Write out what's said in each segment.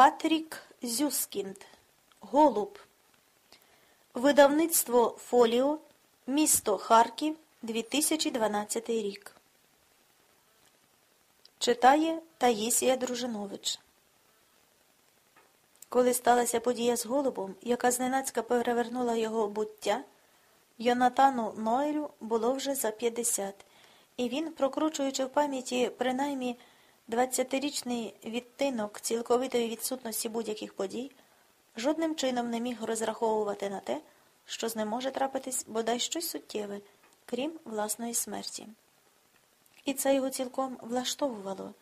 Патрік Зюскінд. Голуб. Видавництво Фоліо. Місто Харків. 2012 рік. Читає Таїсія Дружинович. Коли сталася подія з голубом, яка зненацька перевернула його буття, Йонатану Ноелю було вже за 50, і він, прокручуючи в пам'яті принаймні 20-річний відтинок цілковитої відсутності будь-яких подій, жодним чином не міг розраховувати на те, що з ним може трапитись бодай щось суттєве, крім власної смерті. І це його цілком влаштовувало,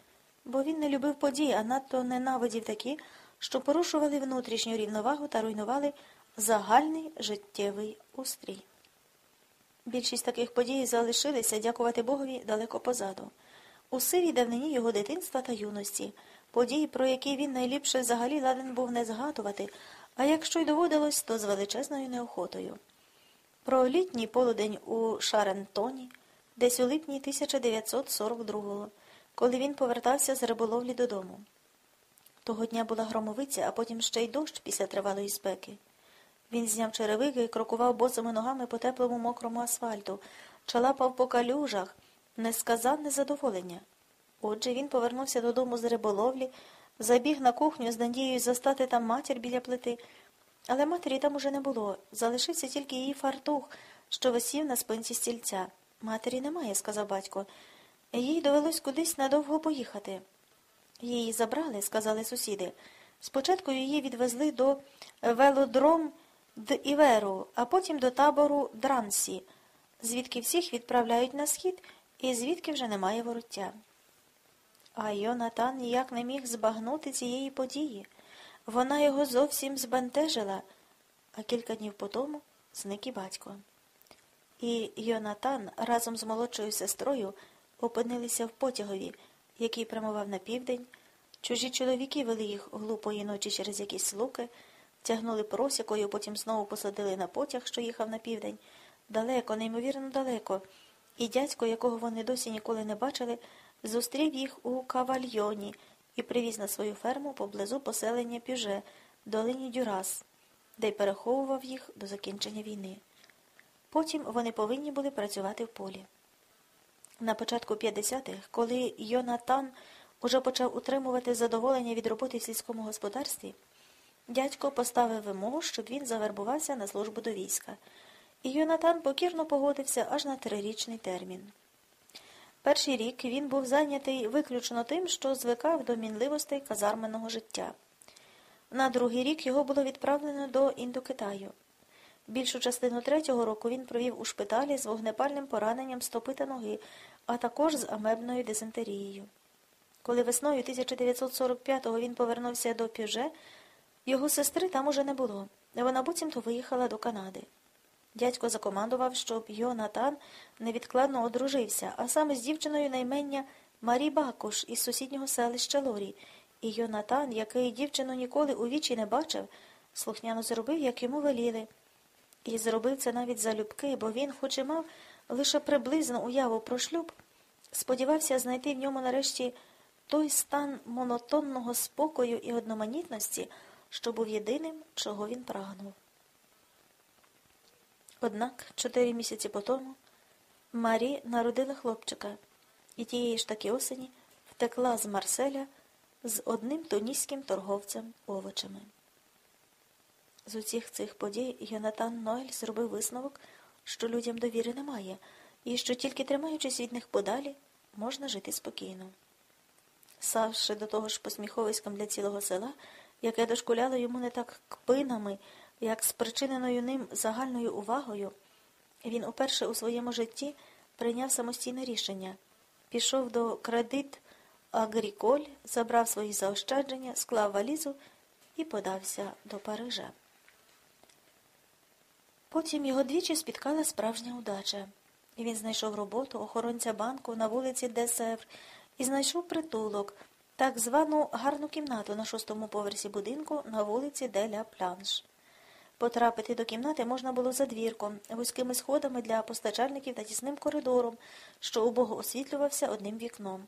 бо він не любив подій, а надто ненавидів такі, що порушували внутрішню рівновагу та руйнували загальний життєвий устрій. Більшість таких подій залишилися, дякувати Богові, далеко позаду. У сивій давнині його дитинства та юності, події, про які він найліпше взагалі ладен був не згадувати, а якщо й доводилось, то з величезною неохотою. Про літній полудень у Шарентоні, десь у липні 1942-го, коли він повертався з риболовлі додому. Того дня була громовиця, а потім ще й дощ після тривалої спеки. Він зняв черевики і крокував босими ногами по теплому мокрому асфальту, чалапав по калюжах, несказанне задоволення. Отже, він повернувся додому з риболовлі, забіг на кухню з надією застати там матір біля плити, але матері там уже не було. Залишився тільки її фартух, що висів на спинці стільця. Матері немає, сказав батько. Їй довелось кудись надовго поїхати. Її забрали, сказали сусіди. Спочатку її відвезли до велодром Д-Іверу, а потім до табору Дрансі, звідки всіх відправляють на схід і звідки вже немає вороття. А Йонатан ніяк не міг збагнути цієї події. Вона його зовсім збентежила, а кілька днів потому зник і батько. І Йонатан разом з молодшою сестрою опинилися в потягові, який прямував на південь. Чужі чоловіки вели їх глупої ночі через якісь луки, тягнули просікою, потім знову посадили на потяг, що їхав на південь, далеко, неймовірно далеко, і дядько, якого вони досі ніколи не бачили, зустрів їх у кавальйоні і привіз на свою ферму поблизу поселення Пюже, долині Дюрас, де й переховував їх до закінчення війни. Потім вони повинні були працювати в полі. На початку 50-х, коли Йонатан уже почав утримувати задоволення від роботи в сільському господарстві, дядько поставив вимогу, щоб він завербувався на службу до війська, і Йонатан покірно погодився аж на трирічний термін. Перший рік він був зайнятий виключно тим, що звикав до мінливостей казарменного життя. На другий рік його було відправлено до Індокитаю. Більшу частину третього року він провів у шпиталі з вогнепальним пораненням стопи та ноги, а також з амебною дизентерією. Коли весною 1945-го він повернувся до Пюже, його сестри там уже не було. Вона буцімто виїхала до Канади. Дядько закомандував, щоб Йонатан невідкладно одружився, а саме з дівчиною наймення Марі Бакуш із сусіднього селища Лорі. І Йонатан, який дівчину ніколи у вічі не бачив, слухняно зробив, як йому веліли. І зробив це навіть залюбки, бо він, хоч і мав лише приблизно уяву про шлюб, сподівався знайти в ньому нарешті той стан монотонного спокою і одноманітності, що був єдиним, чого він прагнув. Однак чотири місяці по тому Марі народила хлопчика і тієї ж таки осені втекла з Марселя з одним туніським торговцем овочами. З усіх цих подій Йонатан Ноель зробив висновок, що людям довіри немає, і що тільки тримаючись від них подалі, можна жити спокійно. Савши до того ж посміховиськом для цілого села, яке дошкуляло йому не так кпинами, як спричиненою ним загальною увагою, він уперше у своєму житті прийняв самостійне рішення, пішов до кредит Агріколь, забрав свої заощадження, склав валізу і подався до Парижа. Потім його двічі спіткала справжня удача. Він знайшов роботу охоронця банку на вулиці Десевр і знайшов притулок, так звану гарну кімнату на шостому поверсі будинку на вулиці Деля Планш. Потрапити до кімнати можна було за двірком, вузькими сходами для постачальників та тісним коридором, що убого освітлювався одним вікном.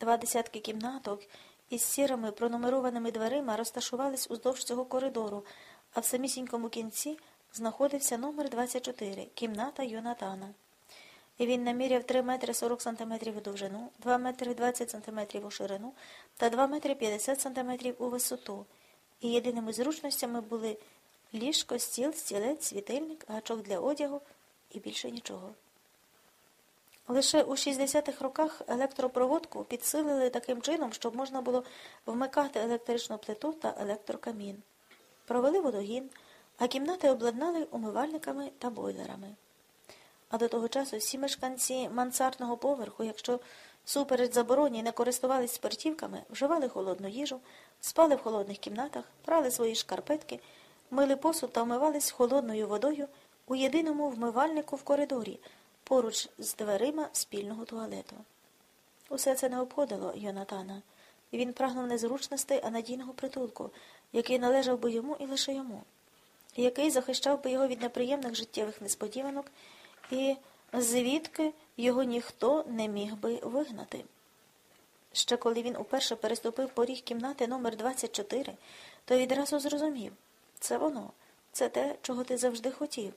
Два десятки кімнаток із сірими пронумерованими дверима розташувались уздовж цього коридору, а в самісінькому кінці знаходився номер 24 кімната Йонатана. І він наміряв 3 метри 40 сантиметрів у довжину, 2 метри 20 сантиметрів у ширину та 2 метри 50 сантиметрів у висоту. І єдиними зручностями були ліжко, стіл, стілець, світильник, гачок для одягу і більше нічого. Лише у 60-х роках електропроводку підсилили таким чином, щоб можна було вмикати електричну плиту та електрокамін. Провели водогін, а кімнати обладнали умивальниками та бойлерами. А до того часу всі мешканці мансардного поверху, якщо супереч забороні не користувались спиртівками, вживали холодну їжу, спали в холодних кімнатах, прали свої шкарпетки, мили посуд та вмивались холодною водою у єдиному вмивальнику в коридорі, поруч з дверима спільного туалету. Усе це не обходило Йонатана, він прагнув незручностей, а надійного притулку, який належав би йому і лише йому, який захищав би його від неприємних життєвих несподіванок і звідки його ніхто не міг би вигнати. Ще коли він уперше переступив поріг кімнати номер 24 то відразу зрозумів це воно, це те, чого ти завжди хотів.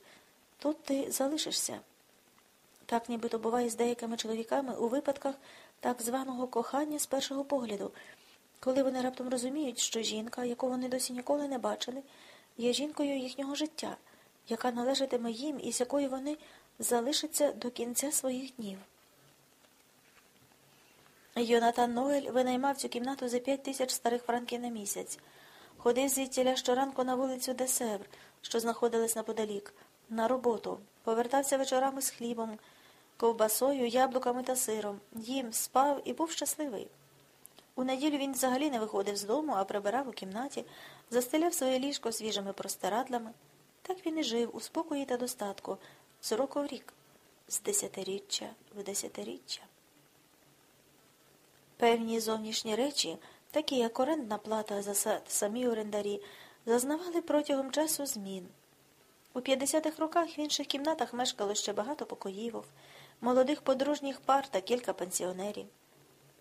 Тут ти залишишся. Так нібито буває з деякими чоловіками у випадках так званого кохання з першого погляду, коли вони раптом розуміють, що жінка, яку вони досі ніколи не бачили, є жінкою їхнього життя, яка належатиме їм і з якою вони залишаться до кінця своїх днів. Йонатан Ноель винаймав цю кімнату за п'ять тисяч старих франків на місяць. Ходив звідтіля щоранку на вулицю Десевр, що знаходилась неподалік, на роботу, повертався вечорами з хлібом, ковбасою, яблуками та сиром, їм, спав і був щасливий. У неділю він взагалі не виходив з дому, а прибирав у кімнаті, застеляв своє ліжко свіжими простирадлами. Так він і жив у спокої та достатку, з року в рік, з десятиріччя в десятиріччя. Певні зовнішні речі, такі як орендна плата за самі орендарі, зазнавали протягом часу змін. У 50-х роках в інших кімнатах мешкало ще багато покоївок, молодих подружніх пар та кілька пенсіонерів.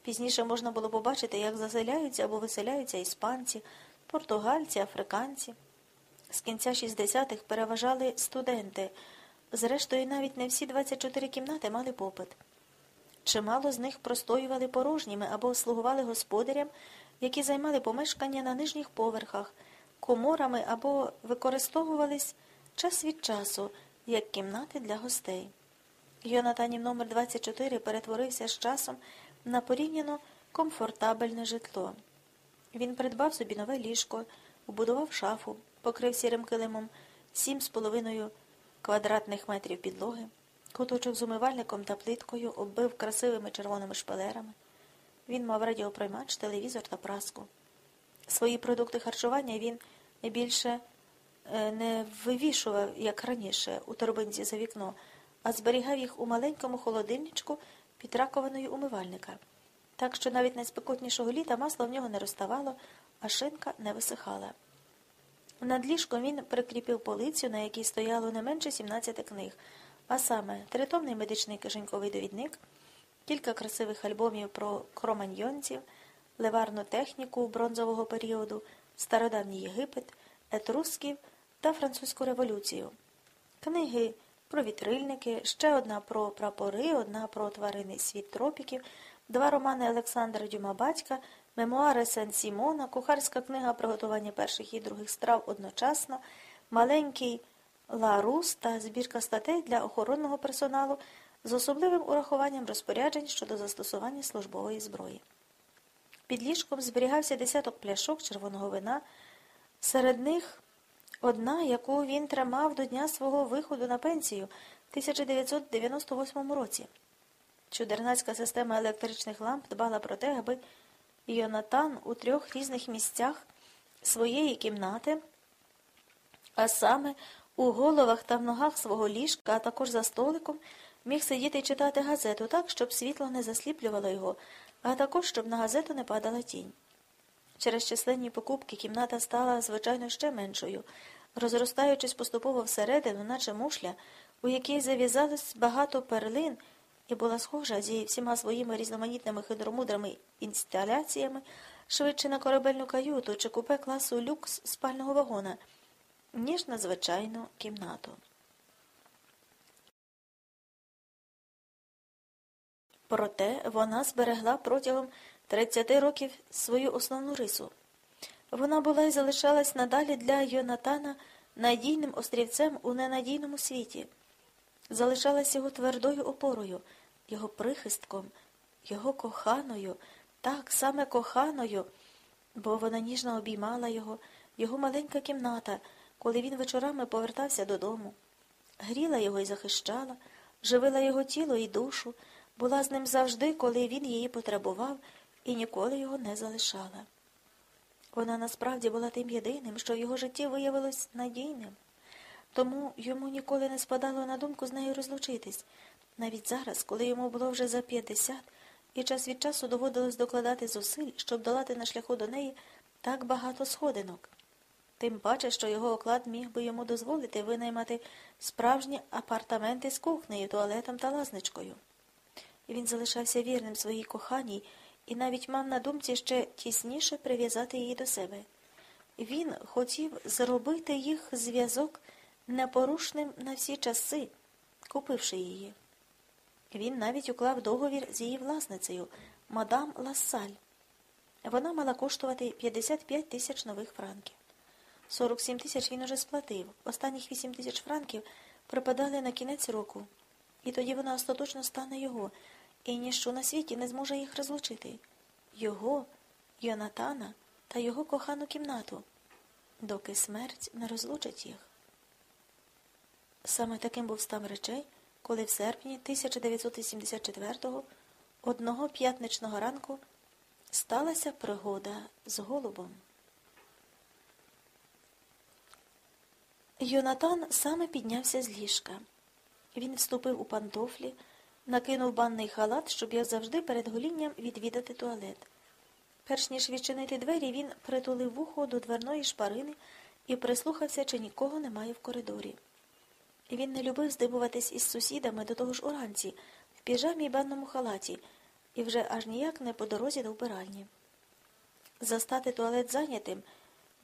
Пізніше можна було побачити, як заселяються або виселяються іспанці, португальці, африканці. З кінця 60-х переважали студенти. Зрештою, навіть не всі 24 кімнати мали попит. Чимало з них простоювали порожніми або слугували господарям, які займали помешкання на нижніх поверхах, коморами або використовувались час від часу як кімнати для гостей. Йонатанів номер 24 перетворився з часом на порівняно комфортабельне житло. Він придбав собі нове ліжко, убудував шафу, покрив сірим килимом сім з половиною квадратних метрів підлоги, куточок з умивальником та плиткою оббив красивими червоними шпалерами. Він мав радіоприймач, телевізор та праску. Свої продукти харчування він більше е, не вивішував, як раніше, у торбинці за вікно, а зберігав їх у маленькому холодильничку під раковиною умивальника. Так що навіть найспекотнішого літа масло в нього не розставало, а шинка не висихала. Над ліжком він прикріпив полицю, на якій стояло не менше 17 книг, а саме тритомний медичний кишеньковий довідник, кілька красивих альбомів про кроманьйонців, леварну техніку бронзового періоду, стародавній Єгипет, етрусків та французьку революцію, книги про вітрильники, ще одна про прапори, одна про тваринний світ тропіків, два романи Олександра Дюма Батька мемуари Сен Сімона, кухарська книга приготування перших і других страв одночасно, маленький Ларус та збірка статей для охоронного персоналу з особливим урахуванням розпоряджень щодо застосування службової зброї. Під ліжком зберігався десяток пляшок червоного вина, серед них одна, яку він тримав до дня свого виходу на пенсію в 1998 році. Чудернацька система електричних ламп дбала про те, аби Йонатан у трьох різних місцях своєї кімнати, а саме у головах та в ногах свого ліжка, а також за столиком, міг сидіти і читати газету так, щоб світло не засліплювало його, а також щоб на газету не падала тінь. Через численні покупки кімната стала, звичайно, ще меншою, розростаючись поступово всередину, наче мушля, у якій зав'язалось багато перлин і була схожа зі всіма своїми різноманітними хитромудрими інсталяціями швидше на корабельну каюту чи купе класу люкс спального вагона, ніж на звичайну кімнату. Проте вона зберегла протягом 30 років свою основну рису. Вона була і залишалась надалі для Йонатана надійним острівцем у ненадійному світі, залишалась його твердою опорою, його прихистком, його коханою, так саме коханою, бо вона ніжно обіймала його, його маленька кімната, коли він вечорами повертався додому, гріла його і захищала, живила його тіло і душу, була з ним завжди, коли він її потребував, і ніколи його не залишала. Вона насправді була тим єдиним, що в його житті виявилось надійним. Тому йому ніколи не спадало на думку з нею розлучитись, навіть зараз, коли йому було вже за 50, і час від часу доводилось докладати зусиль, щоб долати на шляху до неї так багато сходинок. Тим паче, що його оклад міг би йому дозволити винаймати справжні апартаменти з кухнею, туалетом та лазничкою. Він залишався вірним своїй коханій і навіть мав на думці ще тісніше прив'язати її до себе. Він хотів зробити їх зв'язок непорушним на всі часи, купивши її. Він навіть уклав договір з її власницею, мадам Лассаль. Вона мала коштувати 55 тисяч нових франків. 47 тисяч він уже сплатив. Останніх 8 тисяч франків припадали на кінець року. І тоді вона остаточно стане його, і ніщо на світі не зможе їх розлучити. Його, Йонатана та його кохану кімнату, доки смерть не розлучить їх. Саме таким був стан речей, коли в серпні 1974-го, одного п'ятничного ранку, сталася пригода з голубом. Йонатан саме піднявся з ліжка. Він вступив у пантофлі, накинув банний халат, щоб як завжди перед голінням відвідати туалет. Перш ніж відчинити двері, він притулив вухо до дверної шпарини і прислухався, чи нікого немає в коридорі. Він не любив здивуватись із сусідами до того ж уранці, в піжамі й банному халаті, і вже аж ніяк не по дорозі до вбиральні. Застати туалет зайнятим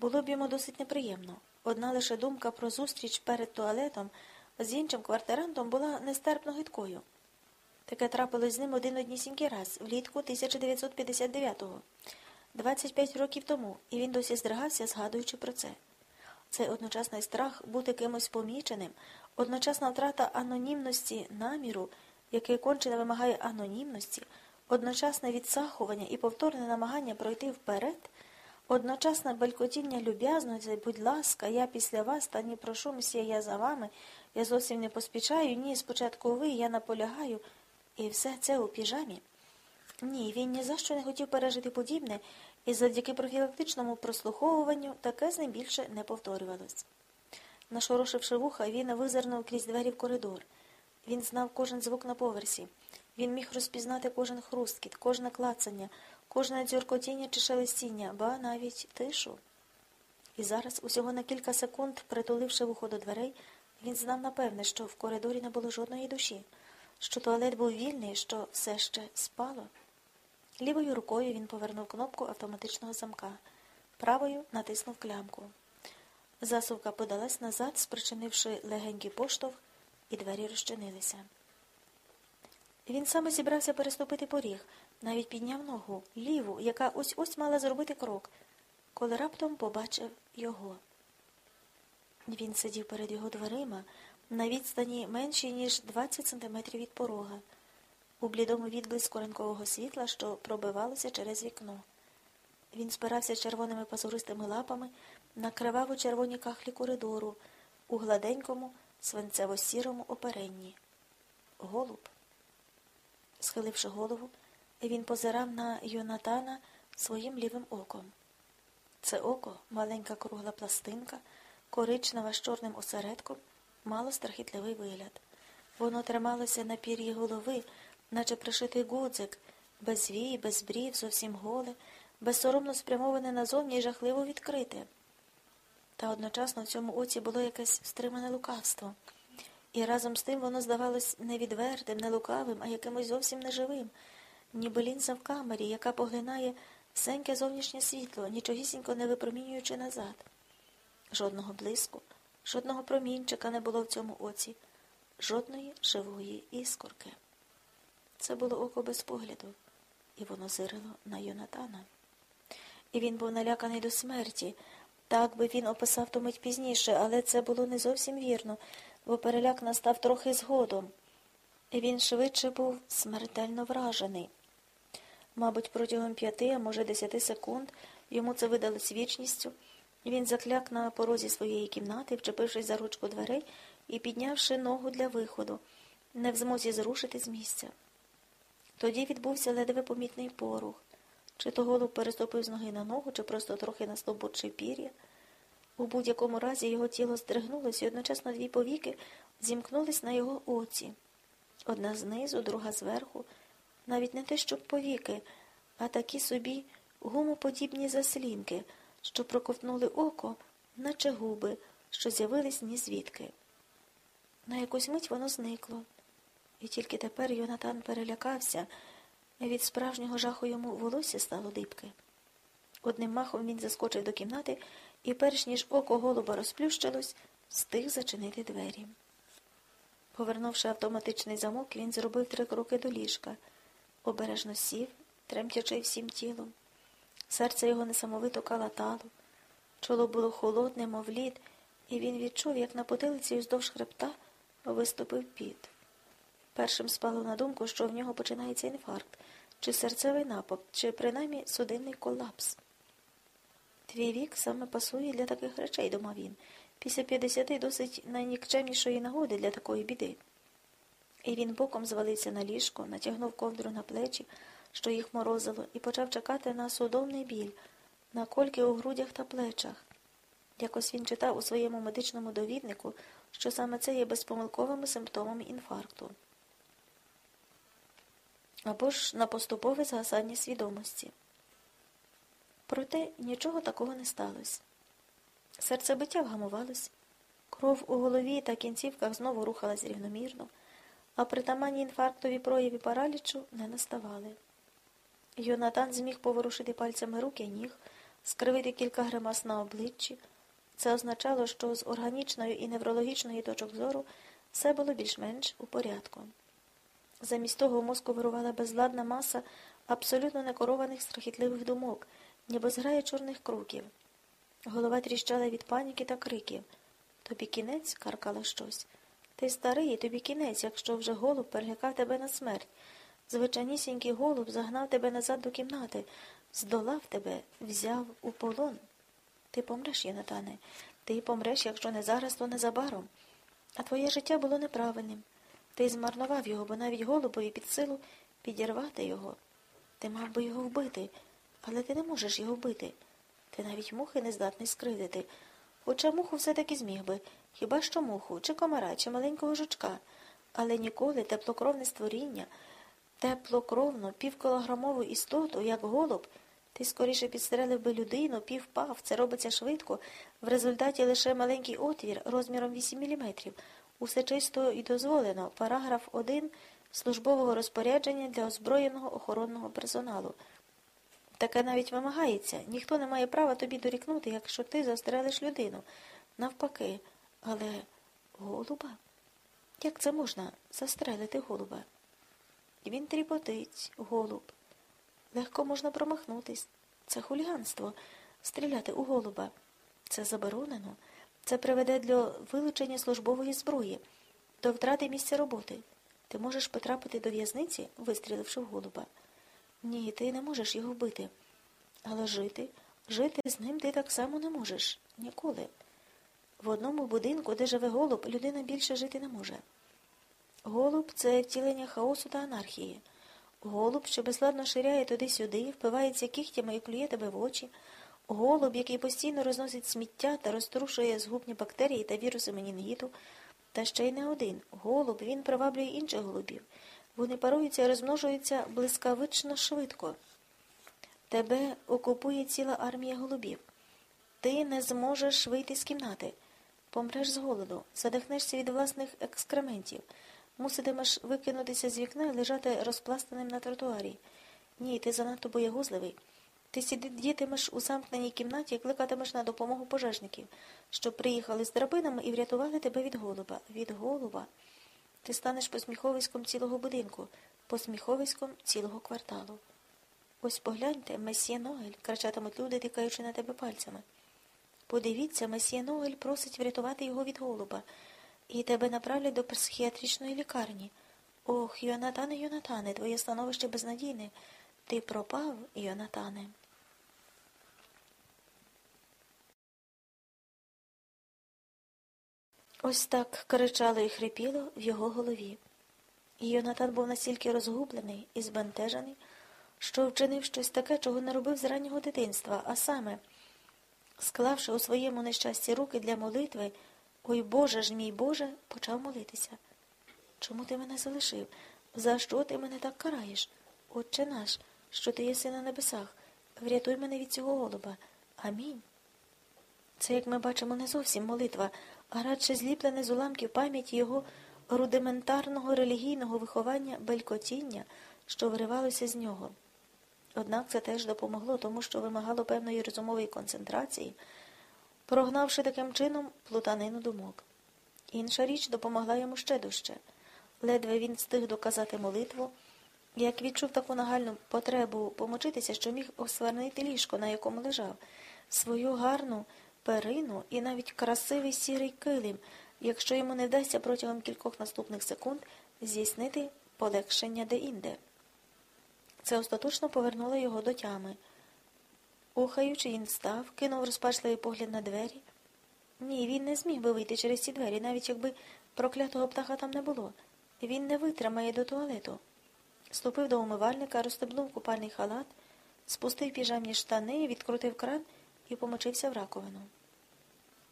було б йому досить неприємно. Одна лише думка про зустріч перед туалетом з іншим квартирантом була нестерпно гидкою. Таке трапилось з ним один однісінький раз, влітку 1959-го, 25 років тому, і він досі здригався, згадуючи про це. Цей одночасний страх бути кимось поміченим, одночасна втрата анонімності наміру, який конче вимагає анонімності, одночасне відсахування і повторне намагання пройти вперед, одночасне белькотіння люб'язності, будь ласка, я після вас, та ні прошу, мсьє, я за вами, я зовсім не поспішаю, ні, спочатку ви, я наполягаю, і все це у піжамі. Ні, він ні за що не хотів пережити подібне, і завдяки профілактичному прослуховуванню таке з ним більше не повторювалось. Нашорошивши вуха, він визирнув крізь двері в коридор. Він знав кожен звук на поверсі. Він міг розпізнати кожен хрусткіт, кожне клацання, кожне дзюркотіння чи шелестіння, ба навіть тишу. І зараз, усього на кілька секунд, притуливши вухо до дверей, він знав напевне, що в коридорі не було жодної душі, що туалет був вільний, що все ще спало. Лівою рукою він повернув кнопку автоматичного замка, правою натиснув клямку. Засувка подалась назад, спричинивши легенький поштовх, і двері розчинилися. Він саме зібрався переступити поріг, навіть підняв ногу, ліву, яка ось ось мала зробити крок, коли раптом побачив його. Він сидів перед його дверима на відстані меншій, ніж 20 сантиметрів від порога, у блідому відблиску ранкового світла, що пробивалося через вікно. Він спирався червоними пазуристими лапами на криваво червоні кахлі коридору, у гладенькому, свинцево-сірому оперенні. Голуб. Схиливши голову, він позирав на Йонатана своїм лівим оком. Це око, маленька кругла пластинка, коричнева з чорним осередком, мало страхітливий вигляд. Воно трималося на пір'ї голови, наче пришитий гудзик, без вій, без брів, зовсім голе, безсоромно спрямоване назовні і жахливо відкрите. Та одночасно в цьому оці було якесь стримане лукавство, і разом з тим воно здавалось не відвертим, не лукавим, а якимось зовсім неживим, ніби лінза в камері, яка поглинає Сеньке зовнішнє світло, нічогісінько не випромінюючи назад. Жодного блиску, жодного промінчика не було в цьому оці, жодної живої іскорки. Це було око без погляду, і воно зирило на Йонатана. І він був наляканий до смерті. Так би він описав ту мить пізніше, але це було не зовсім вірно, бо переляк настав трохи згодом. І він швидше був смертельно вражений. Мабуть, протягом п'яти, а може десяти секунд йому це видалось вічністю. Він закляк на порозі своєї кімнати, вчепившись за ручку дверей і піднявши ногу для виходу, не в змозі зрушити з місця. Тоді відбувся ледве помітний порух. Чи то голуб переступив з ноги на ногу, чи просто трохи настовбурчив пір'я. У будь-якому разі його тіло здригнулося, і одночасно дві повіки зімкнулись на його оці. Одна знизу, друга зверху, навіть не те, щоб повіки, а такі собі гумоподібні заслінки, що проковтнули око, наче губи, що з'явились ні звідки. На якусь мить воно зникло, і тільки тепер Йонатан перелякався. Від справжнього жаху йому волосся стало дибке. Одним махом він заскочив до кімнати і, перш ніж око голуба розплющилось, встиг зачинити двері. Повернувши автоматичний замок, він зробив три кроки до ліжка, обережно сів, тремтячи всім тілом. Серце його несамовито калатало, чоло було холодне, мов лід, і він відчув, як на потилиці вздовж хребта виступив піт. Першим спало на думку, що в нього починається інфаркт, чи серцевий напад, чи принаймні судинний колапс. Твій вік саме пасує для таких речей, думав він. Після п'ятдесяти досить найнікчемнішої нагоди для такої біди. І він боком звалився на ліжко, натягнув ковдру на плечі, що їх морозило, і почав чекати на судомний біль, на кольки у грудях та плечах. Якось він читав у своєму медичному довіднику, що саме це є безпомилковими симптомами інфаркту або ж на поступове згасання свідомості. Проте нічого такого не сталося. Серцебиття вгамувалось, кров у голові та кінцівках знову рухалась рівномірно, а притаманні інфарктові прояви паралічу не наставали. Йонатан зміг поворушити пальцями руки й ніг, скривити кілька гримас на обличчі. Це означало, що з органічної і неврологічної точок зору все було більш-менш у порядку. Замість того в мозку вирувала безладна маса абсолютно некорованих страхітливих думок, ніби зграє чорних круків. Голова тріщала від паніки та криків. Тобі кінець, каркало щось. Ти старий, і тобі кінець, якщо вже голуб перелякав тебе на смерть. Звичайнісінький голуб загнав тебе назад до кімнати, здолав тебе, взяв у полон. Ти помреш, Єнатане, ти помреш, якщо не зараз, то незабаром. А твоє життя було неправильним. Ти змарнував його, бо навіть голубові під силу підірвати його. Ти мав би його вбити, але ти не можеш його вбити. Ти навіть мухи не здатний скривдити. Хоча муху все-таки зміг би, хіба що муху, чи комара, чи маленького жучка, але ніколи теплокровне створіння, теплокровну, півкілограмову істоту, як голуб, ти скоріше підстрелив би людину, півпав, це робиться швидко, в результаті лише маленький отвір розміром 8 міліметрів. Усе чисто і дозволено. Параграф 1 службового розпорядження для озброєного охоронного персоналу. Таке навіть вимагається. Ніхто не має права тобі дорікнути, якщо ти застрелиш людину. Навпаки, але голуба? Як це можна застрелити голуба? Він тріпотить, голуб. Легко можна промахнутись. Це хуліганство стріляти у голуба. Це заборонено. Це приведе до вилучення службової зброї, до втрати місця роботи. Ти можеш потрапити до в'язниці, вистріливши в голуба. Ні, ти не можеш його вбити. Але жити, жити з ним ти так само не можеш. Ніколи. В одному будинку, де живе голуб, людина більше жити не може. Голуб це втілення хаосу та анархії. Голуб, що безладно ширяє туди-сюди, впивається кігтями і плює тебе в очі. Голуб, який постійно розносить сміття та розтрушує згубні бактерії та віруси менінгіту, та ще й не один. Голуб, він приваблює інших голубів. Вони паруються і розмножуються блискавично швидко. Тебе окупує ціла армія голубів. Ти не зможеш вийти з кімнати, помреш з голоду, задихнешся від власних екскрементів, муситимеш викинутися з вікна і лежати розпластаним на тротуарі. Ні, ти занадто боягузливий. Ти сидітимеш у замкненій кімнаті і кликатимеш на допомогу пожежників, щоб приїхали з драбинами і врятували тебе від голуба. Від голуба. Ти станеш посміховиськом цілого будинку, посміховиськом цілого кварталу. Ось погляньте, месьє Ногель, кричатимуть люди, тикаючи на тебе пальцями. Подивіться, месьє Ногель просить врятувати його від голуба, і тебе направлять до психіатричної лікарні. Ох, Йонатане, Йонатане, твоє становище безнадійне. Ти пропав, Йонатане. Ось так кричало і хрипіло в його голові. Йонатан був настільки розгублений і збентежений, що вчинив щось таке, чого не робив з раннього дитинства, а саме, склавши у своєму нещасті руки для молитви, ой Боже ж мій Боже, почав молитися. Чому ти мене залишив? За що ти мене так караєш? Отче наш, що ти єси на небесах, врятуй мене від цього голуба. Амінь. Це, як ми бачимо, не зовсім молитва, а радше зліплене з уламків пам'яті його рудиментарного релігійного виховання белькотіння, що виривалося з нього. Однак це теж допомогло, тому що вимагало певної розумової концентрації, прогнавши таким чином плутанину думок. Інша річ допомогла йому ще дужче. Ледве він встиг доказати молитву, як відчув таку нагальну потребу помочитися, що міг освернити ліжко, на якому лежав, свою гарну перину і навіть красивий сірий килим, якщо йому не вдасться протягом кількох наступних секунд здійснити полегшення деінде. Це остаточно повернуло його до тями. Охаючи, він став, кинув розпачливий погляд на двері. Ні, він не зміг би вийти через ці двері, навіть якби проклятого птаха там не було. Він не витримає до туалету. Ступив до умивальника, розстебнув купальний халат, спустив піжамні штани, відкрутив кран і помочився в раковину.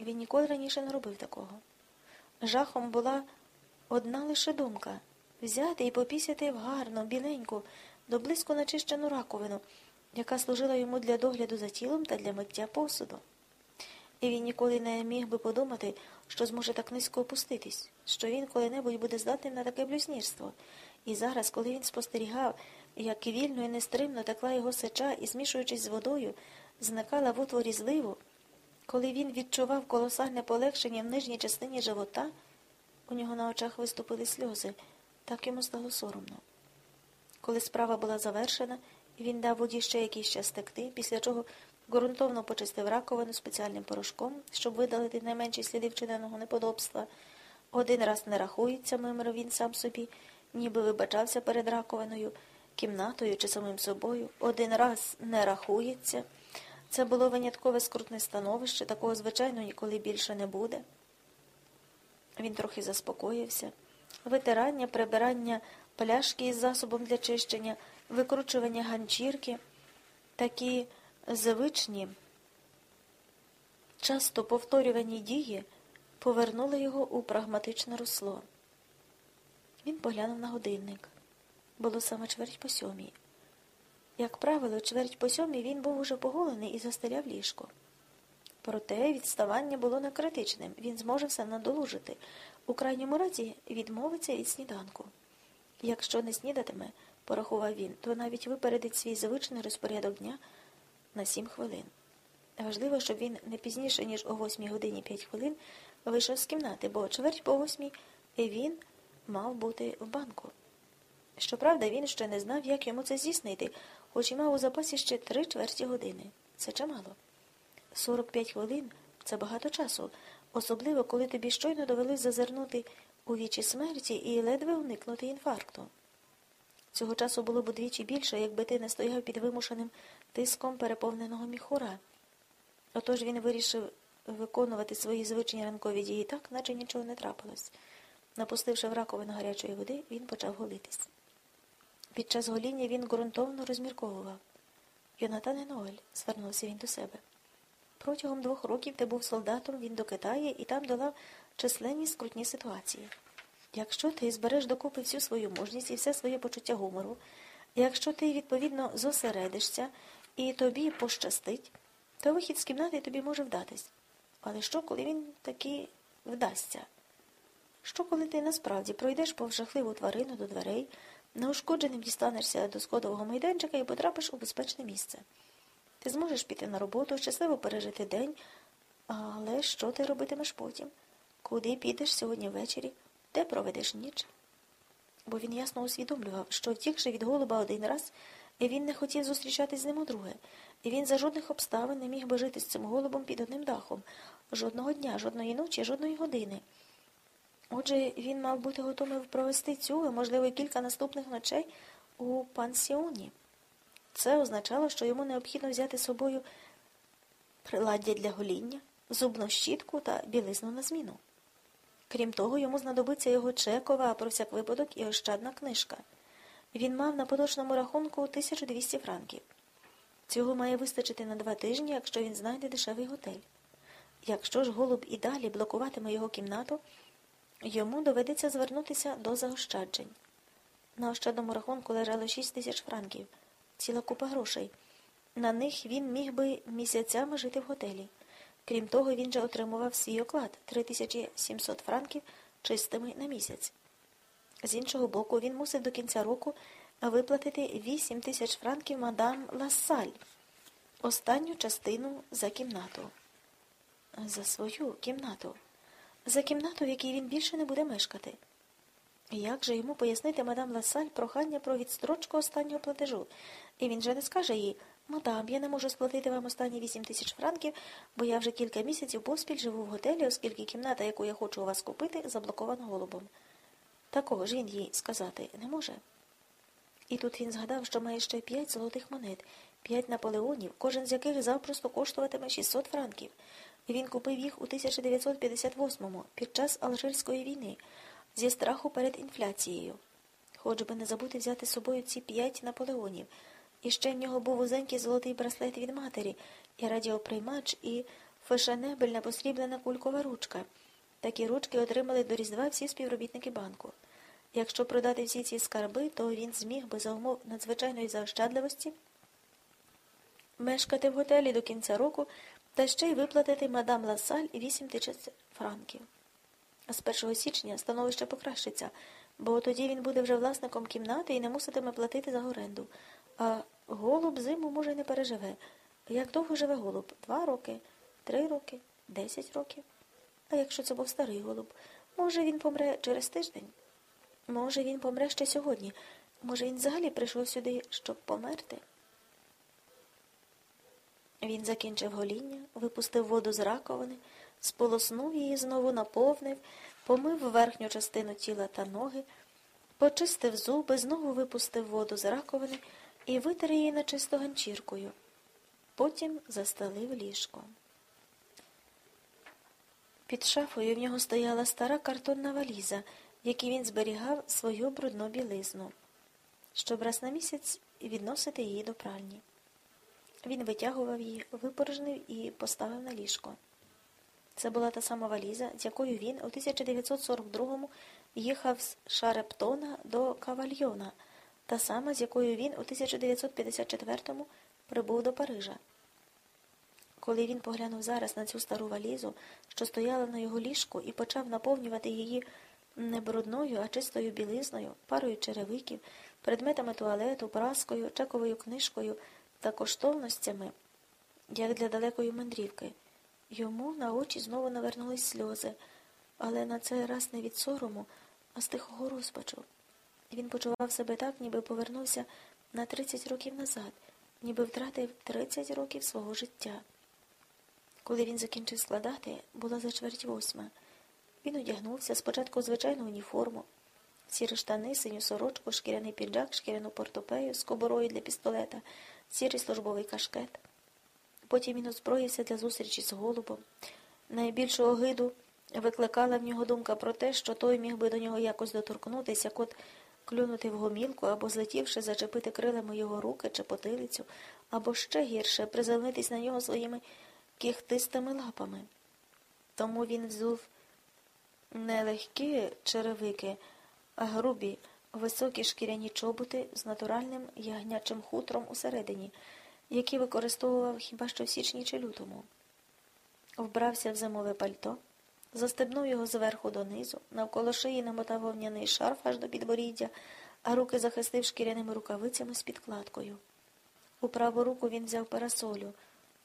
Він ніколи раніше не робив такого. Жахом була одна лише думка взяти і попісяти в гарну, біленьку, до близько начищену раковину, яка служила йому для догляду за тілом та для миття посуду. І він ніколи не міг би подумати, що зможе так низько опуститись, що він коли-небудь буде здатним на таке блюзнірство. І зараз, коли він спостерігав, як вільно і нестримно текла його сеча і, змішуючись з водою, зникала в отворі зливу, коли він відчував колосальне полегшення в нижній частині живота, у нього на очах виступили сльози, так йому стало соромно. Коли справа була завершена, він дав воді ще якийсь час після чого ґрунтовно почистив раковину спеціальним порошком, щоб видалити найменші сліди вчиненого неподобства. Один раз не рахується, мимрив він сам собі, ніби вибачався перед раковиною, кімнатою чи самим собою. Один раз не рахується. Це було виняткове скрутне становище, такого, звичайно, ніколи більше не буде. Він трохи заспокоївся. Витирання, прибирання пляшки із засобом для чищення, викручування ганчірки, такі звичні, часто повторювані дії повернули його у прагматичне русло. Він поглянув на годинник. Було саме чверть по сьомій. Як правило, чверть по сьомій він був уже поголений і застеляв ліжко. Проте відставання було не критичним, він зможе все надолужити. У крайньому разі відмовиться від сніданку. Якщо не снідатиме, порахував він, то навіть випередить свій звичний розпорядок дня на сім хвилин. Важливо, щоб він не пізніше, ніж о восьмій годині п'ять хвилин вийшов з кімнати, бо чверть по восьмій він мав бути в банку. Щоправда, він ще не знав, як йому це здійснити, хоч і мав у запасі ще три чверті години. Це чимало. 45 хвилин це багато часу, особливо, коли тобі щойно довелось зазирнути у вічі смерті і ледве уникнути інфаркту. Цього часу було б удвічі більше, якби ти не стояв під вимушеним тиском переповненого міхура. Отож він вирішив виконувати свої звичні ранкові дії так, наче нічого не трапилось. Напустивши в раковину гарячої води, він почав голитись. Під час гоління він ґрунтовно розмірковував. Йонатане Ноель, звернувся він до себе. Протягом двох років ти був солдатом, він до Китаю і там долав численні скрутні ситуації. Якщо ти збереш докупи всю свою мужність і все своє почуття гумору, якщо ти, відповідно, зосередишся і тобі пощастить, то вихід з кімнати тобі може вдатись. Але що, коли він таки вдасться? Що, коли ти насправді пройдеш повз жахливу тварину до дверей, неушкодженим дістанешся до сходового майданчика і потрапиш у безпечне місце? Ти зможеш піти на роботу, щасливо пережити день, але що ти робитимеш потім? Куди підеш сьогодні ввечері? Де проведеш ніч? Бо він ясно усвідомлював, що втікши від голуба один раз, він не хотів зустрічатись з ним удруге, і він за жодних обставин не міг би жити з цим голубом під одним дахом, жодного дня, жодної ночі, жодної години. Отже, він мав бути готовий провести цю, а можливо, кілька наступних ночей у пансіоні. Це означало, що йому необхідно взяти з собою приладдя для гоління, зубну щітку та білизну на зміну. Крім того, йому знадобиться його чекова, а про всяк випадок і ощадна книжка. Він мав на поточному рахунку 1200 франків. Цього має вистачити на два тижні, якщо він знайде дешевий готель. Якщо ж голуб і далі блокуватиме його кімнату, йому доведеться звернутися до заощаджень. На ощадному рахунку лежало 6 тисяч франків, ціла купа грошей. На них він міг би місяцями жити в готелі. Крім того, він же отримував свій оклад 3700 франків чистими на місяць. З іншого боку, він мусив до кінця року виплатити 8 тисяч франків мадам Лассаль, останню частину за кімнату. За свою кімнату. За кімнату, в якій він більше не буде мешкати. Як же йому пояснити мадам Лассаль прохання про відстрочку останнього платежу? І він же не скаже їй Мадам, я не можу сплатити вам останні вісім тисяч франків, бо я вже кілька місяців поспіль живу в готелі, оскільки кімната, яку я хочу у вас купити, заблокована голубом. Такого ж він їй сказати не може. І тут він згадав, що має ще п'ять золотих монет, п'ять наполеонів, кожен з яких завпросто коштуватиме 600 франків. Він купив їх у 1958-му, під час Алжирської війни, зі страху перед інфляцією. Хоч би не забути взяти з собою ці п'ять наполеонів. І ще в нього був узенький золотий браслет від матері, і радіоприймач, і фешенебельна посріблена кулькова ручка. Такі ручки отримали до Різдва всі співробітники банку. Якщо продати всі ці скарби, то він зміг би за умов надзвичайної заощадливості мешкати в готелі до кінця року та ще й виплатити мадам Ласаль 8 тисяч франків. А з 1 січня становище покращиться, бо тоді він буде вже власником кімнати і не муситиме платити за оренду. А голуб зиму, може, не переживе. Як довго живе голуб? Два роки, три роки, десять років. А якщо це був старий голуб, може, він помре через тиждень? Може, він помре ще сьогодні. Може, він взагалі прийшов сюди, щоб померти? Він закінчив гоління, випустив воду з раковини, сполоснув її, знову наповнив, помив верхню частину тіла та ноги, почистив зуби, знову випустив воду з раковини і витер її начисто ганчіркою. Потім застелив ліжко. Під шафою в нього стояла стара картонна валіза, в якій він зберігав свою брудну білизну, щоб раз на місяць відносити її до пральні. Він витягував її, випорожнив і поставив на ліжко. Це була та сама валіза, з якою він у 1942-му їхав з Шарептона до Кавальйона – та сама, з якою він у 1954-му прибув до Парижа. Коли він поглянув зараз на цю стару валізу, що стояла на його ліжку, і почав наповнювати її не брудною, а чистою білизною, парою черевиків, предметами туалету, праскою, чековою книжкою та коштовностями, як для далекої мандрівки, йому на очі знову навернулись сльози, але на цей раз не від сорому, а з тихого розпачу. Він почував себе так, ніби повернувся на 30 років назад, ніби втратив 30 років свого життя. Коли він закінчив складати, була за чверть восьма. Він одягнувся спочатку звичайну уніформу, сірі штани, синю сорочку, шкіряний піджак, шкіряну портопею з коборою для пістолета, сірий службовий кашкет. Потім він озброївся для зустрічі з голубом. Найбільшу огиду викликала в нього думка про те, що той міг би до нього якось доторкнутися, як от клюнути в гомілку або, злетівши, зачепити крилами його руки чи потилицю, або ще гірше приземлитись на нього своїми кіхтистими лапами. Тому він взув не легкі черевики, а грубі, високі шкіряні чоботи з натуральним ягнячим хутром усередині, які використовував хіба що в січні чи лютому. Вбрався в зимове пальто. Застебнув його зверху донизу, навколо шиї намотав вовняний шарф аж до підборіддя, а руки захистив шкіряними рукавицями з підкладкою. У праву руку він взяв парасолю.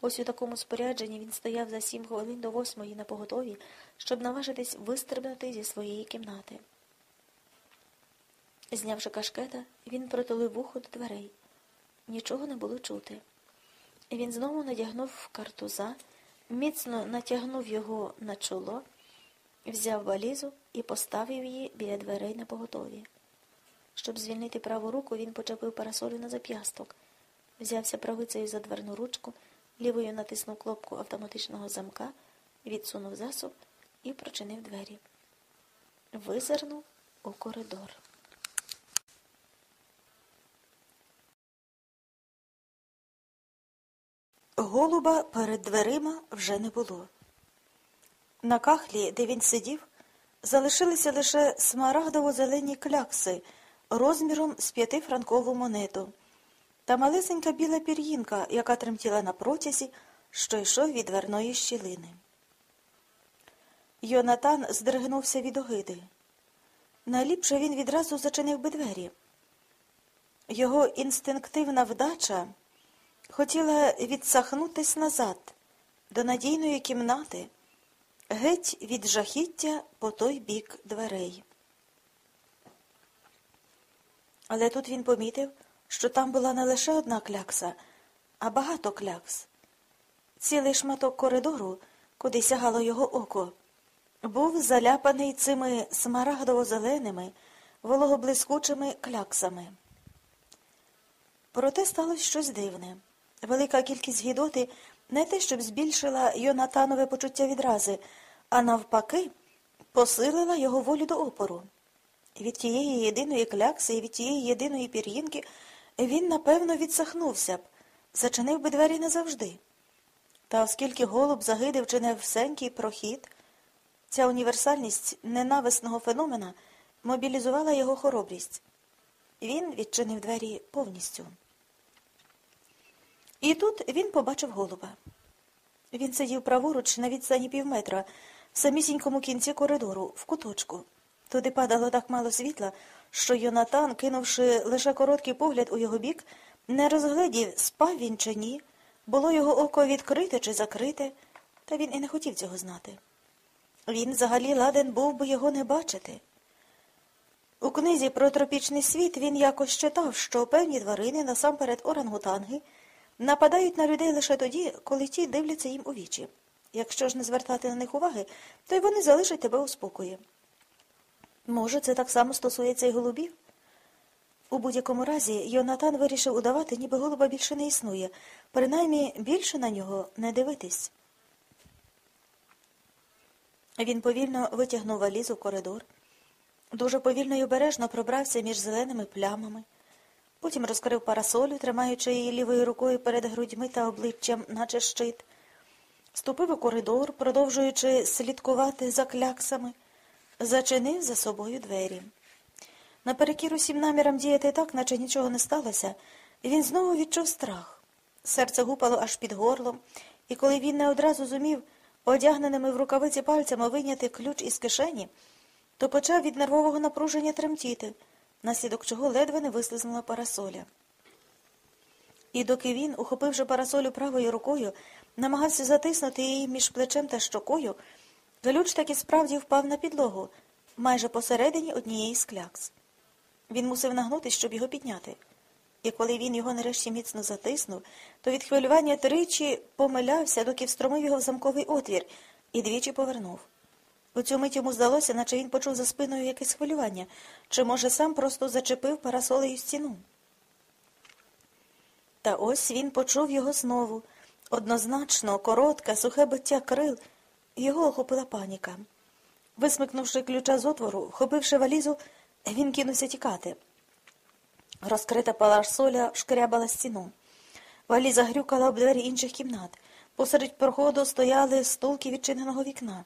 Ось у такому спорядженні він стояв за сім хвилин до восьмої на поготові, щоб наважитись вистрибнути зі своєї кімнати. Знявши кашкета, він протулив вухо до дверей. Нічого не було чути. Він знову надягнув картуза, міцно натягнув його на чоло, взяв валізу і поставив її біля дверей на поготові. Щоб звільнити праву руку, він почепив парасолю на зап'ясток, взявся правицею за дверну ручку, лівою натиснув кнопку автоматичного замка, відсунув засоб і прочинив двері. Визирнув у коридор. Голуба перед дверима вже не було. На кахлі, де він сидів, залишилися лише смарагдово-зелені клякси розміром з п'ятифранкову монету та малесенька біла пір'їнка, яка тремтіла на протязі, що йшов від дверної щілини. Йонатан здригнувся від огиди. Найліпше він відразу зачинив би двері. Його інстинктивна вдача хотіла відсахнутись назад, до надійної кімнати, геть від жахіття по той бік дверей. Але тут він помітив, що там була не лише одна клякса, а багато клякс. Цілий шматок коридору, куди сягало його око, був заляпаний цими смарагдово-зеленими, вологоблискучими кляксами. Проте сталося щось дивне. Велика кількість гідоти не те, щоб збільшила Йонатанове почуття відрази, а навпаки, посилила його волю до опору. Від тієї єдиної клякси і від тієї єдиної пір'їнки він, напевно, відсахнувся б, зачинив би двері назавжди. Та оскільки голуб загидив чи не всенький прохід, ця універсальність ненависного феномена мобілізувала його хоробрість. Він відчинив двері повністю. І тут він побачив голуба. Він сидів праворуч на відстані півметра, в самісінькому кінці коридору, в куточку. Туди падало так мало світла, що Йонатан, кинувши лише короткий погляд у його бік, не розглядів, спав він чи ні, було його око відкрите чи закрите, та він і не хотів цього знати. Він взагалі ладен був би його не бачити. У книзі про тропічний світ він якось читав, що певні тварини, насамперед орангутанги, нападають на людей лише тоді, коли ті дивляться їм у вічі. Якщо ж не звертати на них уваги, то й вони залишать тебе у спокої. Може, це так само стосується і голубів? У будь-якому разі Йонатан вирішив удавати, ніби голуба більше не існує, принаймні більше на нього не дивитись. Він повільно витягнув валізу в коридор, дуже повільно й обережно пробрався між зеленими плямами, потім розкрив парасолю, тримаючи її лівою рукою перед грудьми та обличчям, наче щит, ступив у коридор, продовжуючи слідкувати за кляксами, зачинив за собою двері. Наперекір усім намірам діяти так, наче нічого не сталося, він знову відчув страх. Серце гупало аж під горлом, і коли він не одразу зумів одягненими в рукавиці пальцями вийняти ключ із кишені, то почав від нервового напруження тремтіти, наслідок чого ледве не вислизнула парасоля. І доки він, ухопивши парасолю правою рукою, намагався затиснути її між плечем та щокою, ключ таки справді впав на підлогу, майже посередині однієї з клякс. Він мусив нагнутися, щоб його підняти. І коли він його нарешті міцно затиснув, то від хвилювання тричі помилявся, доки встромив його в замковий отвір, і двічі повернув. У цю мить йому здалося, наче він почув за спиною якесь хвилювання, чи, може, сам просто зачепив парасолею стіну. Та ось він почув його знову. Однозначно, коротке, сухе биття крил, його охопила паніка. Висмикнувши ключа з отвору, вхопивши валізу, він кинувся тікати. Розкрита парасоля шкрябала стіну. Валіза грюкала об двері інших кімнат. Посеред проходу стояли стулки відчиненого вікна.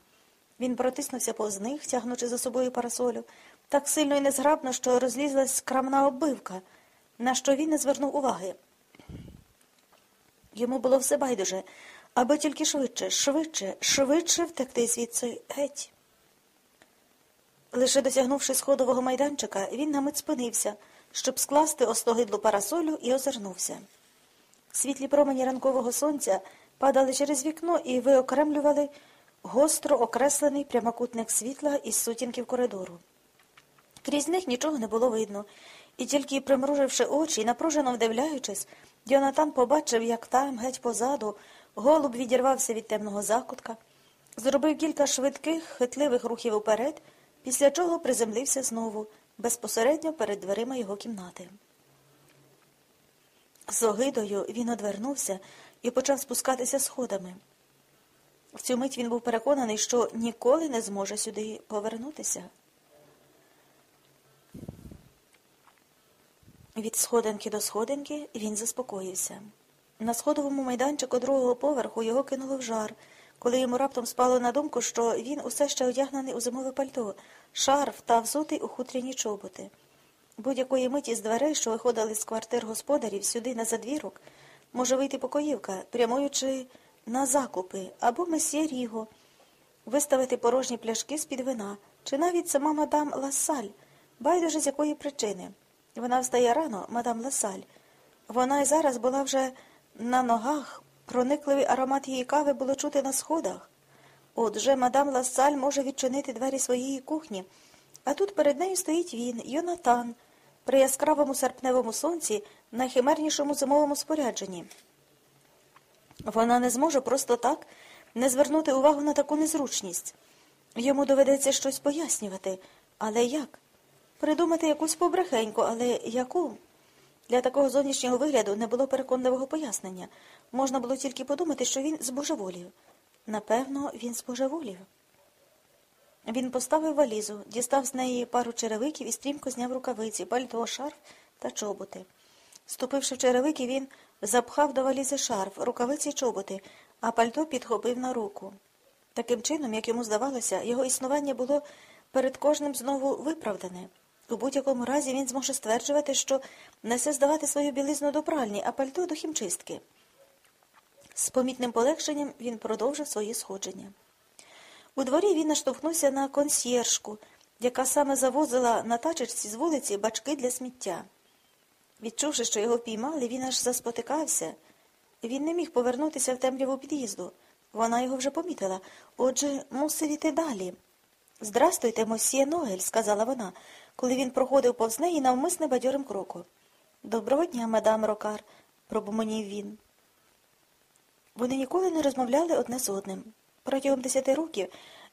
Він протиснувся повз них, тягнучи за собою парасолю, так сильно і незграбно, що розлізлась крамна оббивка, на що він не звернув уваги. Йому було все байдуже, аби тільки швидше, швидше, швидше втекти звідси геть. Лише досягнувши сходового майданчика, він на мить спинився, щоб скласти остогидлу парасолю і озирнувся. Світлі промені ранкового сонця падали через вікно і виокремлювали гостро окреслений прямокутник світла із сутінків коридору. Крізь них нічого не було видно, і тільки примруживши очі і напружено вдивляючись, Йонатан побачив, як там, геть позаду, голуб відірвався від темного закутка, зробив кілька швидких, хитливих рухів уперед, після чого приземлився знову, безпосередньо перед дверима його кімнати. З огидою він одвернувся і почав спускатися сходами. В цю мить він був переконаний, що ніколи не зможе сюди повернутися. Від сходинки до сходинки він заспокоївся. На сходовому майданчику другого поверху його кинуло в жар, коли йому раптом спало на думку, що він усе ще одягнений у зимове пальто, шарф та взутий у хутряні чоботи. Будь-якої миті з дверей, що виходили з квартир господарів сюди на задвірок, може вийти покоївка, прямуючи на закупи або месьє Ріго, виставити порожні пляшки з-під вина, чи навіть сама мадам Лассаль, байдуже з якої причини. Вона встає рано, мадам Ласаль. Вона й зараз була вже на ногах, проникливий аромат її кави було чути на сходах. Отже, мадам Ласаль може відчинити двері своєї кухні, а тут перед нею стоїть він, Йонатан, при яскравому серпневому сонці, найхимернішому зимовому спорядженні. Вона не зможе просто так не звернути увагу на таку незручність. Йому доведеться щось пояснювати, але як? Придумати якусь побрехеньку, але яку? Для такого зовнішнього вигляду не було переконливого пояснення. Можна було тільки подумати, що він збожеволів. Напевно, він збожеволів. Він поставив валізу, дістав з неї пару черевиків і стрімко зняв рукавиці, пальто, шарф та чоботи. Ступивши в черевики, він запхав до валізи шарф, рукавиці й чоботи, а пальто підхопив на руку. Таким чином, як йому здавалося, його існування було перед кожним знову виправдане. У будь-якому разі він зможе стверджувати, що несе здавати свою білизну до пральні, а пальто до хімчистки. З помітним полегшенням він продовжив своє сходження. У дворі він наштовхнувся на консьєржку, яка саме завозила на тачечці з вулиці бачки для сміття. Відчувши, що його впіймали, він аж заспотикався. Він не міг повернутися в темряву під'їзду. Вона його вже помітила, отже, мусив іти далі. Здрастуйте, мосьє Ноель, сказала вона коли він проходив повз неї навмисне бадьорим кроком. Доброго дня, мадам Рокар, пробумонів він. Вони ніколи не розмовляли одне з одним. Протягом десяти років,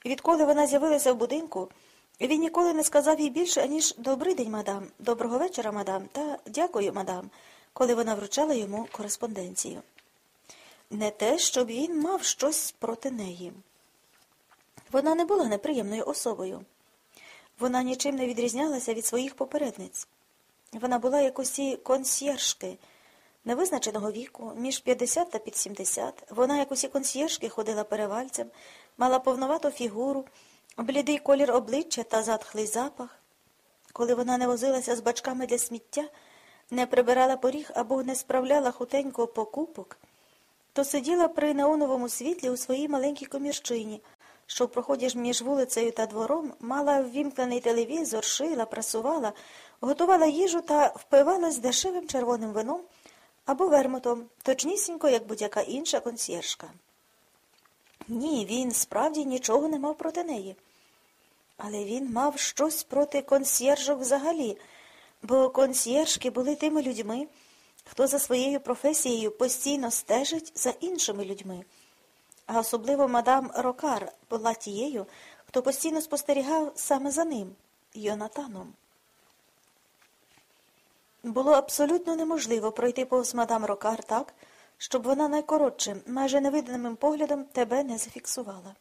відколи вона з'явилася в будинку, він ніколи не сказав їй більше, аніж «Добрий день, мадам, доброго вечора, мадам, та дякую, мадам, коли вона вручала йому кореспонденцію. Не те, щоб він мав щось проти неї. Вона не була неприємною особою. Вона нічим не відрізнялася від своїх попередниць. Вона була як усі консьєршки невизначеного віку, між 50 та під 70. Вона, як усі консьєршки, ходила перевальцем, мала повновату фігуру, блідий колір обличчя та затхлий запах. Коли вона не возилася з бачками для сміття, не прибирала поріг або не справляла хутенько покупок, то сиділа при неоновому світлі у своїй маленькій комірчині, що в проході між вулицею та двором мала ввімкнений телевізор, шила, прасувала, готувала їжу та впивалась дешевим червоним вином або вермутом, точнісінько, як будь-яка інша консьєржка. Ні, він справді нічого не мав проти неї. Але він мав щось проти консьєржок взагалі, бо консьєржки були тими людьми, хто за своєю професією постійно стежить за іншими людьми а особливо мадам Рокар була тією, хто постійно спостерігав саме за ним, Йонатаном. Було абсолютно неможливо пройти повз мадам Рокар так, щоб вона найкоротшим, майже невидимим поглядом тебе не зафіксувала.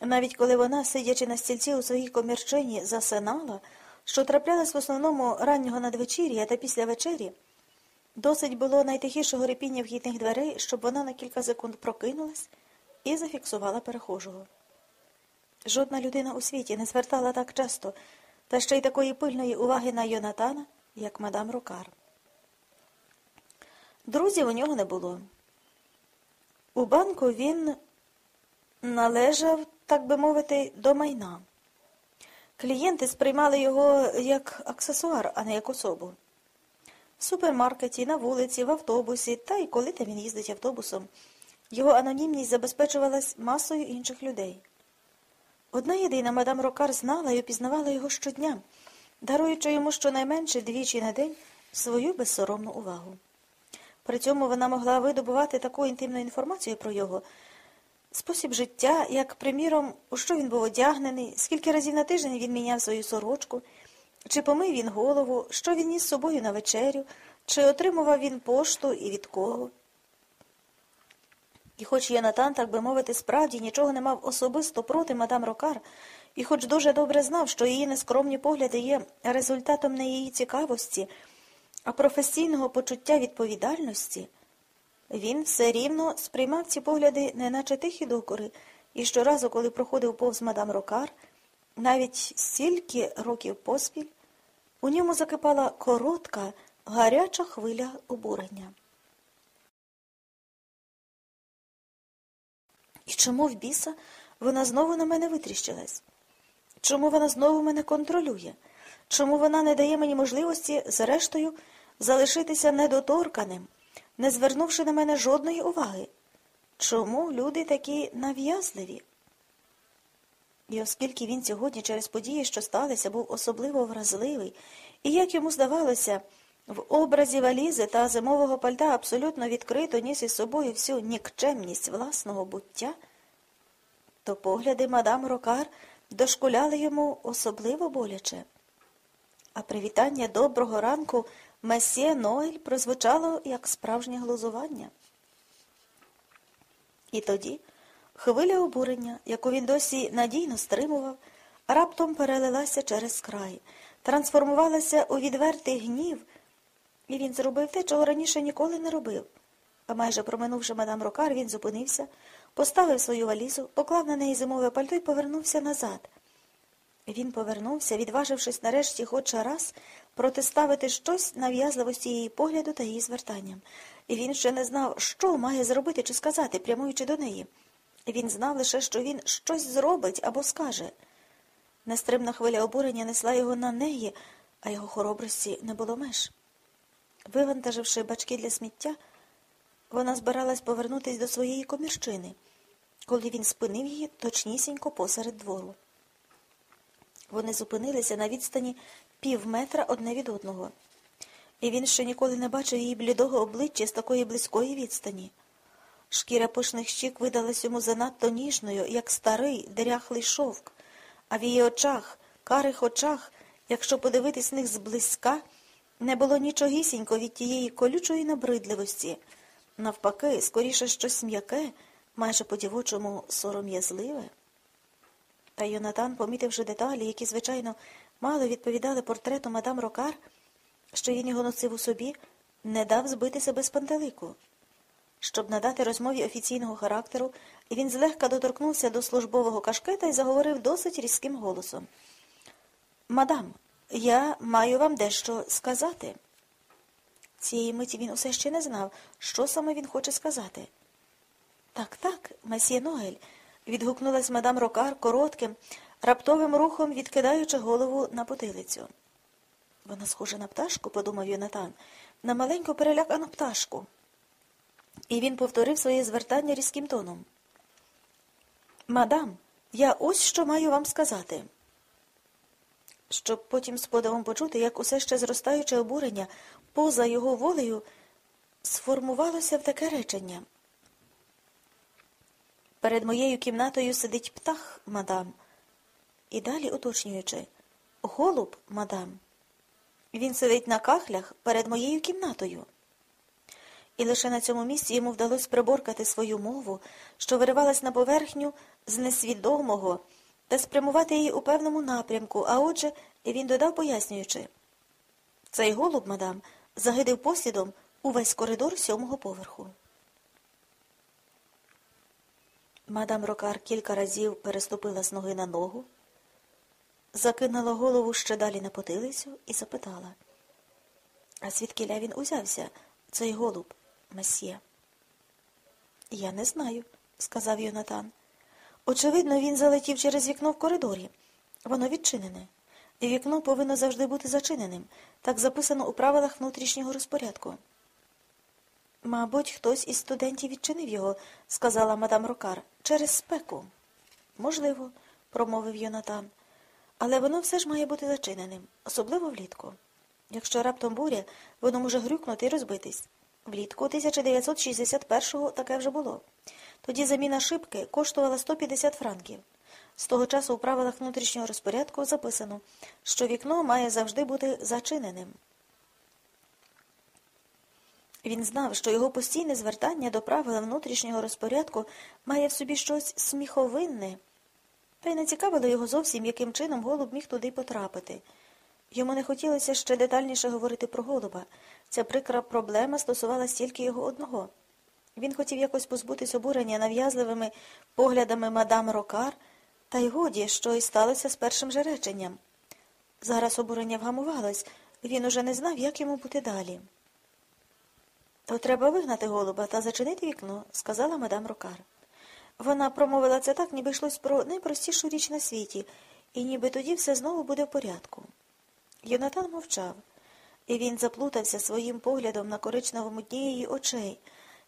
Навіть коли вона, сидячи на стільці у своїй комірчині, засинала, що траплялась в основному раннього надвечір'я та після вечері, Досить було найтихішого репіння вхідних дверей, щоб вона на кілька секунд прокинулась і зафіксувала перехожого. Жодна людина у світі не звертала так часто, та ще й такої пильної уваги на Йонатана, як мадам Рокар. Друзів у нього не було. У банку він належав, так би мовити, до майна. Клієнти сприймали його як аксесуар, а не як особу. в супермаркеті, на вулиці, в автобусі, та й коли там він їздить автобусом. Його анонімність забезпечувалась масою інших людей. Одна єдина мадам Рокар знала і опізнавала його щодня, даруючи йому щонайменше двічі на день свою безсоромну увагу. При цьому вона могла видобувати таку інтимну інформацію про його спосіб життя, як, приміром, у що він був одягнений, скільки разів на тиждень він міняв свою сорочку, чи помив він голову, що він ніс з собою на вечерю, чи отримував він пошту і від кого. І хоч Йонатан, так би мовити, справді нічого не мав особисто проти мадам Рокар, і хоч дуже добре знав, що її нескромні погляди є результатом не її цікавості, а професійного почуття відповідальності, він все рівно сприймав ці погляди неначе тихі докори, і щоразу, коли проходив повз мадам Рокар, навіть стільки років поспіль, у ньому закипала коротка, гаряча хвиля обурення. І чому в біса вона знову на мене витріщилась? Чому вона знову мене контролює? Чому вона не дає мені можливості, зрештою, залишитися недоторканим, не звернувши на мене жодної уваги? Чому люди такі нав'язливі? І оскільки він сьогодні через події, що сталися, був особливо вразливий, і, як йому здавалося, в образі валізи та зимового пальта абсолютно відкрито ніс із собою всю нікчемність власного буття, то погляди мадам Рокар дошкуляли йому особливо боляче. А привітання доброго ранку месьє Ноель прозвучало як справжнє глузування. І тоді хвиля обурення, яку він досі надійно стримував, раптом перелилася через край, трансформувалася у відвертий гнів. І він зробив те, чого раніше ніколи не робив. А майже проминувши мадам Рокар, він зупинився, поставив свою валізу, поклав на неї зимове пальто і повернувся назад. Він повернувся, відважившись нарешті хоч раз протиставити щось нав'язливості її погляду та її звертанням. І він ще не знав, що має зробити чи сказати, прямуючи до неї. Він знав лише, що він щось зробить або скаже. Нестримна хвиля обурення несла його на неї, а його хоробрості не було меж. Вивантаживши бачки для сміття, вона збиралась повернутися до своєї комірщини, коли він спинив її точнісінько посеред двору. Вони зупинилися на відстані пів метра одне від одного, і він ще ніколи не бачив її блідого обличчя з такої близької відстані. Шкіра пишних щік видалась йому занадто ніжною, як старий дряхлий шовк, а в її очах, карих очах, якщо подивитись них зблизька, не було нічогісінько від тієї колючої набридливості, навпаки, скоріше щось м'яке, майже по-дівочому сором'язливе. Та Йонатан, помітивши деталі, які, звичайно, мало відповідали портрету мадам Рокар, що він його носив у собі, не дав збити себе з пантелику. Щоб надати розмові офіційного характеру, він злегка доторкнувся до службового кашкета і заговорив досить різким голосом. Мадам, я маю вам дещо сказати. Цієї миті він усе ще не знав, що саме він хоче сказати. Так, так, месьє Ноель, відгукнулась мадам Рокар коротким, раптовим рухом відкидаючи голову на потилицю. Вона схожа на пташку, подумав Йонатан, на маленьку перелякану пташку. І він повторив своє звертання різким тоном. Мадам, я ось що маю вам сказати. Щоб потім з подивом почути, як усе ще зростаюче обурення поза його волею сформувалося в таке речення. Перед моєю кімнатою сидить птах, мадам, і далі уточнюючи, голуб, мадам. Він сидить на кахлях перед моєю кімнатою. І лише на цьому місці йому вдалося приборкати свою мову, що виривалась на поверхню з несвідомого, та спрямувати її у певному напрямку, а отже, він додав, пояснюючи, цей голуб, мадам, загидив послідом увесь коридор сьомого поверху. Мадам Рокар кілька разів переступила з ноги на ногу, закинула голову ще далі на потилицю і запитала, а звідкиля він узявся, цей голуб, месьє? Я не знаю, сказав Йонатан. Очевидно, він залетів через вікно в коридорі. Воно відчинене. і вікно повинно завжди бути зачиненим. Так записано у правилах внутрішнього розпорядку. Мабуть, хтось із студентів відчинив його, сказала мадам Рокар, через спеку. Можливо, промовив Йонатан. Але воно все ж має бути зачиненим, особливо влітку. Якщо раптом буря, воно може грюкнути і розбитись. Влітку 1961-го таке вже було. Тоді заміна шибки коштувала 150 франків. З того часу у правилах внутрішнього розпорядку записано, що вікно має завжди бути зачиненим. Він знав, що його постійне звертання до правил внутрішнього розпорядку має в собі щось сміховинне, та й не цікавило його зовсім, яким чином голуб міг туди потрапити. Йому не хотілося ще детальніше говорити про голуба. Ця прикра проблема стосувалась тільки його одного. Він хотів якось позбутись обурення нав'язливими поглядами мадам Рокар, та й годі, що й сталося з першим же реченням. Зараз обурення вгамувалось, він уже не знав, як йому бути далі. То треба вигнати голуба та зачинити вікно, сказала мадам Рокар. Вона промовила це так, ніби йшлось про найпростішу річ на світі, і ніби тоді все знову буде в порядку. Йонатан мовчав, і він заплутався своїм поглядом на коричневому дні її очей.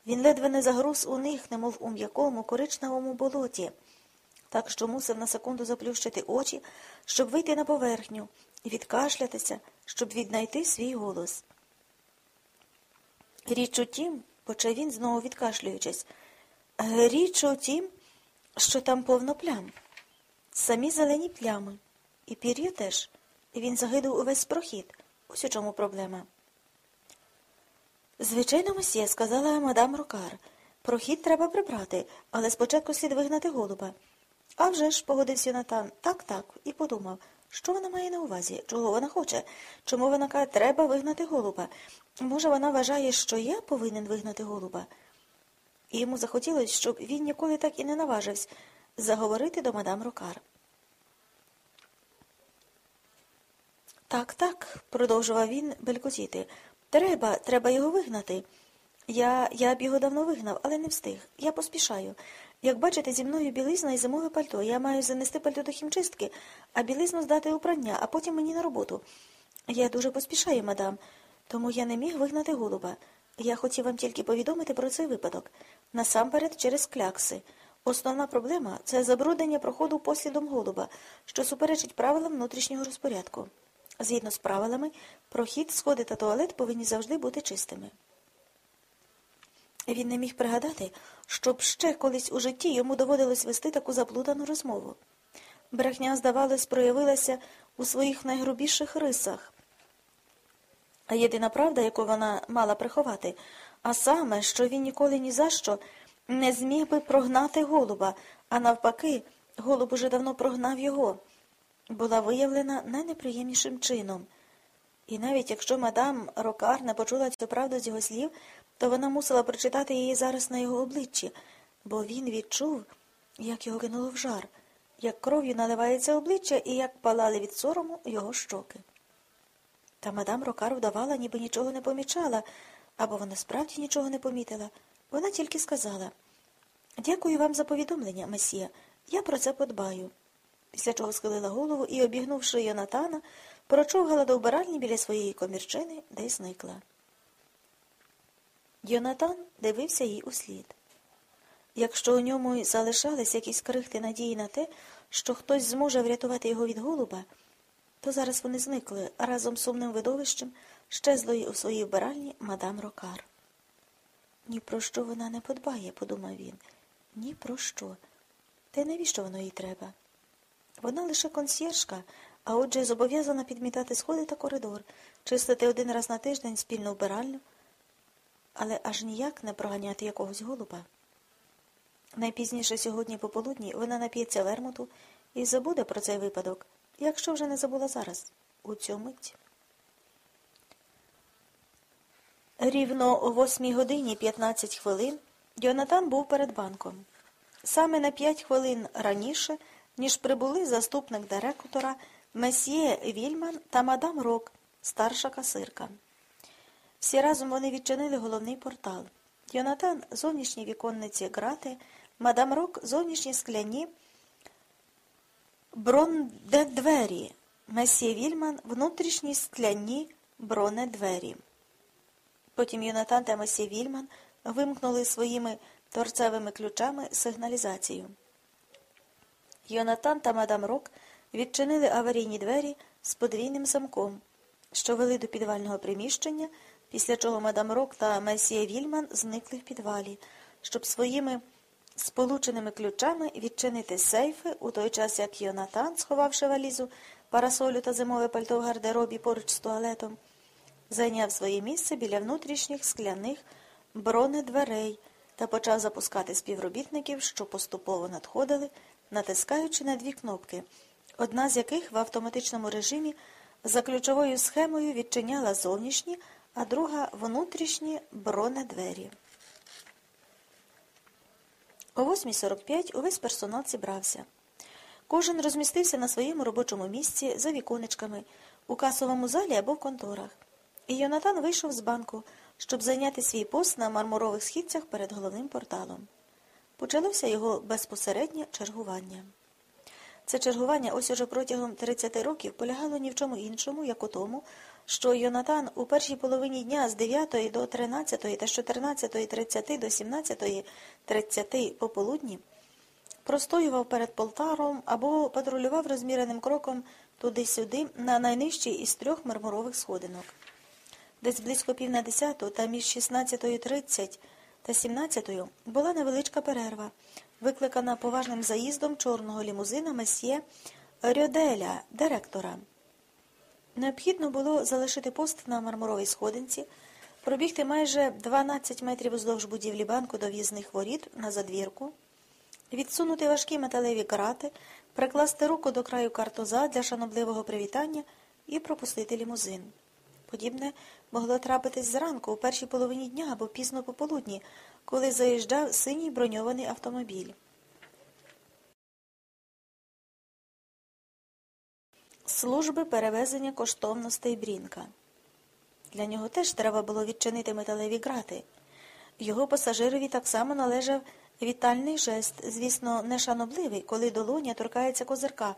Він ледве не загруз у них, немов у м'якому коричневому болоті, так що мусив на секунду заплющити очі, щоб вийти на поверхню і відкашлятися, щоб віднайти свій голос. Річ у тім, почав він, знову відкашлюючись, річ у тім, що там повно плям. Самі зелені плями. І пір'я теж. Він загидав увесь прохід. Ось у чому проблема. Звичайно, мосьє, сказала мадам Рокар. Прохід треба прибрати, але спочатку слід вигнати голуба. А вже ж, погодився Натан, так, так, і подумав, що вона має на увазі, чого вона хоче, чому вона каже, треба вигнати голуба. Може, вона вважає, що я повинен вигнати голуба. І йому захотілося, щоб він ніколи так і не наважився заговорити до мадам Рокар. Так, так, продовжував він белькотіти. Треба, треба його вигнати. Я я б його давно вигнав, але не встиг. Я поспішаю. Як бачите, зі мною білизна і зимове пальто. Я маю занести пальто до хімчистки, а білизну здати у прання, а потім мені на роботу. Я дуже поспішаю, мадам, тому я не міг вигнати голуба. Я хотів вам тільки повідомити про цей випадок. Насамперед через клякси. Основна проблема це забруднення проходу послідом голуба, що суперечить правилам внутрішнього розпорядку. Згідно з правилами, прохід, сходи та туалет повинні завжди бути чистими. Він не міг пригадати, щоб ще колись у житті йому доводилось вести таку заплутану розмову. Брехня, здавалось, проявилася у своїх найгрубіших рисах. А єдина правда, яку вона мала приховати, а саме, що він ніколи ні за що не зміг би прогнати голуба, а навпаки, голуб уже давно прогнав його була виявлена найнеприємнішим чином. І навіть якщо мадам Рокар не почула цю правду з його слів, то вона мусила прочитати її зараз на його обличчі, бо він відчув, як його кинуло в жар, як кров'ю наливається обличчя і як палали від сорому його щоки. Та мадам Рокар вдавала, ніби нічого не помічала, або вона справді нічого не помітила. Вона тільки сказала Дякую вам за повідомлення, месія. Я про це подбаю після чого схилила голову і, обігнувши Йонатана, прочовгала до вбиральні біля своєї комірчини, де й зникла. Йонатан дивився їй услід. Якщо у ньому й залишались якісь крихти надії на те, що хтось зможе врятувати його від голуба, то зараз вони зникли разом з сумним видовищем щезлої у своїй вбиральні мадам Рокар. Ні про що вона не подбає, подумав він. Ні про що. Та й навіщо воно їй треба? Вона лише консьєржка, а отже зобов'язана підмітати сходи та коридор, чистити один раз на тиждень спільну вбиральню, але аж ніяк не проганяти якогось голуба. Найпізніше сьогодні пополудні вона нап'ється вермуту і забуде про цей випадок, якщо вже не забула зараз, у цю мить. Рівно о восьмій годині 15 хвилин Йонатан був перед банком. Саме на п'ять хвилин раніше ніж прибули заступник директора Месьє Вільман та мадам Рок, старша касирка. Всі разом вони відчинили головний портал. Йонатан зовнішні віконниці грати, мадам Рок зовнішні скляні брондедвері, Месьє Вільман внутрішні скляні бронедвері. Потім Йонатан та месьє Вільман вимкнули своїми торцевими ключами сигналізацію. Йонатан та мадам Рок відчинили аварійні двері з подвійним замком, що вели до підвального приміщення, після чого мадам Рок та месьє Вільман зникли в підвалі, щоб своїми сполученими ключами відчинити сейфи у той час, як Йонатан, сховавши валізу, парасолю та зимове пальто в гардеробі поруч з туалетом, зайняв своє місце біля внутрішніх скляних бронедверей та почав запускати співробітників, що поступово надходили, натискаючи на дві кнопки, одна з яких в автоматичному режимі за ключовою схемою відчиняла зовнішні, а друга внутрішні бронедвері. О 8.45 увесь персонал зібрався. Кожен розмістився на своєму робочому місці за віконечками, у касовому залі або в конторах. І Йонатан вийшов з банку, щоб зайняти свій пост на мармурових східцях перед головним порталом. Почалося його безпосереднє чергування. Це чергування ось уже протягом 30 років полягало ні в чому іншому, як у тому, що Йонатан у першій половині дня з 9 до 13 та з 14.30 до 17.30 пополудні простоював перед полтаром або патрулював розміреним кроком туди-сюди на найнижчій із трьох мармурових сходинок. Десь близько пів на десяту та між 16.30 та 17 була невеличка перерва, викликана поважним заїздом чорного лімузина месьє Рьоделя, директора. Необхідно було залишити пост на мармуровій сходинці, пробігти майже 12 метрів уздовж будівлі банку до в'їзних воріт на задвірку, відсунути важкі металеві крати, прикласти руку до краю картоза для шанобливого привітання і пропустити лімузин. Подібне могло трапитись зранку, у першій половині дня або пізно пополудні, коли заїжджав синій броньований автомобіль. Служби перевезення коштовностей Брінка. Для нього теж треба було відчинити металеві грати. Його пасажирові так само належав вітальний жест, звісно, не шанобливий, коли долоня торкається козирка,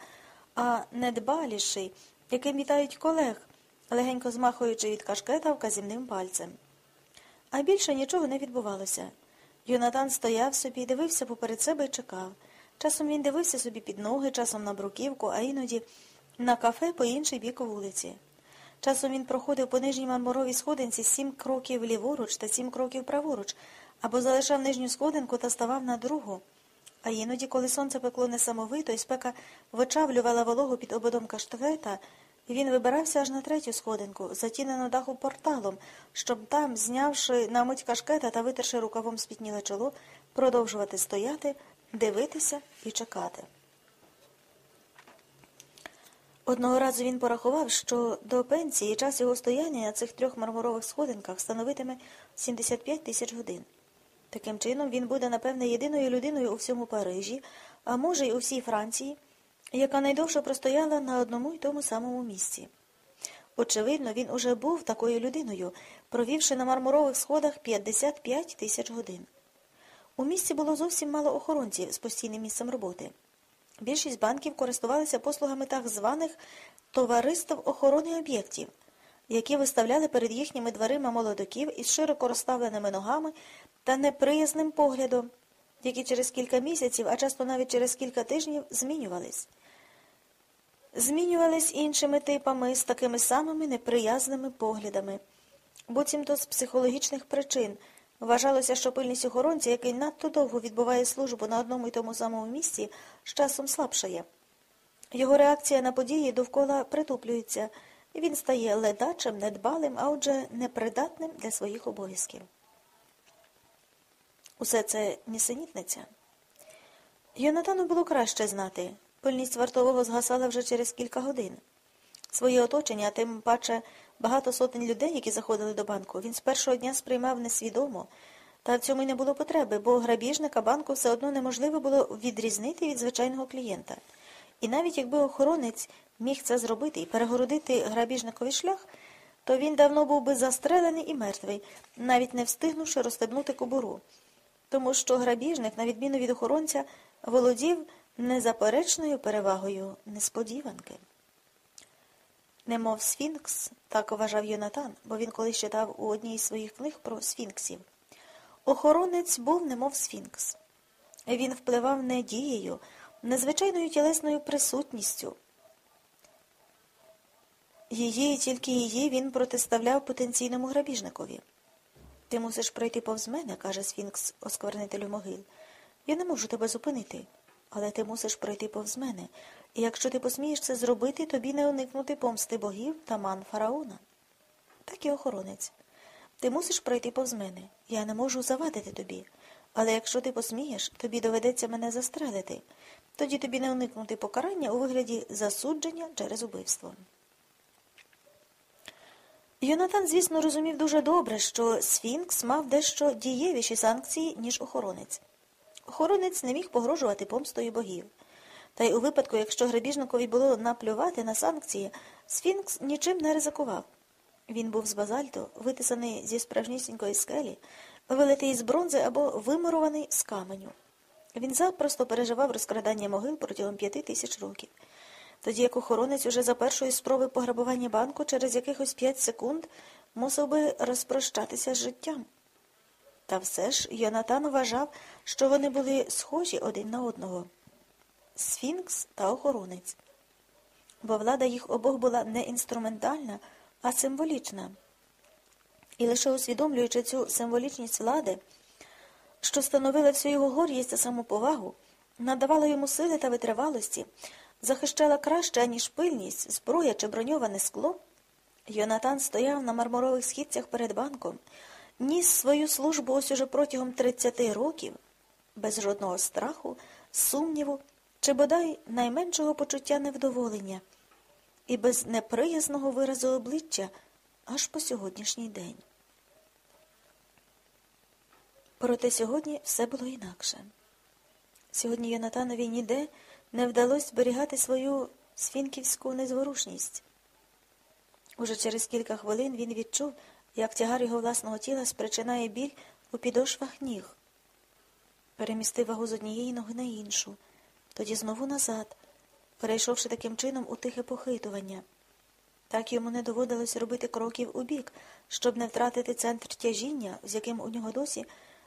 а недбаліший, яким вітають колег, легенько змахуючи від кашкета вказівним пальцем. А більше нічого не відбувалося. Йонатан стояв собі, дивився поперед себе і чекав. Часом він дивився собі під ноги, часом на бруківку, а іноді на кафе по інший бік вулиці. Часом він проходив по нижній мармуровій сходинці сім кроків ліворуч та сім кроків праворуч, або залишав нижню сходинку та ставав на другу. А іноді, коли сонце пекло несамовито і спека вичавлювала вологу під ободом каштагета, він вибирався аж на третю сходинку, затінену даху порталом, щоб там, знявши на мить кашкета та витерши рукавом спітніле чоло, продовжувати стояти, дивитися і чекати. Одного разу він порахував, що до пенсії час його стояння на цих трьох мармурових сходинках становитиме 75 тисяч годин. Таким чином, він буде, напевне, єдиною людиною у всьому Парижі, а може, й у всій Франції, яка найдовше простояла на одному й тому самому місці. Очевидно, він уже був такою людиною, провівши на мармурових сходах 55 тисяч годин. У місті було зовсім мало охоронців з постійним місцем роботи. Більшість банків користувалися послугами так званих товариств охорони об'єктів, які виставляли перед їхніми дверима молодиків із широко розставленими ногами та неприязним поглядом, які через кілька місяців, а часто навіть через кілька тижнів, змінювались. Змінювались іншими типами з такими самими неприязними поглядами, буцімто з психологічних причин. Вважалося, що пильність охоронця, який надто довго відбуває службу на одному й тому самому місці, з часом слабшає. Його реакція на події довкола притуплюється, і він стає ледачим, недбалим, а отже, непридатним для своїх обов'язків. Усе це нісенітниця. Йонатану було краще знати. Пильність вартового згасала вже через кілька годин. Своє оточення, тим паче багато сотень людей, які заходили до банку, він з першого дня сприймав несвідомо, та в цьому й не було потреби, бо грабіжника банку все одно неможливо було відрізнити від звичайного клієнта. І навіть якби охоронець міг це зробити і перегородити грабіжникові шлях, то він давно був би застрелений і мертвий, навіть не встигнувши розстебнути кобуру. Тому що грабіжник, на відміну від охоронця, володів незаперечною перевагою несподіванки. Немов сфінкс, так вважав Йонатан, бо він колись читав у одній із своїх книг про сфінксів. Охоронець був немов сфінкс. Він впливав не дією, незвичайною тілесною присутністю. Її, і тільки її він протиставляв потенційному грабіжникові. Ти мусиш пройти повз мене, каже Сфінкс осквернителю могил. Я не можу тебе зупинити, але ти мусиш пройти повз мене, якщо ти посмієш це зробити, тобі не уникнути помсти богів та ман фараона. Так і охоронець. Ти мусиш пройти повз мене. Я не можу завадити тобі. Але якщо ти посмієш, тобі доведеться мене застрелити. Тоді тобі не уникнути покарання у вигляді засудження через убивство. Йонатан, звісно, розумів дуже добре, що Сфінкс мав дещо дієвіші санкції, ніж охоронець. Охоронець не міг погрожувати помстою богів. Та й у випадку, якщо грабіжникові було наплювати на санкції, Сфінкс нічим не ризикував. Він був з базальту, витисаний зі справжнісінької скелі, вилитий з бронзи або вимурований з каменю. Він запросто переживав розкрадання могил протягом п'яти тисяч років. Тоді як охоронець уже за першої спроби пограбування банку через якихось п'ять секунд мусив би розпрощатися з життям. Та все ж Йонатан вважав, що вони були схожі один на одного Сфінкс та охоронець. Бо влада їх обох була не інструментальна, а символічна. І лише усвідомлюючи цю символічність влади, що становила всю його гордість та самоповагу, надавала йому сили та витривалості, захищала краще, аніж пильність, зброя чи броньоване скло, Йонатан стояв на мармурових східцях перед банком, ніс свою службу ось уже протягом 30 років, без жодного страху, сумніву чи бодай найменшого почуття невдоволення, і без неприязного виразу обличчя аж по сьогоднішній день. Проте сьогодні все було інакше. Сьогодні Йонатанові ніде не вдалося зберігати свою сфінківську незворушність. Уже через кілька хвилин він відчув, як тягар його власного тіла спричинає біль у підошвах ніг. Перемістив вагу з однієї ноги на іншу, тоді знову назад, перейшовши таким чином у тихе похитування. Так йому не доводилось робити кроків у бік, щоб не втратити центр тяжіння, з яким у нього досі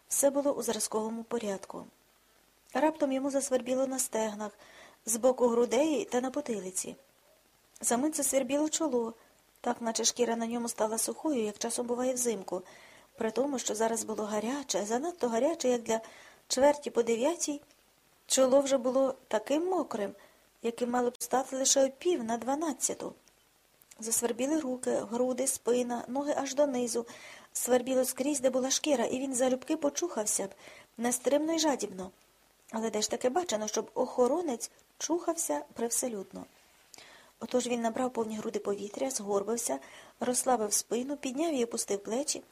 все було у зразковому порядку. Раптом йому засвербіло на стегнах, з боку грудей та на потилиці. Замить засвербіло чоло, так наче шкіра на ньому стала сухою, як часом буває взимку, при тому, що зараз було гаряче, занадто гаряче, як для чверті по дев'ятій, чоло вже було таким мокрим, яким мало б стати лише о пів на дванадцяту. Засвербіли руки, груди, спина, ноги аж донизу, свербіло скрізь, де була шкіра, і він залюбки почухався б, нестримно й жадібно. Але де ж таке бачено, щоб охоронець чухався привселюдно. Отож він набрав повні груди повітря, згорбився, розслабив спину, підняв і опустив плечі,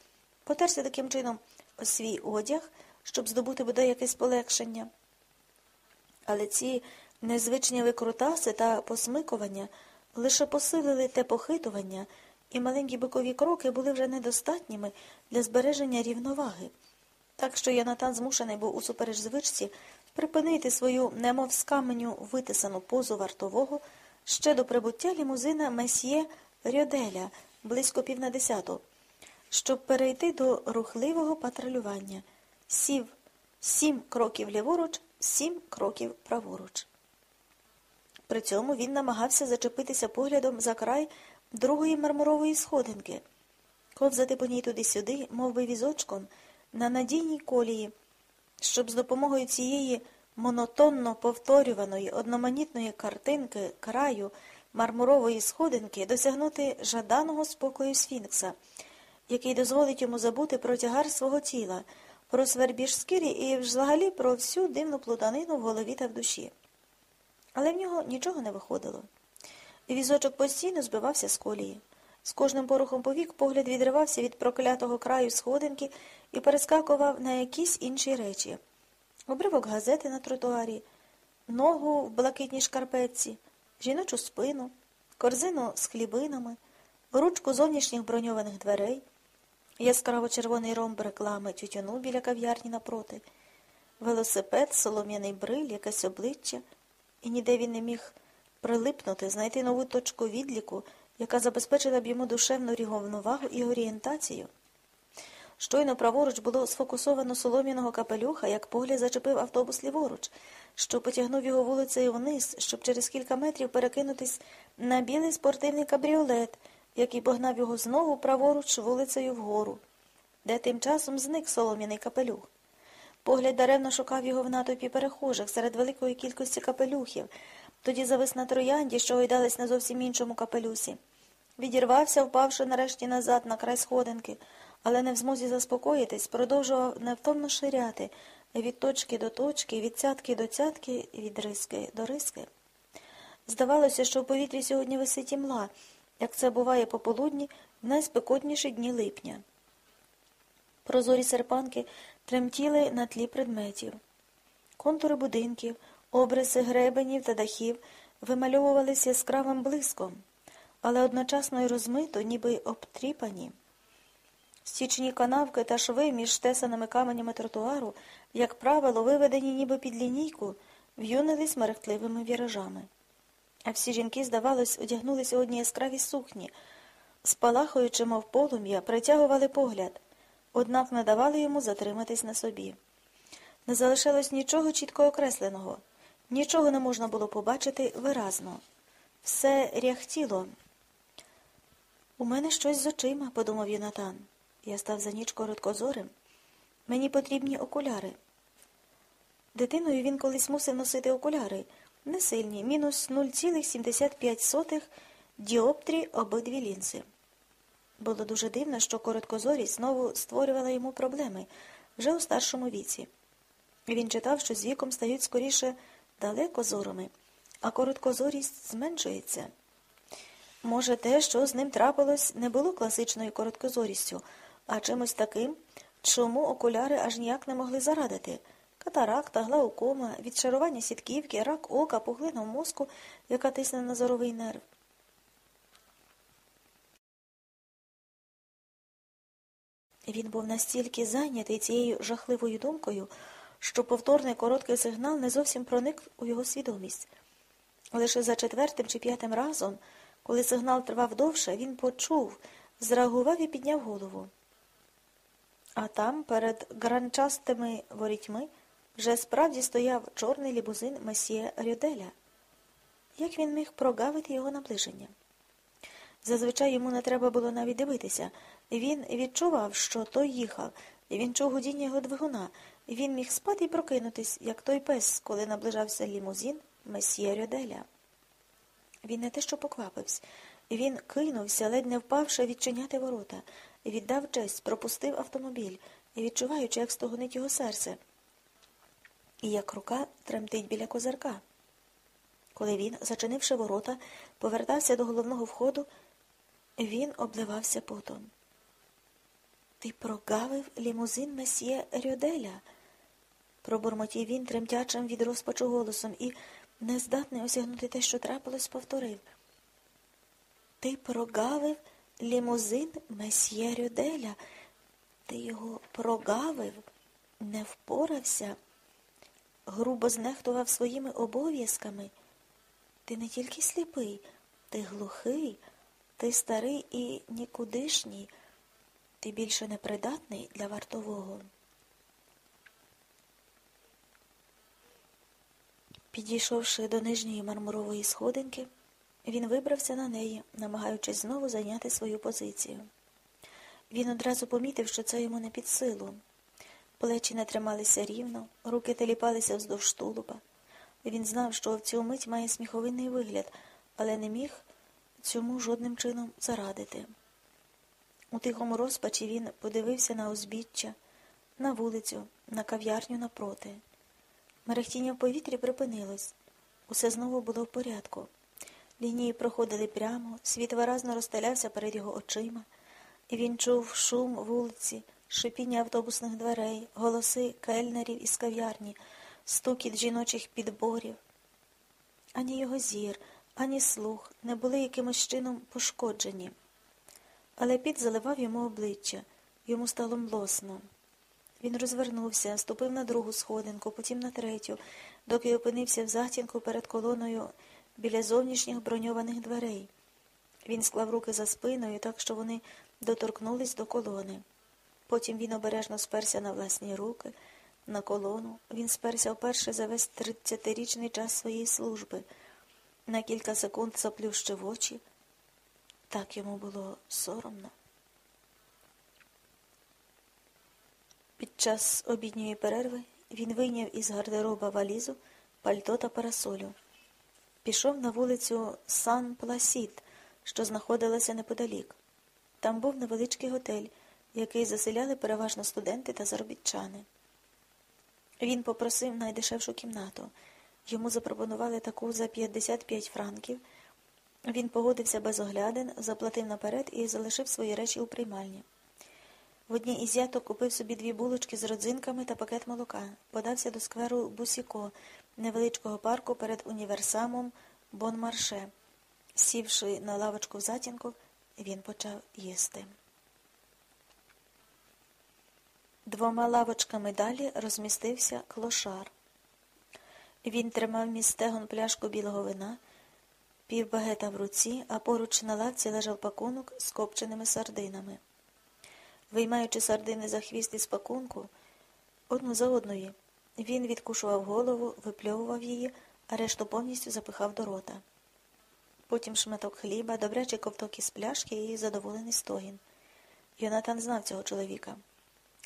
потерся таким чином свій одяг, щоб здобути бодай якесь полегшення. Але ці незвичні викрутаси та посмикування лише посилили те похитування, і маленькі бокові кроки були вже недостатніми для збереження рівноваги. Так що Янатан змушений був усупереч звичці припинити свою немов з каменю витисану позу вартового ще до прибуття лімузина месьє Рьоделя близько пів на десяту, щоб перейти до рухливого патрулювання. Сів сім кроків ліворуч, сім кроків праворуч. При цьому він намагався зачепитися поглядом за край другої мармурової сходинки, ковзати по ній туди-сюди, мов би візочком, на надійній колії, щоб з допомогою цієї монотонно повторюваної одноманітної картинки краю мармурової сходинки досягнути жаданого спокою Сфінкса, який дозволить йому забути про тягар свого тіла, про свербіж скирі і взагалі про всю дивну плутанину в голові та в душі. Але в нього нічого не виходило. Візочок постійно збивався з колії. З кожним порухом повік погляд відривався від проклятого краю сходинки і перескакував на якісь інші речі. Обривок газети на тротуарі, ногу в блакитній шкарпетці, жіночу спину, корзину з хлібинами, ручку зовнішніх броньованих дверей, яскраво червоний ромб реклами тютюну біля кав'ярні напроти, велосипед, солом'яний бриль, якесь обличчя, і ніде він не міг прилипнути, знайти нову точку відліку яка забезпечила б йому душевну рівновагу і орієнтацію. Щойно праворуч було сфокусовано солом'яного капелюха, як погляд зачепив автобус ліворуч, що потягнув його вулицею вниз, щоб через кілька метрів перекинутись на білий спортивний кабріолет, який погнав його знову праворуч вулицею вгору, де тим часом зник солом'яний капелюх. Погляд даремно шукав його в натовпі перехожих серед великої кількості капелюхів, тоді завис на троянді, що гойдались на зовсім іншому капелюсі. Відірвався, впавши нарешті назад на край сходинки, але не в змозі заспокоїтись, продовжував невтомно ширяти від точки до точки, від цятки до цятки, від риски до риски. Здавалося, що в повітрі сьогодні висить імла, як це буває пополудні в найспекотніші дні липня. Прозорі серпанки тремтіли на тлі предметів. Контури будинків, обриси гребенів та дахів вимальовувалися яскравим блиском, але одночасно й розмито, ніби обтріпані. Стічні канавки та шви між тесаними каменями тротуару, як правило, виведені ніби під лінійку, в'юнились мерехтливими віражами. А всі жінки, здавалось, одягнули сьогодні яскраві сукні, спалахуючи, мов полум'я, притягували погляд, однак не давали йому затриматись на собі. Не залишалось нічого чітко окресленого, нічого не можна було побачити виразно. Все ряхтіло. У мене щось з очима, подумав Юнатан. Я став за ніч короткозорим. Мені потрібні окуляри. Дитиною він колись мусив носити окуляри, не сильні, мінус 0,75 діоптрі обидві лінзи. Було дуже дивно, що короткозорість знову створювала йому проблеми вже у старшому віці. Він читав, що з віком стають скоріше далекозорими, а короткозорість зменшується. Може, те, що з ним трапилось, не було класичною короткозорістю, а чимось таким, чому окуляри аж ніяк не могли зарадити катаракта, глаукома, відчарування сітківки, рак ока, пуглина в мозку, яка тисне на зоровий нерв. Він був настільки зайнятий цією жахливою думкою, що повторний короткий сигнал не зовсім проник у його свідомість. Лише за четвертим чи п'ятим разом, коли сигнал тривав довше, він почув, зреагував і підняв голову. А там, перед гранчастими ворітьми, вже справді стояв чорний лібузин месьє Рюделя. Як він міг прогавити його наближення? Зазвичай йому не треба було навіть дивитися. Він відчував, що той їхав, він чув гудіння його двигуна, він міг спати і прокинутись, як той пес, коли наближався лімузин месьє Рюделя. Він не те, що поквапився. Він кинувся, ледь не впавши відчиняти ворота, віддав честь, пропустив автомобіль, відчуваючи, як стогонить його серце, і як рука тремтить біля козирка. Коли він, зачинивши ворота, повертався до головного входу, він обливався потом. Ти прогавив лімузин месьє Рюделя, пробурмотів він тремтячим від розпачу голосом і, нездатний осягнути те, що трапилось, повторив. Ти прогавив лімузин месьє Рюделя. Ти його прогавив, не впорався, грубо знехтував своїми обов'язками. Ти не тільки сліпий, ти глухий, ти старий і нікудишній, ти більше непридатний для вартового. Підійшовши до нижньої мармурової сходинки, він вибрався на неї, намагаючись знову зайняти свою позицію. Він одразу помітив, що це йому не під силу. Плечі не трималися рівно, руки теліпалися вздовж тулуба. Він знав, що в цю мить має сміховинний вигляд, але не міг цьому жодним чином зарадити. У тихому розпачі він подивився на узбіччя, на вулицю, на кав'ярню напроти. Мерехтіння в повітрі припинилось. Усе знову було в порядку. Лінії проходили прямо, світ виразно розстелявся перед його очима, і він чув шум вулиці, шипіння автобусних дверей, голоси кельнерів із кав'ярні, стукіт жіночих підборів. Ані його зір, ані слух не були якимось чином пошкоджені. Але під заливав йому обличчя, йому стало млосно. Він розвернувся, ступив на другу сходинку, потім на третю, доки опинився в затінку перед колоною біля зовнішніх броньованих дверей. Він склав руки за спиною, так що вони доторкнулись до колони. Потім він обережно сперся на власні руки, на колону. Він сперся вперше за весь тридцятирічний час своєї служби. На кілька секунд заплющив очі. Так йому було соромно. Під час обідньої перерви він вийняв із гардероба валізу, пальто та парасолю. Пішов на вулицю Сан Пласіт, що знаходилася неподалік. Там був невеличкий готель, який заселяли переважно студенти та заробітчани. Він попросив найдешевшу кімнату. Йому запропонували таку за 55 франків. Він погодився без оглядин, заплатив наперед і залишив свої речі у приймальні. В одній із яток купив собі дві булочки з родзинками та пакет молока, подався до скверу Бусіко, невеличкого парку перед універсамом Бонмарше. Сівши на лавочку в затінку, він почав їсти. Двома лавочками далі розмістився клошар. Він тримав між стегон пляшку білого вина, пів багета в руці, а поруч на лавці лежав пакунок з копченими сардинами. Виймаючи сардини за хвіст із пакунку, одну за одною, він відкушував голову, випльовував її, а решту повністю запихав до рота. Потім шматок хліба, добрячий ковток із пляшки і задоволений стогін. Йонатан знав цього чоловіка.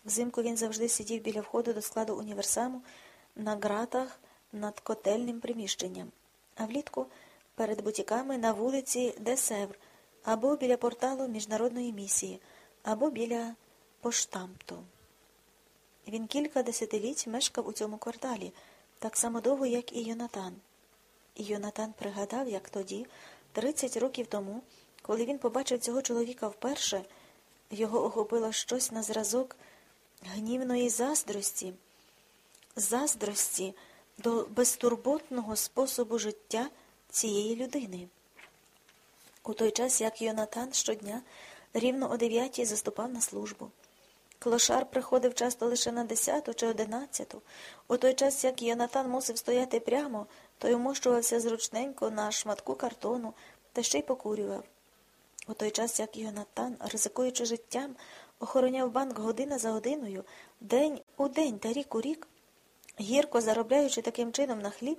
Взимку він завжди сидів біля входу до складу універсаму на ґратах над котельним приміщенням, а влітку перед бутіками на вулиці Десевр або біля порталу міжнародної місії, або біля поштамту. Він кілька десятиліть мешкав у цьому кварталі, так само довго, як і Йонатан. І Йонатан пригадав, як тоді, 30 років тому, коли він побачив цього чоловіка вперше, його охопило щось на зразок гнівної заздрості, заздрості до безтурботного способу життя цієї людини. У той час, як Йонатан щодня рівно о дев'ятій заступав на службу. Клошар приходив часто лише на десяту чи одинадцяту. У той час, як Йонатан мусив стояти прямо, той умощувався зручненько на шматку картону та ще й покурював. У той час, як Йонатан, ризикуючи життям, охороняв банк година за годиною, день у день та рік у рік, гірко заробляючи таким чином на хліб,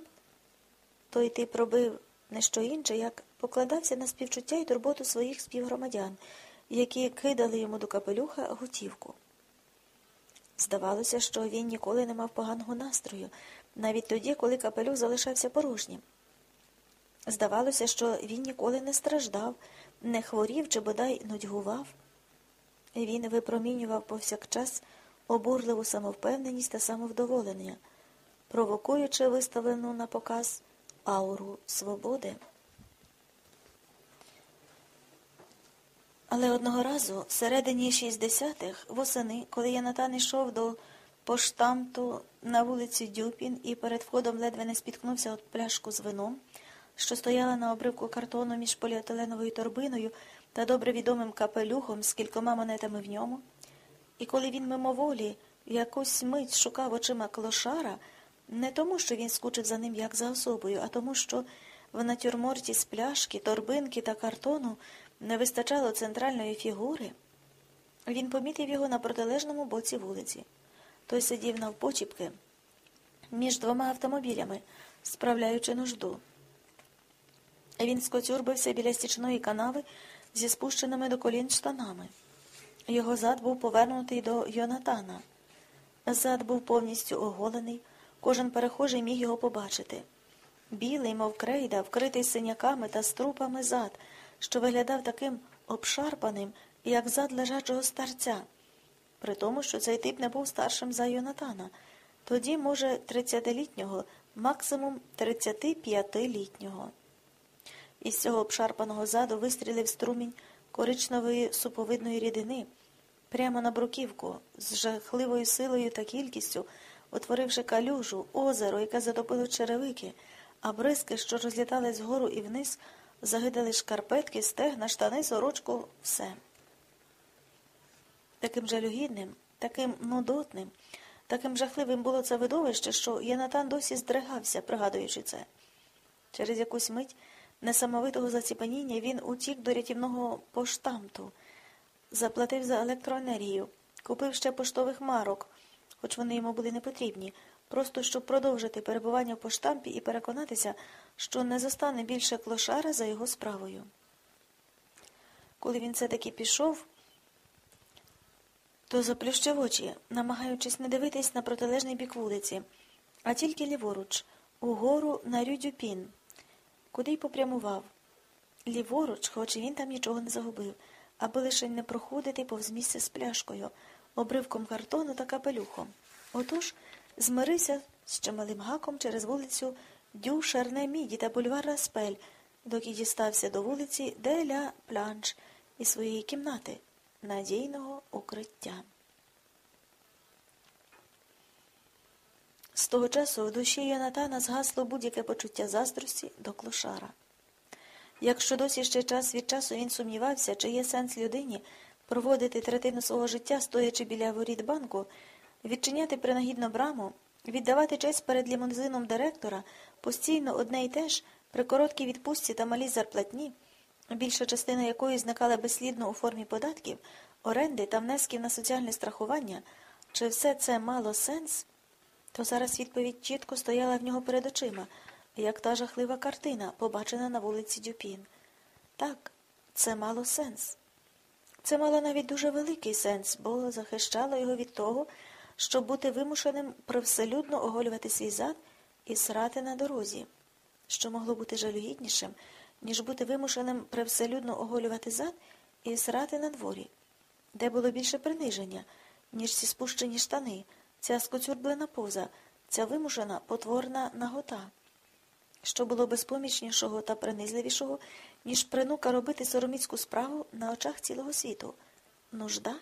той ти пробив не що інше, як покладався на співчуття і турботу своїх співгромадян, які кидали йому до капелюха готівку. Здавалося, що він ніколи не мав поганого настрою, навіть тоді, коли капелюх залишався порожнім. Здавалося, що він ніколи не страждав, не хворів чи бодай нудьгував. Він випромінював повсякчас обурливу самовпевненість та самовдоволення, провокуючи виставлену на показ ауру свободи. Але одного разу, всередині 60-х, восени, коли Янатан йшов до поштамту на вулиці Дюпін і перед входом ледве не спіткнувся от пляшку з вином, що стояла на обривку картону між поліетиленовою торбиною та добре відомим капелюхом з кількома монетами в ньому, і коли він мимоволі якусь мить шукав очима клошара, не тому, що він скучив за ним як за особою, а тому, що в натюрморті з пляшки, торбинки та картону не вистачало центральної фігури, він помітив його на протилежному боці вулиці. Той сидів навпочіпки між двома автомобілями, справляючи нужду. Він скоцюрбився біля стічної канави зі спущеними до колін штанами. Його зад був повернутий до Йонатана. Зад був повністю оголений, кожен перехожий міг його побачити. Білий, мов крейда, вкритий синяками та струпами зад, що виглядав таким обшарпаним, як зад лежачого старця, при тому, що цей тип не був старшим за Йонатана, тоді, може, тридцятилітнього, максимум тридцятип'ятилітнього. Із цього обшарпаного заду вистрілив струмінь коричневої суповидної рідини прямо на бруківку, з жахливою силою та кількістю, утворивши калюжу, озеро, яке затопило черевики, а бризки, що розлітались вгору і вниз, загидали шкарпетки, стегна, штани, сорочку, все. Таким жалюгідним, таким нудотним, таким жахливим було це видовище, що Янатан досі здригався, пригадуючи це. Через якусь мить несамовитого заціпаніння він утік до рятівного поштамту, заплатив за електроенергію, купив ще поштових марок, хоч вони йому були не потрібні, просто щоб продовжити перебування в поштампі і переконатися, що не застане більше клошара за його справою. Коли він все-таки пішов, то заплющив очі, намагаючись не дивитись на протилежний бік вулиці, а тільки ліворуч, угору на Рюдюпін, куди й попрямував. Ліворуч, хоч він там нічого не загубив, аби лише не проходити повз місце з пляшкою, обривком картону та капелюхом. Отож змирився з чималим гаком через вулицю Дю Шарне Міді та бульвар Распель, доки дістався до вулиці Деля Планш і своєї кімнати надійного укриття. З того часу в душі Йонатана згасло будь-яке почуття заздрості до клошара. Якщо досі ще час від часу він сумнівався, чи є сенс людині проводити третину свого життя, стоячи біля воріт банку, відчиняти принагідно браму, віддавати честь перед лімузином директора, постійно одне й те ж, при короткій відпустці та малій зарплатні, більша частина якої зникала безслідно у формі податків, оренди та внесків на соціальне страхування, чи все це мало сенс, то зараз відповідь чітко стояла в нього перед очима, як та жахлива картина, побачена на вулиці Дюпін. Так, це мало сенс. Це мало навіть дуже великий сенс, бо захищало його від того, щоб бути вимушеним привселюдно оголювати свій зад і срати на дорозі, що могло бути жалюгіднішим, ніж бути вимушеним привселюдно оголювати зад і срати на дворі, де було більше приниження, ніж ці спущені штани, ця скоцюрблена поза, ця вимушена потворна нагота. Що було безпомічнішого та принизливішого, ніж принука робити сороміцьку справу на очах цілого світу? Нужда?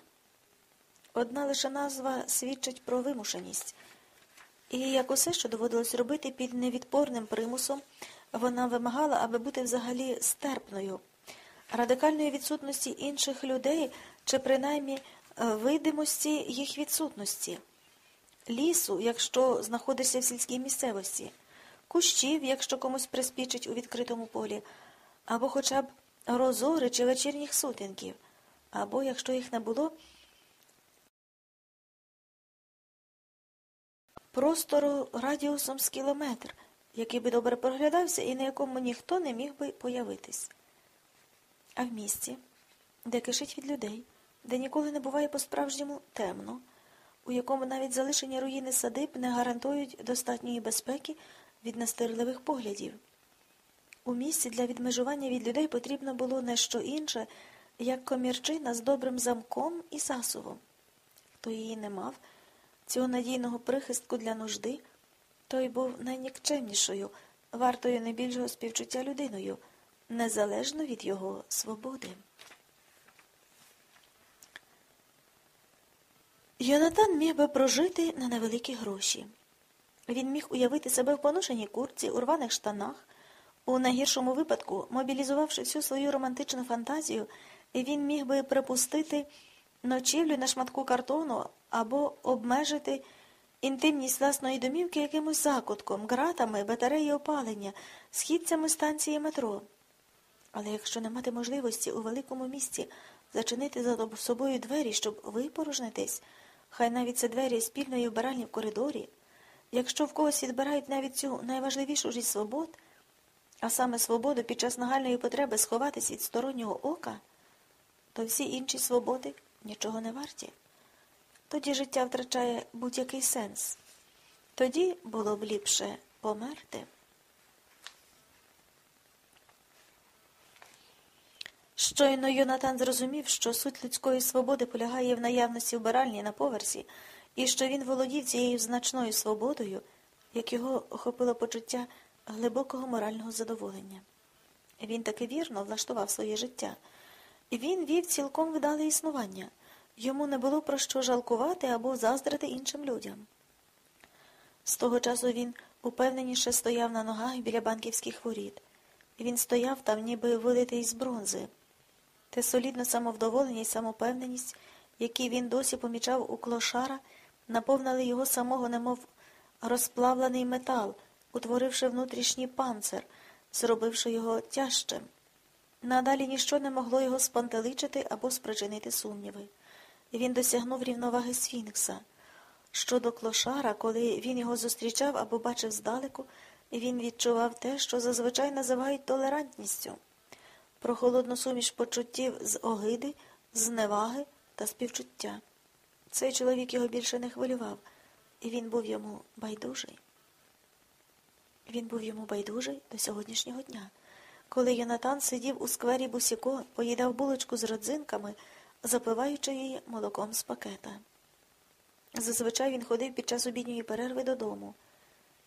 Одна лише назва свідчить про вимушеність. І як усе, що доводилось робити під невідпорним примусом, вона вимагала, аби бути взагалі стерпною, радикальної відсутності інших людей чи принаймні видимості їх відсутності, лісу, якщо знаходишся в сільській місцевості, кущів, якщо комусь приспічить у відкритому полі, або хоча б розори чи вечірніх сутінків, або, якщо їх не було, простору радіусом з кілометр, який би добре проглядався і на якому ніхто не міг би появитись. А в місті, де кишить від людей, де ніколи не буває по-справжньому темно, у якому навіть залишені руїни садиб не гарантують достатньої безпеки від настирливих поглядів. У місці для відмежування від людей потрібно було не що інше, як комірчина з добрим замком і засувом. Хто її не мав, цього надійного прихистку для нужди, той був найнікчемнішою, вартою найбільшого співчуття людиною, незалежно від його свободи. Йонатан міг би прожити на невеликі гроші. Він міг уявити себе в поношеній курці, у рваних штанах. У найгіршому випадку, мобілізувавши всю свою романтичну фантазію, він міг би припустити ночівлю на шматку картону або обмежити інтимність власної домівки якимось закутком, ґратами, батареї опалення, східцями станції метро. Але якщо не мати можливості у великому місті зачинити за собою двері, щоб випорожнитись, хай навіть це двері спільної вбиральні в коридорі, якщо в когось відбирають навіть цю найважливішу ж свобод, а саме свободу під час нагальної потреби сховатись від стороннього ока, то всі інші свободи нічого не варті. Тоді життя втрачає будь-який сенс. Тоді було б ліпше померти. Щойно Йонатан зрозумів, що суть людської свободи полягає в наявності вбиральні на поверсі, і що він володів цією значною свободою, як його охопило почуття глибокого морального задоволення. Він таки вірно влаштував своє життя. Він вів цілком вдале існування. Йому не було про що жалкувати або заздрити іншим людям. З того часу він упевненіше стояв на ногах біля банківських воріт. Він стояв там, ніби вилитий з бронзи. Те солідне самовдоволення і самопевненість, які він досі помічав у клошара, наповнили його самого, немов розплавлений метал, утворивши внутрішній панцир, зробивши його тяжчим. Надалі ніщо не могло його спантеличити або спричинити сумніви. Він досягнув рівноваги Сфінкса. Щодо клошара, коли він його зустрічав або бачив здалеку, він відчував те, що зазвичай називають толерантністю, про холодну суміш почуттів з огиди, зневаги та співчуття. Цей чоловік його більше не хвилював, і він був йому байдужий. Він був йому байдужий до сьогоднішнього дня, коли Йонатан сидів у сквері Бусіко, поїдав булочку з родзинками, запиваючи її молоком з пакета. Зазвичай він ходив під час обідньої перерви додому.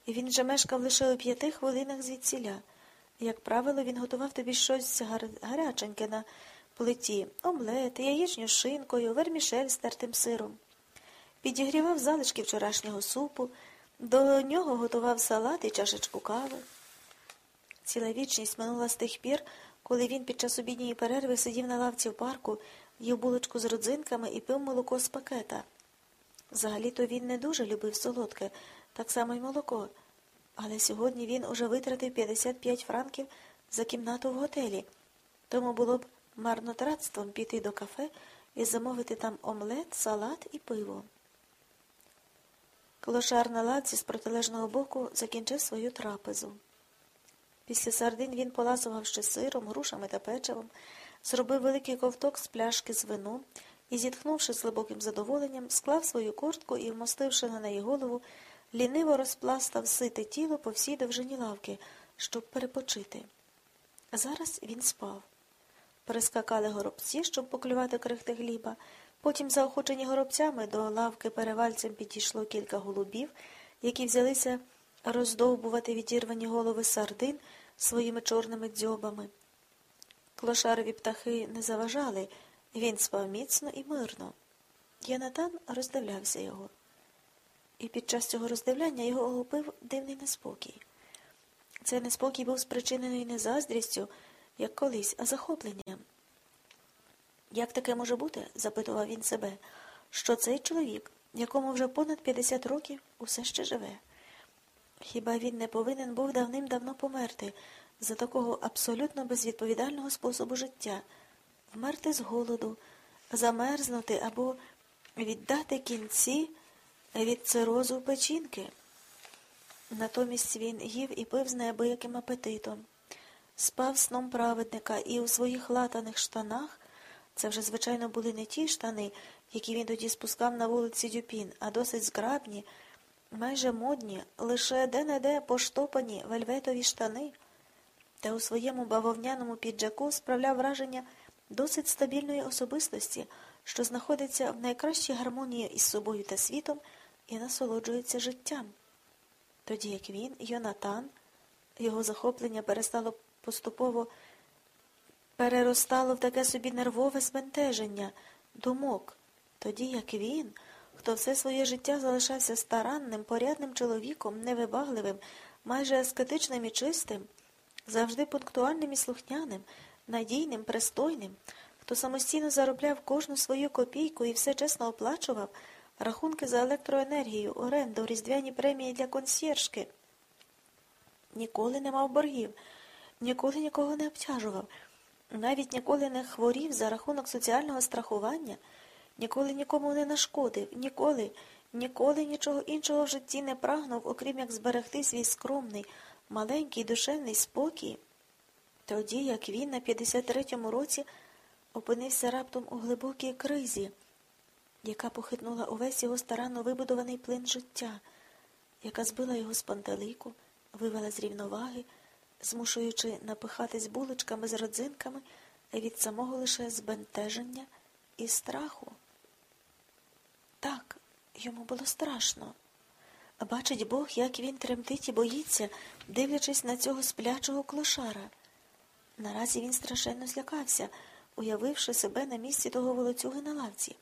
І він же мешкав лише у п'яти хвилинах звідсіля. Як правило, він готував тобі щось гар... гаряченьке на плиті, омлет, яєчню з шинкою, вермішель з тертим сиром. Підігрівав залишки вчорашнього супу, до нього готував салат і чашечку кави. Ціла вічність минула з тих пір, коли він під час обідньої перерви сидів на лавці в парку, їв булочку з родзинками і пив молоко з пакета. Взагалі-то він не дуже любив солодке, так само й молоко. Але сьогодні він уже витратив 55 франків за кімнату в готелі, тому було б марнотратством піти до кафе і замовити там омлет, салат і пиво. Клошар на лавці з протилежного боку закінчив свою трапезу. Після сардин він поласував ще сиром, грушами та печивом, зробив великий ковток з пляшки з вином і, зітхнувши з глибоким задоволенням, склав свою куртку і, вмостивши на неї голову, ліниво розпластав сите тіло по всій довжині лавки, щоб перепочити. Зараз він спав. Перескакали горобці, щоб поклювати крихти гліба. Потім, заохочені горобцями, до лавки перевальцем підійшло кілька голубів, які взялися роздовбувати відірвані голови сардин своїми чорними дзьобами. Клошарові птахи не заважали, він спав міцно і мирно. Янатан роздивлявся його. І під час цього роздивляння його охопив дивний неспокій. Цей неспокій був спричинений не заздрістю, як колись, а захопленням. Як таке може бути, запитував він себе, що цей чоловік, якому вже понад 50 років, усе ще живе. Хіба він не повинен був давним-давно померти за такого абсолютно безвідповідального способу життя, вмерти з голоду, замерзнути або віддати кінці від цирозу печінки? Натомість він їв і пив з неабияким апетитом, спав сном праведника і у своїх латаних штанах. Це вже, звичайно, були не ті штани, які він тоді спускав на вулиці Дюпін, а досить зграбні, майже модні, лише де-не-де поштопані вельветові штани, та у своєму бавовняному піджаку справляв враження досить стабільної особистості, що знаходиться в найкращій гармонії із собою та світом і насолоджується життям. Тоді як він, Йонатан, його захоплення перестало поступово переростало в таке собі нервове збентеження, думок, тоді як він, хто все своє життя залишався старанним, порядним чоловіком, невибагливим, майже аскетичним і чистим, завжди пунктуальним і слухняним, надійним, пристойним, хто самостійно заробляв кожну свою копійку і все чесно оплачував, рахунки за електроенергію, оренду, різдвяні премії для консьєршки. Ніколи не мав боргів, ніколи нікого не обтяжував. Навіть ніколи не хворів за рахунок соціального страхування, ніколи нікому не нашкодив, ніколи, ніколи нічого іншого в житті не прагнув, окрім як зберегти свій скромний, маленький душевний спокій, тоді як він на 53-му році опинився раптом у глибокій кризі, яка похитнула увесь його старанно вибудований плин життя, яка збила його з пантелику, вивела з рівноваги змушуючи напихатись булочками з родзинками від самого лише збентеження і страху. Так, йому було страшно. Бачить Бог, як він тремтить і боїться, дивлячись на цього сплячого клошара. Наразі він страшенно злякався, уявивши себе на місці того волоцюги на лавці.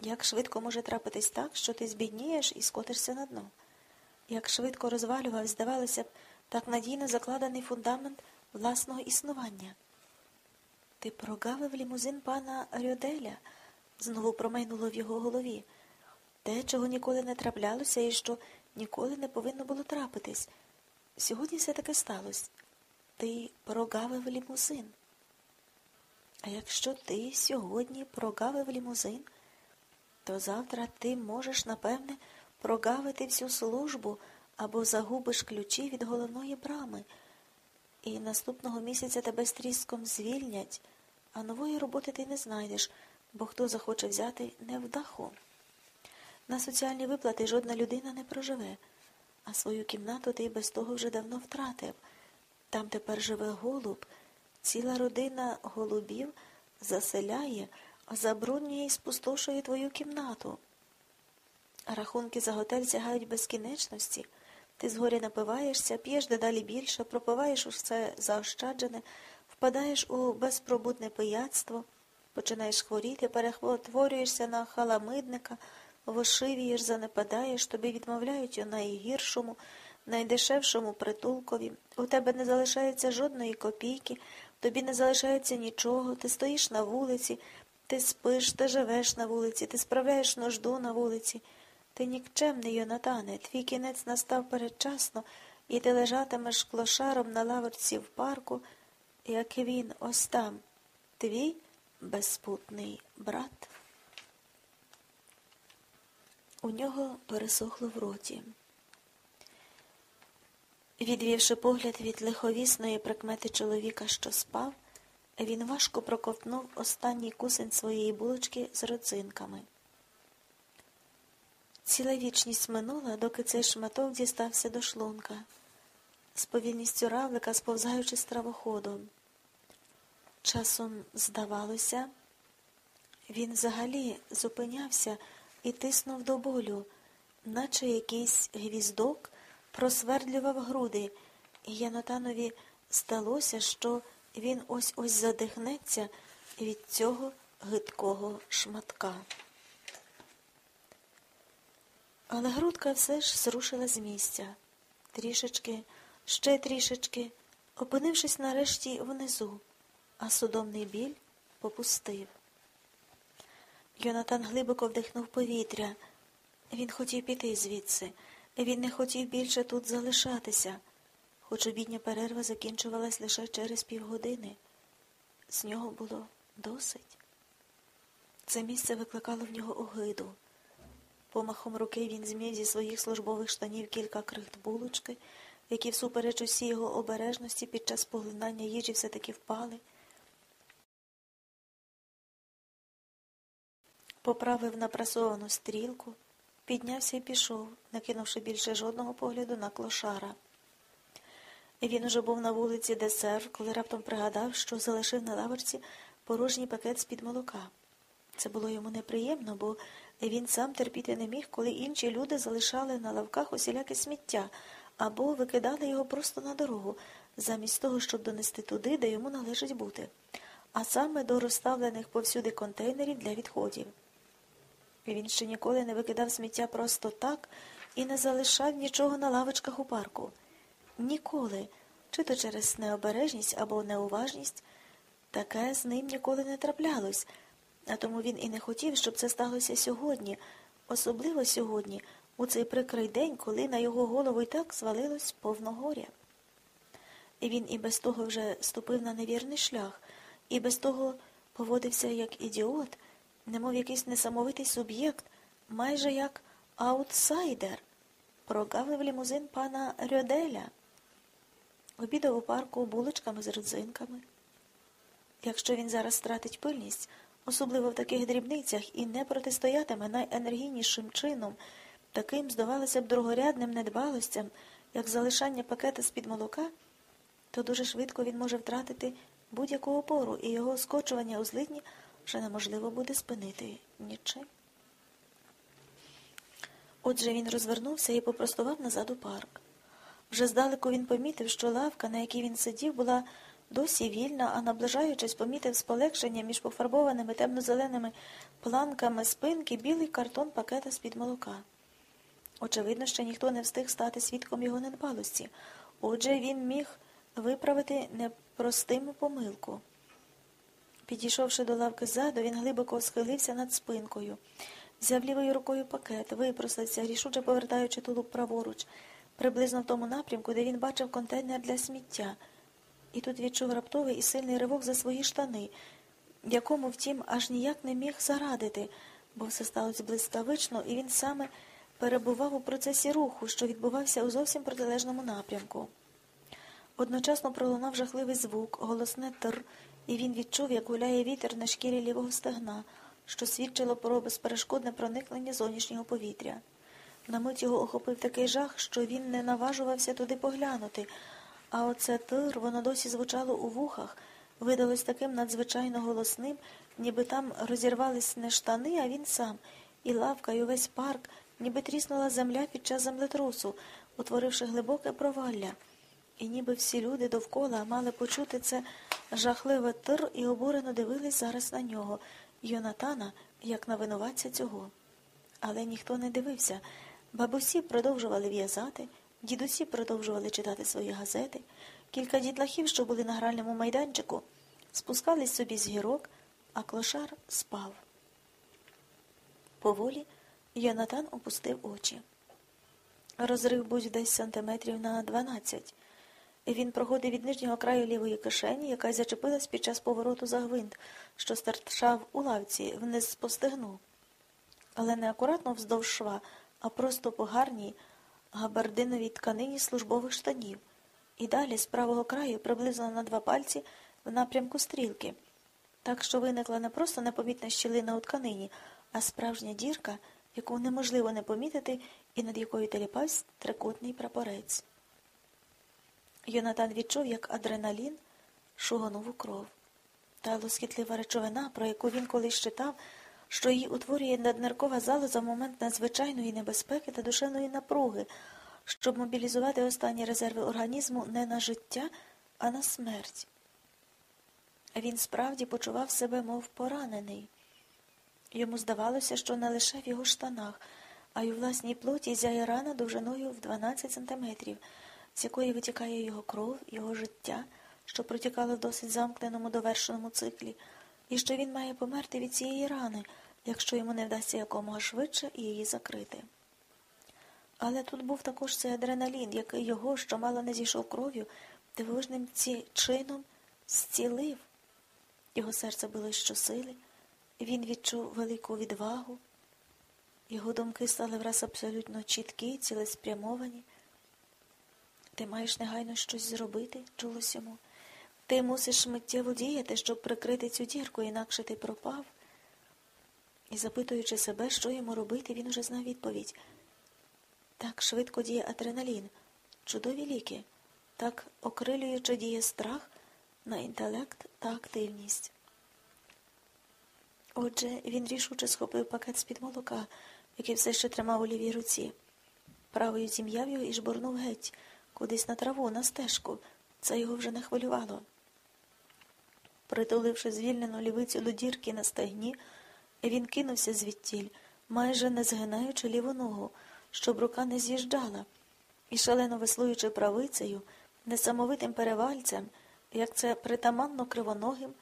Як швидко може трапитись так, що ти збіднієш і скотишся на дно? Як швидко розвалював, здавалося б, так надійно закладений фундамент власного існування. Ти прогавив лімузин пана Рьоделя, знову промайнуло в його голові. Те, чого ніколи не траплялося і що ніколи не повинно було трапитись. Сьогодні все таки сталося. ти прогавив лімузин. А якщо ти сьогодні прогавив лімузин, то завтра ти можеш, напевне, прогавити всю службу або загубиш ключі від головної брами, і наступного місяця тебе з тріском звільнять, а нової роботи ти не знайдеш, бо хто захоче взяти невдаху. На соціальні виплати жодна людина не проживе, а свою кімнату ти без того вже давно втратив. Там тепер живе голуб, ціла родина голубів заселяє, забруднює і спустошує твою кімнату. Рахунки за готель сягають безкінечності. Ти згоря напиваєшся, п'єш дедалі більше, пропиваєш усе заощаджене, впадаєш у безпробудне пияцтво, починаєш хворіти, перехворюєшся на халамидника, вошивієш, занепадаєш, тобі відмовляють у найгіршому, найдешевшому притулкові. У тебе не залишається жодної копійки, тобі не залишається нічого, ти стоїш на вулиці, ти спиш, ти живеш на вулиці, ти справляєш нужду на вулиці. Ти нікчемний, Йонатане, твій кінець настав передчасно, і ти лежатимеш клошаром на лавочці в парку, як він ось там, твій безпутний брат. У нього пересохло в роті. Відвівши погляд від лиховісної прикмети чоловіка, що спав, він важко проковтнув останній кусень своєї булочки з родзинками. Ціла вічність минула, доки цей шматок дістався до шлунка, з повільністю равлика, сповзаючи стравоходом. Часом, здавалося, він взагалі зупинявся і тиснув до болю, наче якийсь гвіздок просвердлював груди, і Янотанові здалося, що він ось ось задихнеться від цього гидкого шматка. Але грудка все ж зрушила з місця. Трішечки, ще трішечки, опинившись нарешті внизу, а судомний біль попустив. Йонатан глибоко вдихнув повітря. Він хотів піти звідси. Він не хотів більше тут залишатися, хоч обідня перерва закінчувалась лише через півгодини. З нього було досить. Це місце викликало в нього огиду. Помахом руки він змів зі своїх службових штанів кілька крихт булочки, які всупереч усій його обережності під час поглинання їжі все-таки впали. Поправив напрасовану стрілку, піднявся і пішов, накинувши більше жодного погляду на клошара. Він уже був на вулиці Десер, коли раптом пригадав, що залишив на лавочці порожній пакет з-під молока. Це було йому неприємно, бо він сам терпіти не міг, коли інші люди залишали на лавках усіляке сміття або викидали його просто на дорогу, замість того, щоб донести туди, де йому належить бути, а саме до розставлених повсюди контейнерів для відходів. Він ще ніколи не викидав сміття просто так і не залишав нічого на лавочках у парку. Ніколи, чи то через необережність або неуважність, таке з ним ніколи не траплялось. А тому він і не хотів, щоб це сталося сьогодні, особливо сьогодні, у цей прикрий день, коли на його голову й так звалилось повно горя. І він і без того вже ступив на невірний шлях, і без того поводився як ідіот, немов якийсь несамовитий суб'єкт, майже як аутсайдер, прогавив лімузин пана Рьоделя, обідав у парку булочками з родзинками. Якщо він зараз стратить пильність, особливо в таких дрібницях, і не протистоятиме найенергійнішим чином, таким, здавалося б, другорядним недбалостям, як залишання пакета з-під молока, то дуже швидко він може втратити будь-яку опору, і його скочування у злидні вже неможливо буде спинити нічим. Отже, він розвернувся і попростував назад у парк. Вже здалеку він помітив, що лавка, на якій він сидів, була досі вільна, а наближаючись, помітив з полегшення між пофарбованими темно-зеленими планками спинки білий картон пакета з-під молока. Очевидно, ще ніхто не встиг стати свідком його недбалості. Отже, він міг виправити непростиму помилку. Підійшовши до лавки ззаду, він глибоко схилився над спинкою, взяв лівою рукою пакет, випростався, рішуче повертаючи тулуб праворуч, приблизно в тому напрямку, де він бачив контейнер для сміття. і тут відчув раптовий і сильний ривок за свої штани, якому, втім, аж ніяк не міг зарадити, бо все сталося блискавично, і він саме перебував у процесі руху, що відбувався у зовсім протилежному напрямку. Одночасно пролунав жахливий звук, голосне тр, і він відчув, як гуляє вітер на шкірі лівого стегна, що свідчило про безперешкодне проникнення зовнішнього повітря. На мить його охопив такий жах, що він не наважувався туди поглянути, а оце тир, воно досі звучало у вухах, видалось таким надзвичайно голосним, ніби там розірвались не штани, а він сам, і лавка, і увесь парк, ніби тріснула земля під час землетрусу, утворивши глибоке провалля. І ніби всі люди довкола мали почути це жахливе тир і обурено дивились зараз на нього, Йонатана, як на винуватця цього. Але ніхто не дивився. Бабусі продовжували в'язати, дідусі продовжували читати свої газети. Кілька дітлахів, що були на гральному майданчику, спускались собі з гірок, а клошар спав. Поволі Йонатан опустив очі. Розрив був десь сантиметрів на дванадцять. Він проходив від нижнього краю лівої кишені, яка зачепилась під час повороту за гвинт, що стартшав у лавці вниз по стегну. Але не акуратно вздовж шва, а просто по гарній габардиновій тканині службових штанів. І далі з правого краю приблизно на два пальці в напрямку стрілки. Так що виникла не просто непомітна щілина у тканині, а справжня дірка, яку неможливо не помітити і над якою теліпався трикутний прапорець. Йонатан відчув, як адреналін шуганув у кров. Та лоскітлива речовина, про яку він колись читав, що її утворює надниркова залоза в момент надзвичайної небезпеки та душевної напруги, щоб мобілізувати останні резерви організму не на життя, а на смерть. Він справді почував себе, мов поранений. Йому здавалося, що не лише в його штанах, а й у власній плоті зяє рана довжиною в 12 сантиметрів, з якої витікає його кров, його життя, що протікало в досить замкненому довершеному циклі, і що він має померти від цієї рани, якщо йому не вдасться якомога швидше її закрити. Але тут був також цей адреналін, який його, що мало не зійшов кров'ю, дивовижним чином зцілив. Його серце було щосили, він відчув велику відвагу. Його думки стали враз абсолютно чіткі, цілеспрямовані. Ти маєш негайно щось зробити, чулось йому. Ти мусиш миттєво діяти, щоб прикрити цю дірку, інакше ти пропав. І, запитуючи себе, що йому робити, він уже знав відповідь. Так швидко діє адреналін, чудові ліки, так окрилюючи діє страх на інтелект та активність. Отже, він рішуче схопив пакет з-під молока, який все ще тримав у лівій руці. Правою зім'яв його і жбурнув геть, кудись на траву, на стежку. Це його вже не хвилювало. Притуливши звільнену лівицю до дірки на стегні, він кинувся звідтіль, майже не згинаючи ліву ногу, щоб рука не з'їжджала, і, шалено веслуючи правицею, несамовитим перевальцем, як це притаманно кривоногим,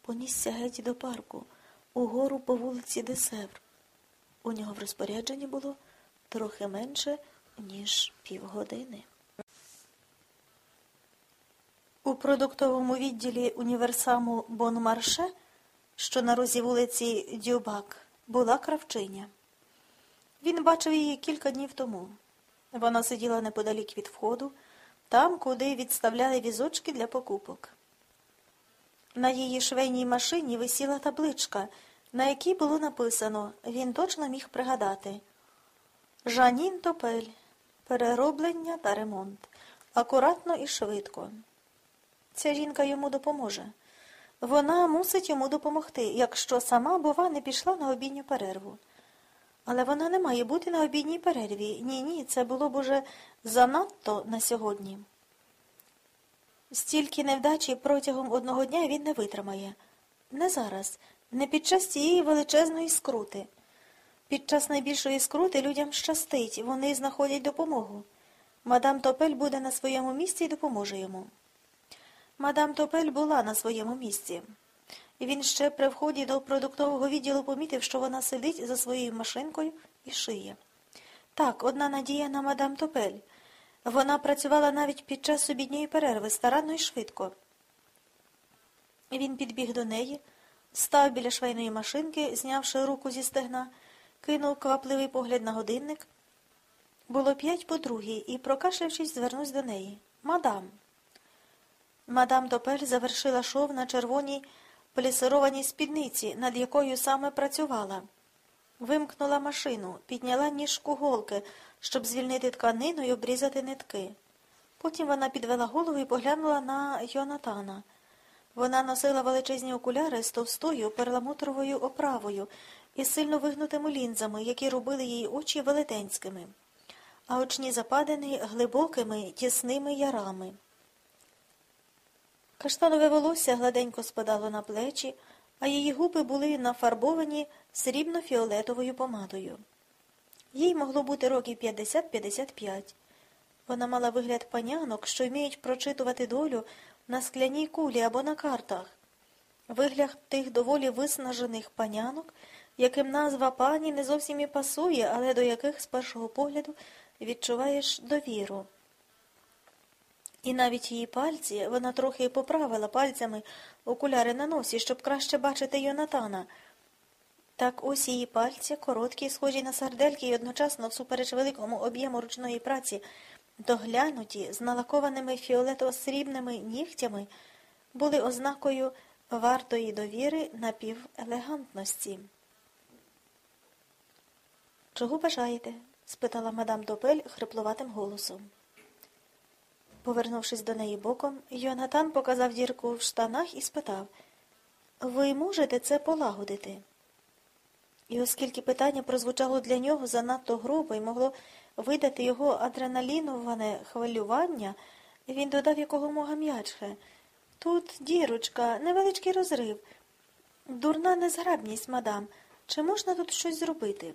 понісся геть до парку, угору по вулиці Десевр. У нього в розпорядженні було трохи менше, ніж півгодини. У продуктовому відділі універсаму Бонмарше, що на розі вулиці Дюбак, була кравчиня. Він бачив її кілька днів тому. Вона сиділа неподалік від входу, там, куди відставляли візочки для покупок. На її швейній машині висіла табличка, на якій було написано він точно міг пригадати Жанін Топель, перероблення та ремонт. Акуратно і швидко. Ця жінка йому допоможе. Вона мусить йому допомогти, якщо сама, бува, не пішла на обідню перерву. Але вона не має бути на обідній перерві. Ні, ні, це було б уже занадто на сьогодні. Стільки невдачі протягом одного дня він не витримає. Не зараз, не під час цієї величезної скрути. Під час найбільшої скрути людям щастить, вони знаходять допомогу. Мадам Топель буде на своєму місці і допоможе йому. Мадам Топель була на своєму місці. Він ще при вході до продуктового відділу помітив, що вона сидить за своєю машинкою і шиє. Так, одна надія на мадам Топель. Вона працювала навіть під час обідньої перерви, старанно і швидко. Він підбіг до неї, став біля швейної машинки, знявши руку зі стегна, кинув квапливий погляд на годинник. Було п'ять по другій, і, прокашлявшись, звернувся до неї. Мадам. Мадам Допель завершила шов на червоній плісированій спідниці, над якою саме працювала. Вимкнула машину, підняла ніжку голки, щоб звільнити тканину і обрізати нитки. Потім вона підвела голову і поглянула на Йонатана. Вона носила величезні окуляри з товстою перламутровою оправою і сильно вигнутими лінзами, які робили її очі велетенськими, а очні западини глибокими, тісними ярами. Каштанове волосся гладенько спадало на плечі, а її губи були нафарбовані срібно-фіолетовою помадою. Їй могло бути років 50-55. Вона мала вигляд панянок, що вміють прочитувати долю на скляній кулі або на картах. Вигляд тих доволі виснажених панянок, яким назва пані не зовсім і пасує, але до яких з першого погляду відчуваєш довіру. І навіть її пальці вона трохи поправила пальцями окуляри на носі, щоб краще бачити Йонатана. Так ось її пальці, короткі, схожі на сардельки і одночасно, всупереч великому об'єму ручної праці, доглянуті, з налакованими фіолетово-срібними нігтями, були ознакою вартої довіри напівелегантності. Чого бажаєте? спитала мадам Допель хриплуватим голосом. Повернувшись до неї боком, Йонатан показав дірку в штанах і спитав Ви можете це полагодити? І оскільки питання прозвучало для нього занадто грубо і могло видати його адреналіноване хвилювання, він додав якомога м'яче. Тут, дірочка, невеличкий розрив. Дурна незграбність, мадам. Чи можна тут щось зробити?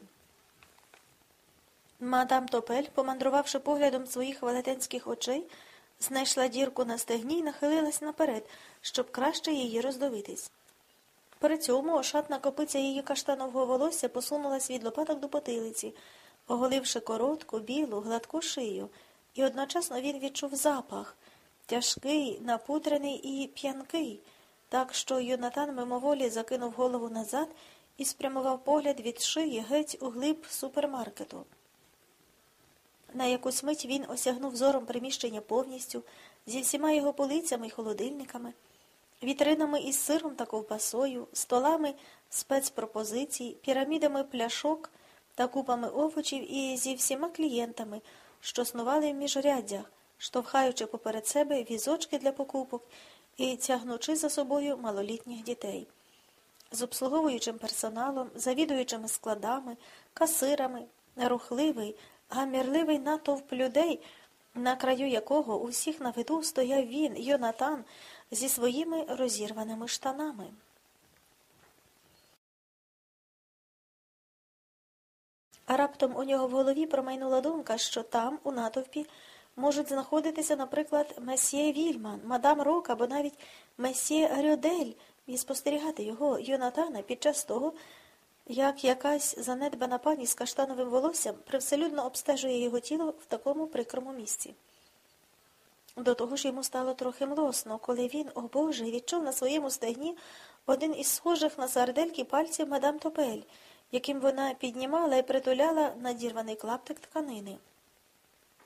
Мадам Топель, помандрувавши поглядом своїх велетенських очей, знайшла дірку на стегні і нахилилась наперед, щоб краще її роздивитись. При цьому ошатна копиця її каштанового волосся посунулась від лопаток до потилиці, оголивши коротку, білу, гладку шию, і одночасно він відчув запах тяжкий, напутрений і п'янкий, так що Йонатан мимоволі закинув голову назад і спрямував погляд від шиї геть у глиб супермаркету. На якусь мить він осягнув зором приміщення повністю, зі всіма його полицями й холодильниками, вітринами із сиром та ковбасою, столами спецпропозицій, пірамідами пляшок та купами овочів і зі всіма клієнтами, що снували в міжряддях, штовхаючи поперед себе візочки для покупок і тягнучи за собою малолітніх дітей. З обслуговуючим персоналом, завідуючими складами, касирами, рухливий, гамірливий натовп людей, на краю якого у всіх на виду стояв він, Йонатан, зі своїми розірваними штанами. А раптом у нього в голові промайнула думка, що там, у натовпі, можуть знаходитися, наприклад, месьє Вільман, мадам Рок або навіть месьє Рьодель, і спостерігати його, Йонатана, під час того, як якась занедбана пані з каштановим волоссям привселюдно обстежує його тіло в такому прикрому місці. До того ж йому стало трохи млосно, коли він, о Боже, відчув на своєму стегні один із схожих на сардельки пальців мадам Топель, яким вона піднімала і притуляла надірваний клаптик тканини.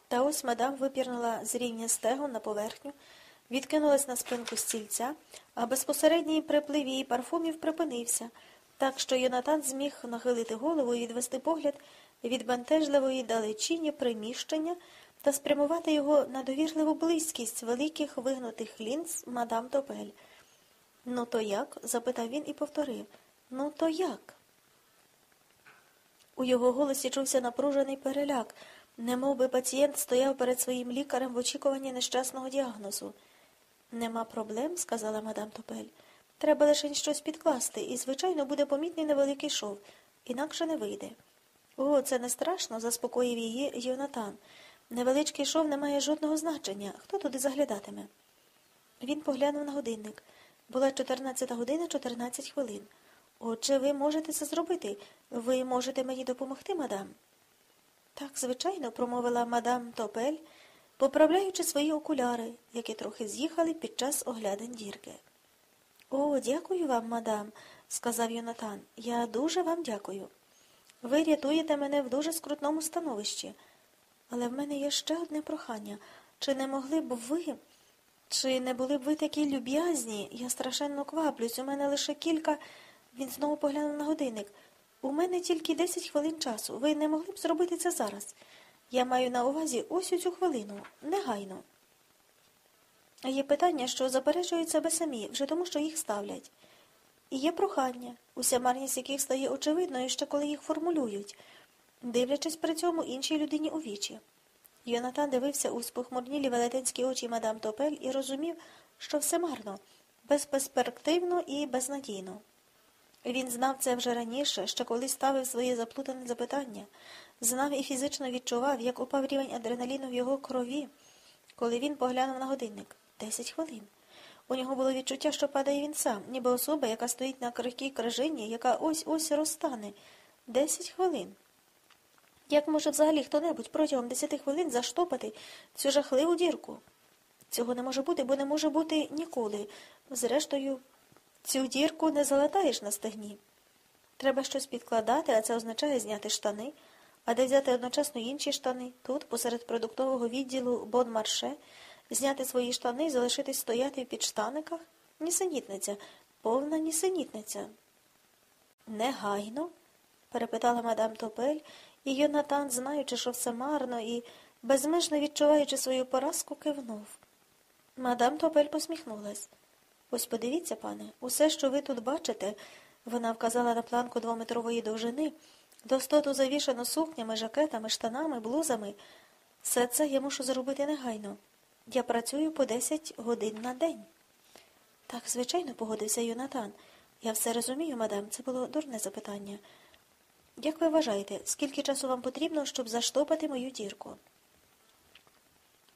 Та ось мадам випірнула з рівня стегон на поверхню, відкинулась на спинку стільця, а безпосередній приплив її парфумів припинився так що Йонатан зміг нахилити голову і відвести погляд від бентежливої далечині приміщення та спрямувати його на довірливу близькість великих вигнутих лінз мадам Топель. Ну, то як? запитав він і повторив. Ну, то як? У його голосі чувся напружений переляк, немов би пацієнт стояв перед своїм лікарем в очікуванні нещасного діагнозу. Нема проблем, сказала мадам Топель. Треба лише щось підкласти, і, звичайно, буде помітний невеликий шов, інакше не вийде. О, це не страшно, заспокоїв її Йонатан. Невеличкий шов не має жодного значення. Хто туди заглядатиме? Він поглянув на годинник. Була 14 година 14 хвилин. Отже, ви можете це зробити. Ви можете мені допомогти, мадам? Так, звичайно, промовила мадам Топель, поправляючи свої окуляри, які трохи з'їхали під час оглядин дірки. О, дякую вам, мадам, сказав Йонатан. Я дуже вам дякую. Ви рятуєте мене в дуже скрутному становищі. Але в мене є ще одне прохання. Чи не могли б ви, чи не були б ви такі люб'язні? Я страшенно кваплюсь. У мене лише кілька. Він знову поглянув на годинник. У мене тільки 10 хвилин часу. Ви не могли б зробити це зараз. Я маю на увазі ось у цю хвилину, негайно. Є питання, що заперечують себе самі, вже тому, що їх ставлять. І є прохання, уся марність яких стає очевидною, ще коли їх формулюють, дивлячись при цьому іншій людині у вічі. Йонатан дивився у спохмурнілі велетенські очі мадам Топель і розумів, що все марно, безперспективно і безнадійно. Він знав це вже раніше, ще коли ставив своє заплутане запитання, знав і фізично відчував, як упав рівень адреналіну в його крові, коли він поглянув на годинник. Десять хвилин. У нього було відчуття, що падає він сам, ніби особа, яка стоїть на крихкій крижині, яка ось-ось розтане. Десять хвилин. Як може взагалі хто-небудь протягом десяти хвилин заштопати цю жахливу дірку? Цього не може бути, бо не може бути ніколи. Зрештою, цю дірку не залатаєш на стегні. Треба щось підкладати, а це означає зняти штани, а де взяти одночасно інші штани, тут, посеред продуктового відділу Бон-Марше, зняти свої штани і залишитись стояти в підштаниках? Нісенітниця, повна нісенітниця. Негайно? перепитала мадам Топель, і Йонатан, знаючи, що все марно, і безмежно відчуваючи свою поразку, кивнув. Мадам Топель посміхнулась. Ось подивіться, пане, усе, що ви тут бачите, вона вказала на планку двометрової довжини, достоту завішану сукнями, жакетами, штанами, блузами. Все це я мушу зробити негайно. Я працюю по 10 годин на день. Так, звичайно, погодився Йонатан. Я все розумію, мадам, це було дурне запитання. Як ви вважаєте, скільки часу вам потрібно, щоб заштопати мою дірку?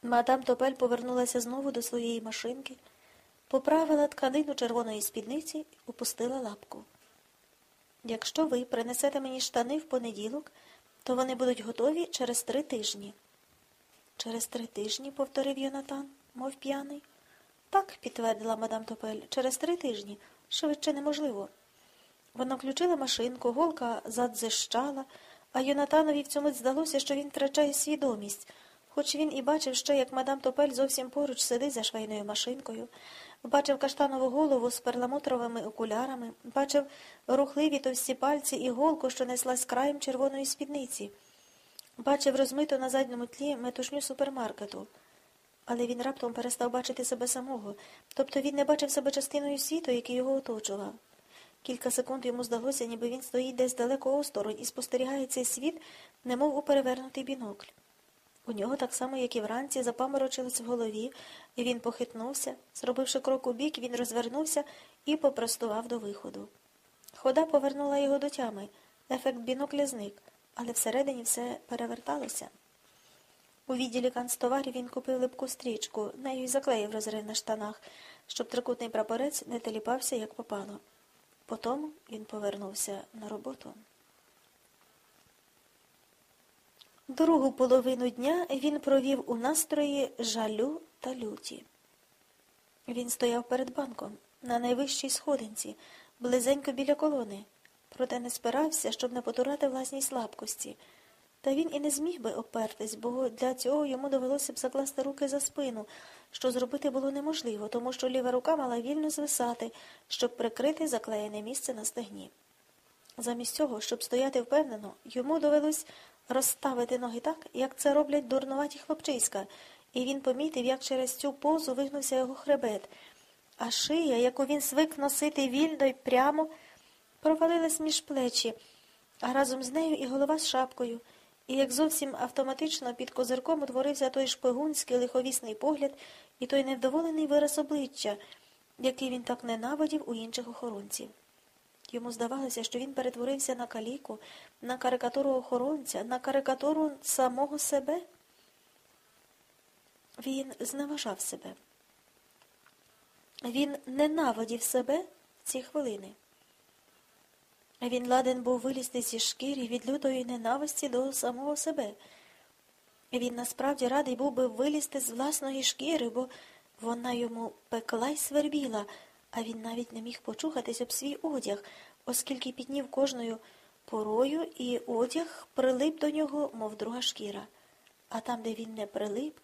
Мадам Топель повернулася знову до своєї машинки, поправила тканину червоної спідниці і опустила лапку. Якщо ви принесете мені штани в понеділок, то вони будуть готові через три тижні. Через три тижні, повторив Йонатан, мов п'яний. Так, підтвердила мадам Топель, через три тижні. Швидше неможливо. Вона включила машинку, голка задзищала, а Йонатанові в цьому здалося, що він втрачає свідомість, хоч він і бачив ще, як мадам Топель зовсім поруч сидить за швейною машинкою, бачив каштанову голову з перламутровими окулярами, бачив рухливі товсті пальці і голку, що неслась краєм червоної спідниці, бачив розмиту на задньому тлі метушню супермаркету. Але він раптом перестав бачити себе самого, тобто він не бачив себе частиною світу, який його оточував. Кілька секунд йому здалося, ніби він стоїть десь далеко осторонь і спостерігає цей світ, немов у перевернутий бінокль. У нього, так само, як і вранці, запаморочилось в голові, і він похитнувся. Зробивши крок у бік, він розвернувся і попростував до виходу. Хода повернула його до тями. Ефект бінокля зник, але всередині все переверталося. У відділі канцтоварів він купив липку стрічку, нею й заклеїв розрив на штанах, щоб трикутний прапорець не теліпався, як попало. Потім він повернувся на роботу. Другу половину дня він провів у настрої жалю та люті. Він стояв перед банком на найвищій сходинці, близенько біля колони, проте не спирався, щоб не потурати власній слабкості. Та він і не зміг би опертись, бо для цього йому довелося б закласти руки за спину, що зробити було неможливо, тому що ліва рука мала вільно звисати, щоб прикрити заклеєне місце на стегні. Замість цього, щоб стояти впевнено, йому довелось розставити ноги так, як це роблять дурнуваті хлопчиська, і він помітив, як через цю позу вигнувся його хребет, а шия, яку він звик носити вільно й прямо, провалилась між плечі, а разом з нею і голова з шапкою. І як зовсім автоматично під козирком утворився той шпигунський лиховісний погляд і той невдоволений вираз обличчя, який він так ненавидів у інших охоронців. Йому здавалося, що він перетворився на каліку, на карикатуру охоронця, на карикатуру самого себе. Він зневажав себе. Він ненавидів себе в ці хвилини. Він ладен був вилізти зі шкірі від лютої ненависті до самого себе. Він насправді радий був би вилізти з власної шкіри, бо вона йому пекла й свербіла, а він навіть не міг почухатись об свій одяг, оскільки піднів кожною порою, і одяг прилип до нього, мов друга шкіра. А там, де він не прилип,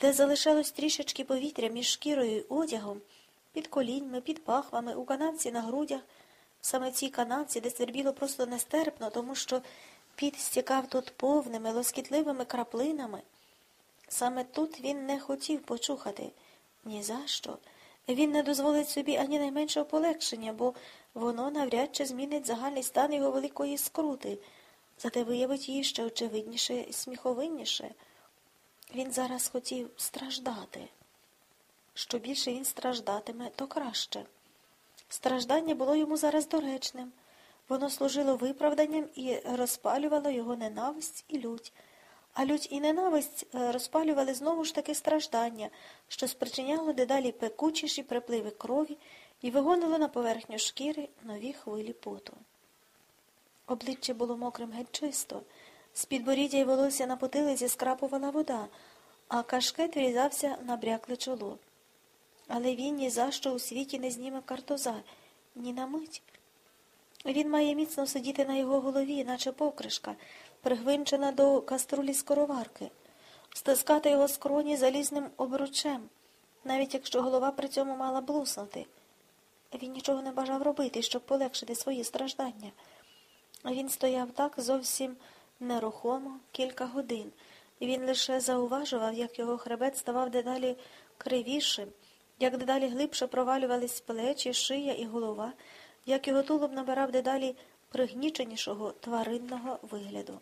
де залишалось трішечки повітря між шкірою і одягом, під коліньми, під пахвами, у канавці на грудях, саме в цій канавці, де свербіло просто нестерпно, тому що під стікав тут повними, лоскітливими краплинами. Саме тут він не хотів почухати. Ні за що. Він не дозволить собі ані найменшого полегшення, бо воно навряд чи змінить загальний стан його великої скрути, зате виявить її ще очевидніше і сміховинніше. Він зараз хотів страждати. Що більше він страждатиме, то краще. Страждання було йому зараз доречним. Воно служило виправданням і розпалювало його ненависть і лють. А лють і ненависть е, розпалювали знову ж таки страждання, що спричиняло дедалі пекучіші припливи крові і вигонило на поверхню шкіри нові хвилі поту. Обличчя було мокрим геть чисто, з підборіддя й волосся на потилиці скрапувала вода, а кашкет врізався на брякле чоло. Але він ні за що у світі не зніме картоза, ні на мить. Він має міцно сидіти на його голові, наче покришка, пригвинчена до каструлі скороварки, стискати його скроні залізним обручем, навіть якщо голова при цьому мала блуснути. Він нічого не бажав робити, щоб полегшити свої страждання. Він стояв так зовсім нерухомо кілька годин, він лише зауважував, як його хребет ставав дедалі кривішим, як дедалі глибше провалювались плечі, шия і голова, як його тулуб набирав дедалі пригніченішого тваринного вигляду.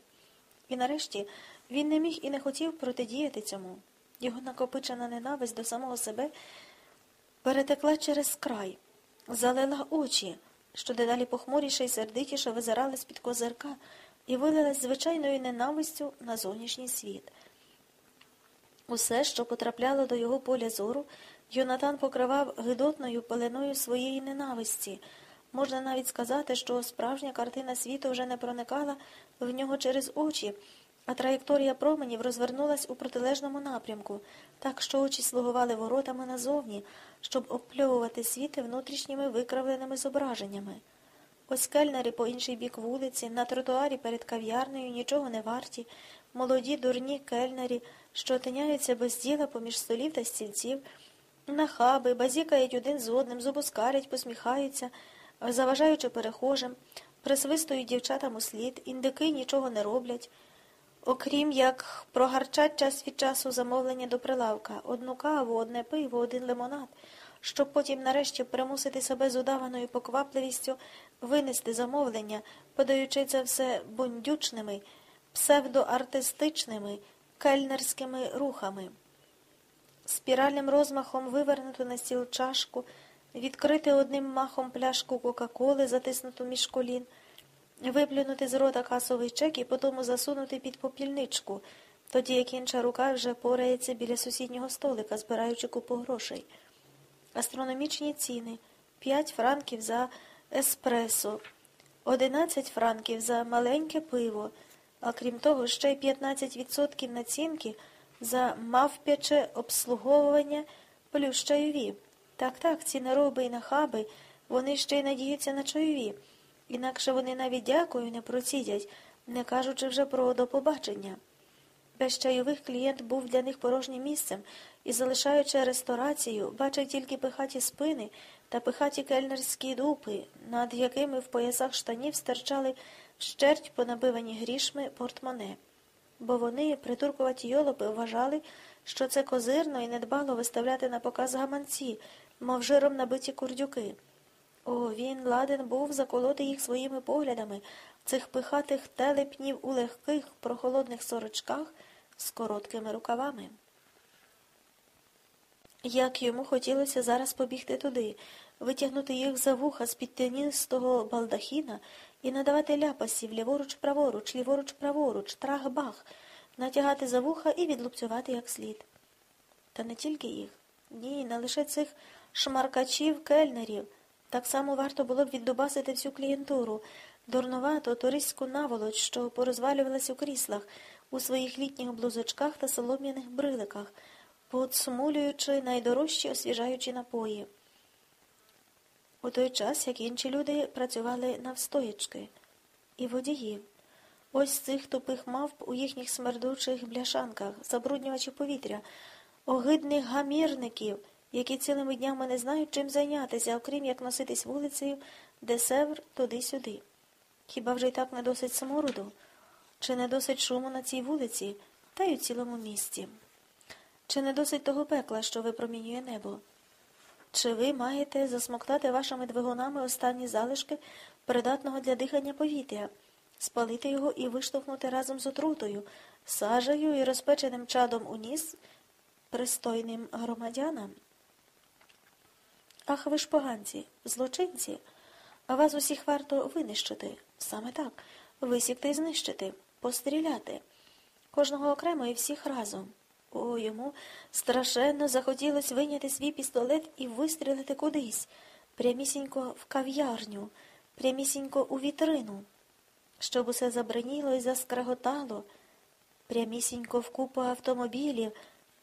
І нарешті він не міг і не хотів протидіяти цьому. Його накопичена ненависть до самого себе перетекла через край, залила очі, що дедалі похмуріше і сердитіше визирали з-під козирка і вилилась звичайною ненавистю на зовнішній світ. Усе, що потрапляло до його поля зору, Йонатан покривав гидотною пеленою своєї ненависті. Можна навіть сказати, що справжня картина світу вже не проникала в нього через очі, а траєкторія променів розвернулась у протилежному напрямку, так що очі слугували воротами назовні, щоб обпльовувати світи внутрішніми викравленими зображеннями. Ось кельнери по інший бік вулиці, на тротуарі перед кав'ярнею нічого не варті, молоді, дурні кельнері, що тиняються без діла поміж столів та стільців, нахаби, базікають один з одним, зубоскарять, посміхаються, заважаючи перехожим, присвистують дівчатам у слід, індики нічого не роблять. Окрім як прогарчать час від часу замовлення до прилавка, одну каву, одне пиво, один лимонад, щоб потім нарешті примусити себе з удаваною поквапливістю винести замовлення, подаючи це все бундючними, псевдоартистичними, кельнерськими рухами. Спіральним розмахом вивернути на стіл чашку, відкрити одним махом пляшку Кока-Коли, затиснуту між колін, виплюнути з рота касовий чек і потім засунути під попільничку, тоді як інша рука вже порається біля сусіднього столика, збираючи купу грошей. Астрономічні ціни 5 франків за еспресо, 11 франків за маленьке пиво, а крім того, ще й 15% націнки за мавпяче обслуговування плюс чайові. Так, так, ці нароби і нахаби, вони ще й надіються на чайові. Інакше вони навіть дякую не процідять, не кажучи вже про до побачення. Без чайових клієнт був для них порожнім місцем і, залишаючи ресторацію, бачив тільки пихаті спини та пихаті кельнерські дупи, над якими в поясах штанів стирчали щерть понабивані грішми портмоне. Бо вони, притуркуваті йолопи, вважали, що це козирно і недбало виставляти на показ гаманці, мов жиром набиті курдюки. О, він ладен був заколоти їх своїми поглядами, цих пихатих телепнів у легких прохолодних сорочках з короткими рукавами. Як йому хотілося зараз побігти туди, витягнути їх за вуха з під теністого балдахіна і надавати ляпасів ліворуч праворуч, ліворуч праворуч, трах-бах, натягати за вуха і відлупцювати як слід. Та не тільки їх. Ні, не лише цих шмаркачів кельнерів. Так само варто було б віддубасити всю клієнтуру, дурнувату туристську наволоч, що порозвалювалась у кріслах, у своїх літніх блузочках та солом'яних бриликах, подсмулюючи найдорожчі освіжаючі напої. У той час, як інші люди працювали навстоячки, і водіїв. Ось цих тупих мавп у їхніх смердучих бляшанках, забруднювачів повітря, огидних гамірників, які цілими днями не знають, чим зайнятися, окрім як носитись вулицею, де севр туди-сюди. Хіба вже й так не досить смороду? Чи не досить шуму на цій вулиці, та й у цілому місті? Чи не досить того пекла, що випромінює небо? Чи ви маєте засмоктати вашими двигунами останні залишки придатного для дихання повітря, спалити його і виштовхнути разом з отрутою, сажею і розпеченим чадом у ніс пристойним громадянам? Ах, ви ж поганці, злочинці, а вас усіх варто винищити. Саме так, висікти і знищити, постріляти. Кожного окремо і всіх разом. О, йому страшенно захотілося вийняти свій пістолет і вистрілити кудись, прямісінько в кав'ярню, прямісінько у вітрину, щоб усе забриніло і заскреготало, прямісінько в купу автомобілів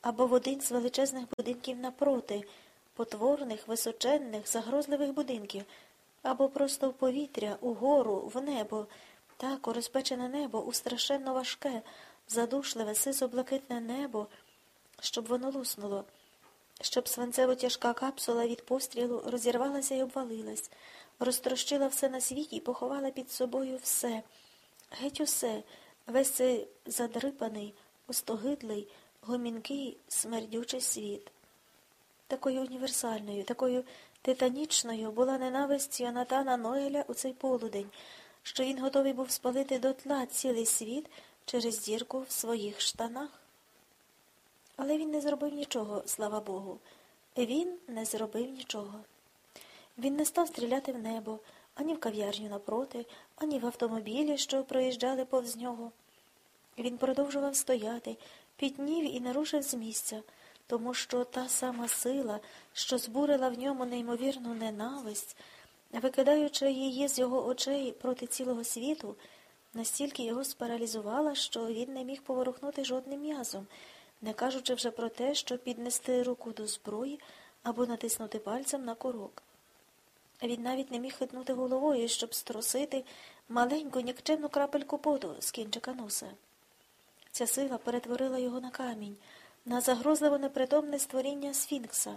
або в один з величезних будинків напроти, потворних, височенних, загрозливих будинків, або просто в повітря, угору, в небо, так, у розпечене небо, у страшенно важке задушливе, сизо-блакитне небо, щоб воно луснуло, щоб свинцево тяжка капсула від пострілу розірвалася і обвалилась, розтрощила все на світі і поховала під собою все, геть усе, весь цей задрипаний, остогидлий, гомінкий, смердючий світ. Такою універсальною, такою титанічною була ненависть Йонатана Ноеля у цей полудень, що він готовий був спалити дотла цілий світ через дірку в своїх штанах. Але він не зробив нічого, слава Богу. Він не зробив нічого. Він не став стріляти в небо, ані в кав'ярню напроти, ані в автомобілі, що проїжджали повз нього. Він продовжував стояти, пітнів і не рушив з місця, тому що та сама сила, що збурила в ньому неймовірну ненависть, викидаючи її з його очей проти цілого світу, настільки його спаралізувала, що він не міг поворухнути жодним м'язом, не кажучи вже про те, щоб піднести руку до зброї або натиснути пальцем на курок. Він навіть не міг хитнути головою, щоб струсити маленьку нікчемну крапельку поту з кінчика носа. Ця сила перетворила його на камінь, на загрозливо непритомне створіння Сфінкса.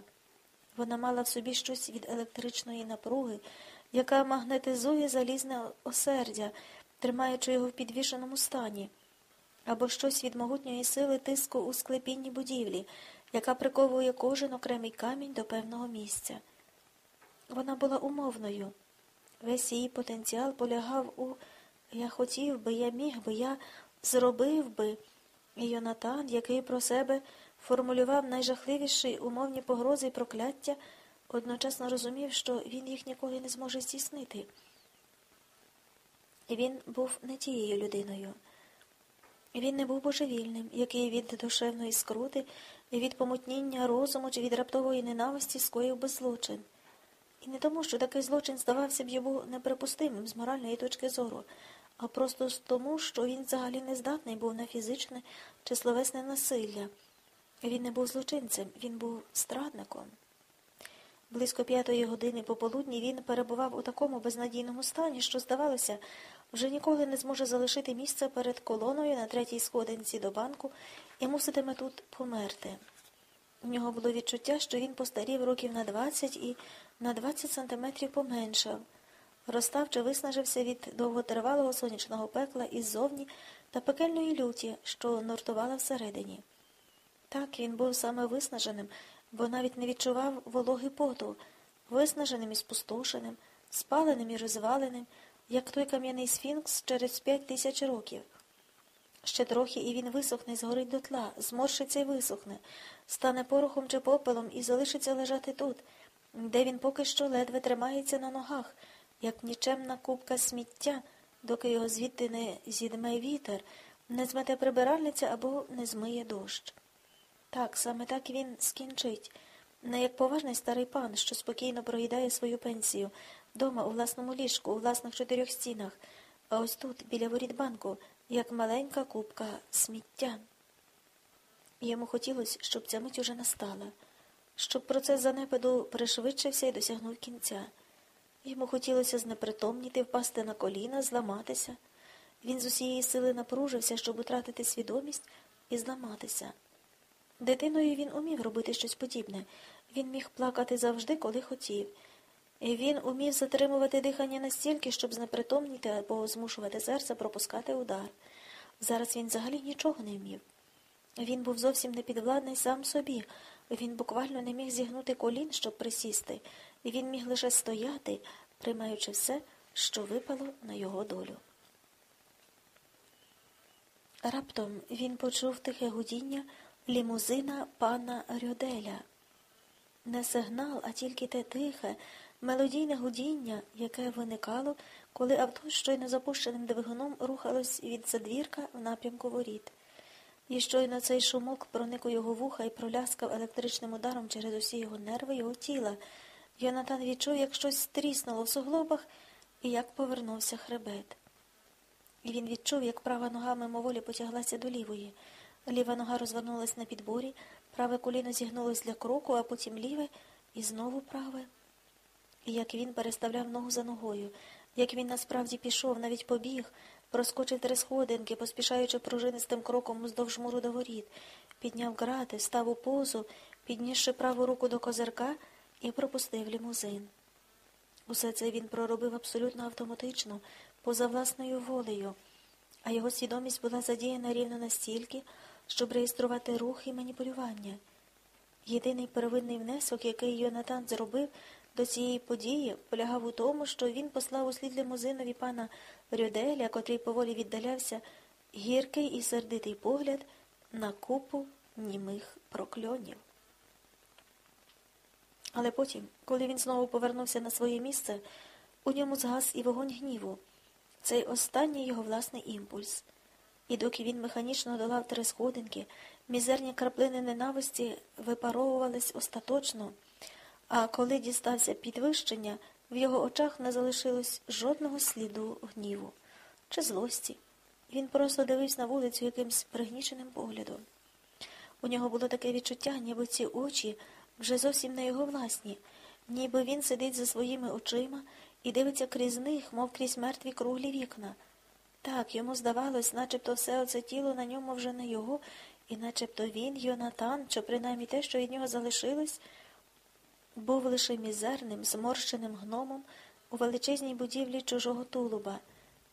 Вона мала в собі щось від електричної напруги, яка магнетизує залізне осердя, тримаючи його в підвішеному стані, або щось від могутньої сили тиску у склепінні будівлі, яка приковує кожен окремий камінь до певного місця. Вона була умовною. Весь її потенціал полягав у я хотів би, я міг би, я зробив би. І Йонатан, який про себе формулював найжахливіші умовні погрози і прокляття, одночасно розумів, що він їх ніколи не зможе здійснити. Він був не тією людиною. Він не був божевільним, який від душевної скрути, від помутніння розуму чи від раптової ненависті скоїв би злочин. І не тому, що такий злочин здавався б йому неприпустимим з моральної точки зору, а просто тому, що він взагалі не здатний був на фізичне чи словесне насилля. Він не був злочинцем, він був страдником. Близько п'ятої години пополудні він перебував у такому безнадійному стані, що, здавалося, вже ніколи не зможе залишити місце перед колоною на третій сходинці до банку і муситиме тут померти. У нього було відчуття, що він постарів років на двадцять і на двадцять сантиметрів поменшав, розстав чи виснажився від довготривалого сонячного пекла іззовні та пекельної люті, що нортувала всередині. Так він був саме виснаженим, бо навіть не відчував вологи поту, виснаженим і спустошеним, спаленим і розваленим, як той кам'яний сфінкс через п'ять тисяч років. Ще трохи і він висохне, згорить дотла, зморшиться і висохне, стане порохом чи попелом і залишиться лежати тут, де він поки що ледве тримається на ногах, як нічемна купка сміття, доки його звідти не зідме вітер, не змете прибиральниця або не змиє дощ. Так, саме так він скінчить, не як поважний старий пан, що спокійно проїдає свою пенсію, дома у власному ліжку, у власних чотирьох стінах, а ось тут, біля воріт банку, як маленька купка сміття. Йому хотілося, щоб ця мить уже настала, щоб процес занепаду пришвидшився і досягнув кінця. Йому хотілося знепритомніти, впасти на коліна, зламатися. Він з усієї сили напружився, щоб утратити свідомість і зламатися. Дитиною він умів робити щось подібне. Він міг плакати завжди, коли хотів. І Він умів затримувати дихання настільки, щоб знепритомніти або змушувати серце пропускати удар. Зараз він взагалі нічого не вмів. Він був зовсім непідвладний сам собі. Він буквально не міг зігнути колін, щоб присісти, і він міг лише стояти, приймаючи все, що випало на його долю. Раптом він почув тихе гудіння лімузина пана Рьоделя. Не сигнал, а тільки те тихе, мелодійне гудіння, яке виникало, коли авто щойно запущеним двигуном рухалось від задвірка в напрямку воріт. І щойно цей шумок проник у його вуха і проляскав електричним ударом через усі його нерви його тіла. Йонатан відчув, як щось тріснуло в суглобах і як повернувся хребет. І він відчув, як права нога мимоволі потяглася до лівої. Ліва нога розвернулась на підборі, праве коліно зігнулось для кроку, а потім ліве і знову праве. Як він переставляв ногу за ногою, як він насправді пішов, навіть побіг, проскочив три сходинки, поспішаючи пружинистим кроком уздовж муру до воріт, підняв грати, став у позу, піднісши праву руку до козирка і пропустив лімузин. Усе це він проробив абсолютно автоматично, поза власною волею, а його свідомість була задіяна рівно настільки, щоб реєструвати рух і маніпулювання. Єдиний первинний внесок, який Йонатан зробив до цієї події, полягав у тому, що він послав услід лімузинові пана Рюделя, котрий поволі віддалявся, гіркий і сердитий погляд на купу німих прокльонів. Але потім, коли він знову повернувся на своє місце, у ньому згас і вогонь гніву, цей останній його власний імпульс. І доки він механічно долав три сходинки, мізерні краплини ненависті випаровувались остаточно, а коли дістався підвищення, в його очах не залишилось жодного сліду гніву чи злості. Він просто дивився на вулицю якимсь пригніченим поглядом. У нього було таке відчуття, ніби ці очі вже зовсім не його власні, ніби він сидить за своїми очима і дивиться крізь них, мов крізь мертві круглі вікна. Так, йому здавалось, начебто все оце тіло на ньому вже не його, і начебто він, Йонатан, чи принаймні те, що від нього залишилось, був лише мізерним, зморщеним гномом у величезній будівлі чужого тулуба,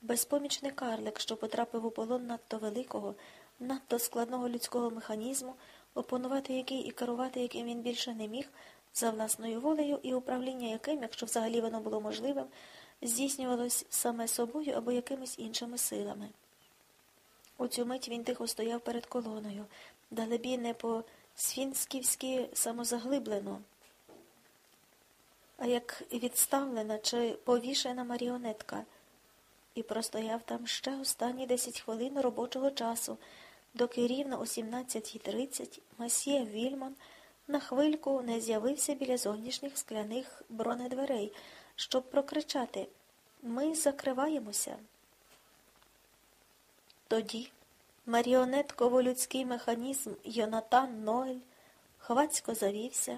безпомічний карлик, що потрапив у полон надто великого, надто складного людського механізму, опанувати який і керувати яким він більше не міг, за власною волею і управління яким, якщо взагалі воно було можливим, здійснювалось саме собою або якимись іншими силами. У цю мить він тихо стояв перед колоною, далебі не по сфінсківськи самозаглиблено, як відставлена чи повішена маріонетка, і простояв там ще останні десять хвилин робочого часу, доки рівно о 17.30 масьє Вільман на хвильку не з'явився біля зовнішніх скляних бронедверей, щоб прокричати Ми закриваємося. Тоді маріонетково-людський механізм Йонатан Ноель хвацько завівся,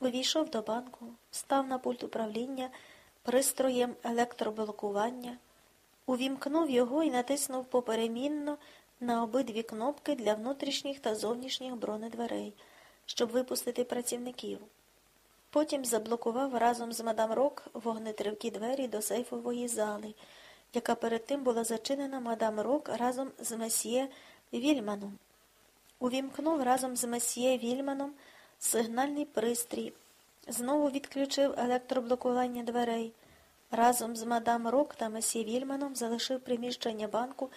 увійшов до банку, став на пульт управління пристроєм електроблокування, увімкнув його і натиснув поперемінно на обидві кнопки для внутрішніх та зовнішніх бронедверей, щоб випустити працівників. Потім заблокував разом з мадам Рок вогнетривкі двері до сейфової зали, яка перед тим була зачинена мадам Рок разом з месьє Вільманом. Увімкнув разом з месьє Вільманом сигнальний пристрій, знову відключив електроблокування дверей. Разом з мадам Рок та месьє Вільманом залишив приміщення банку,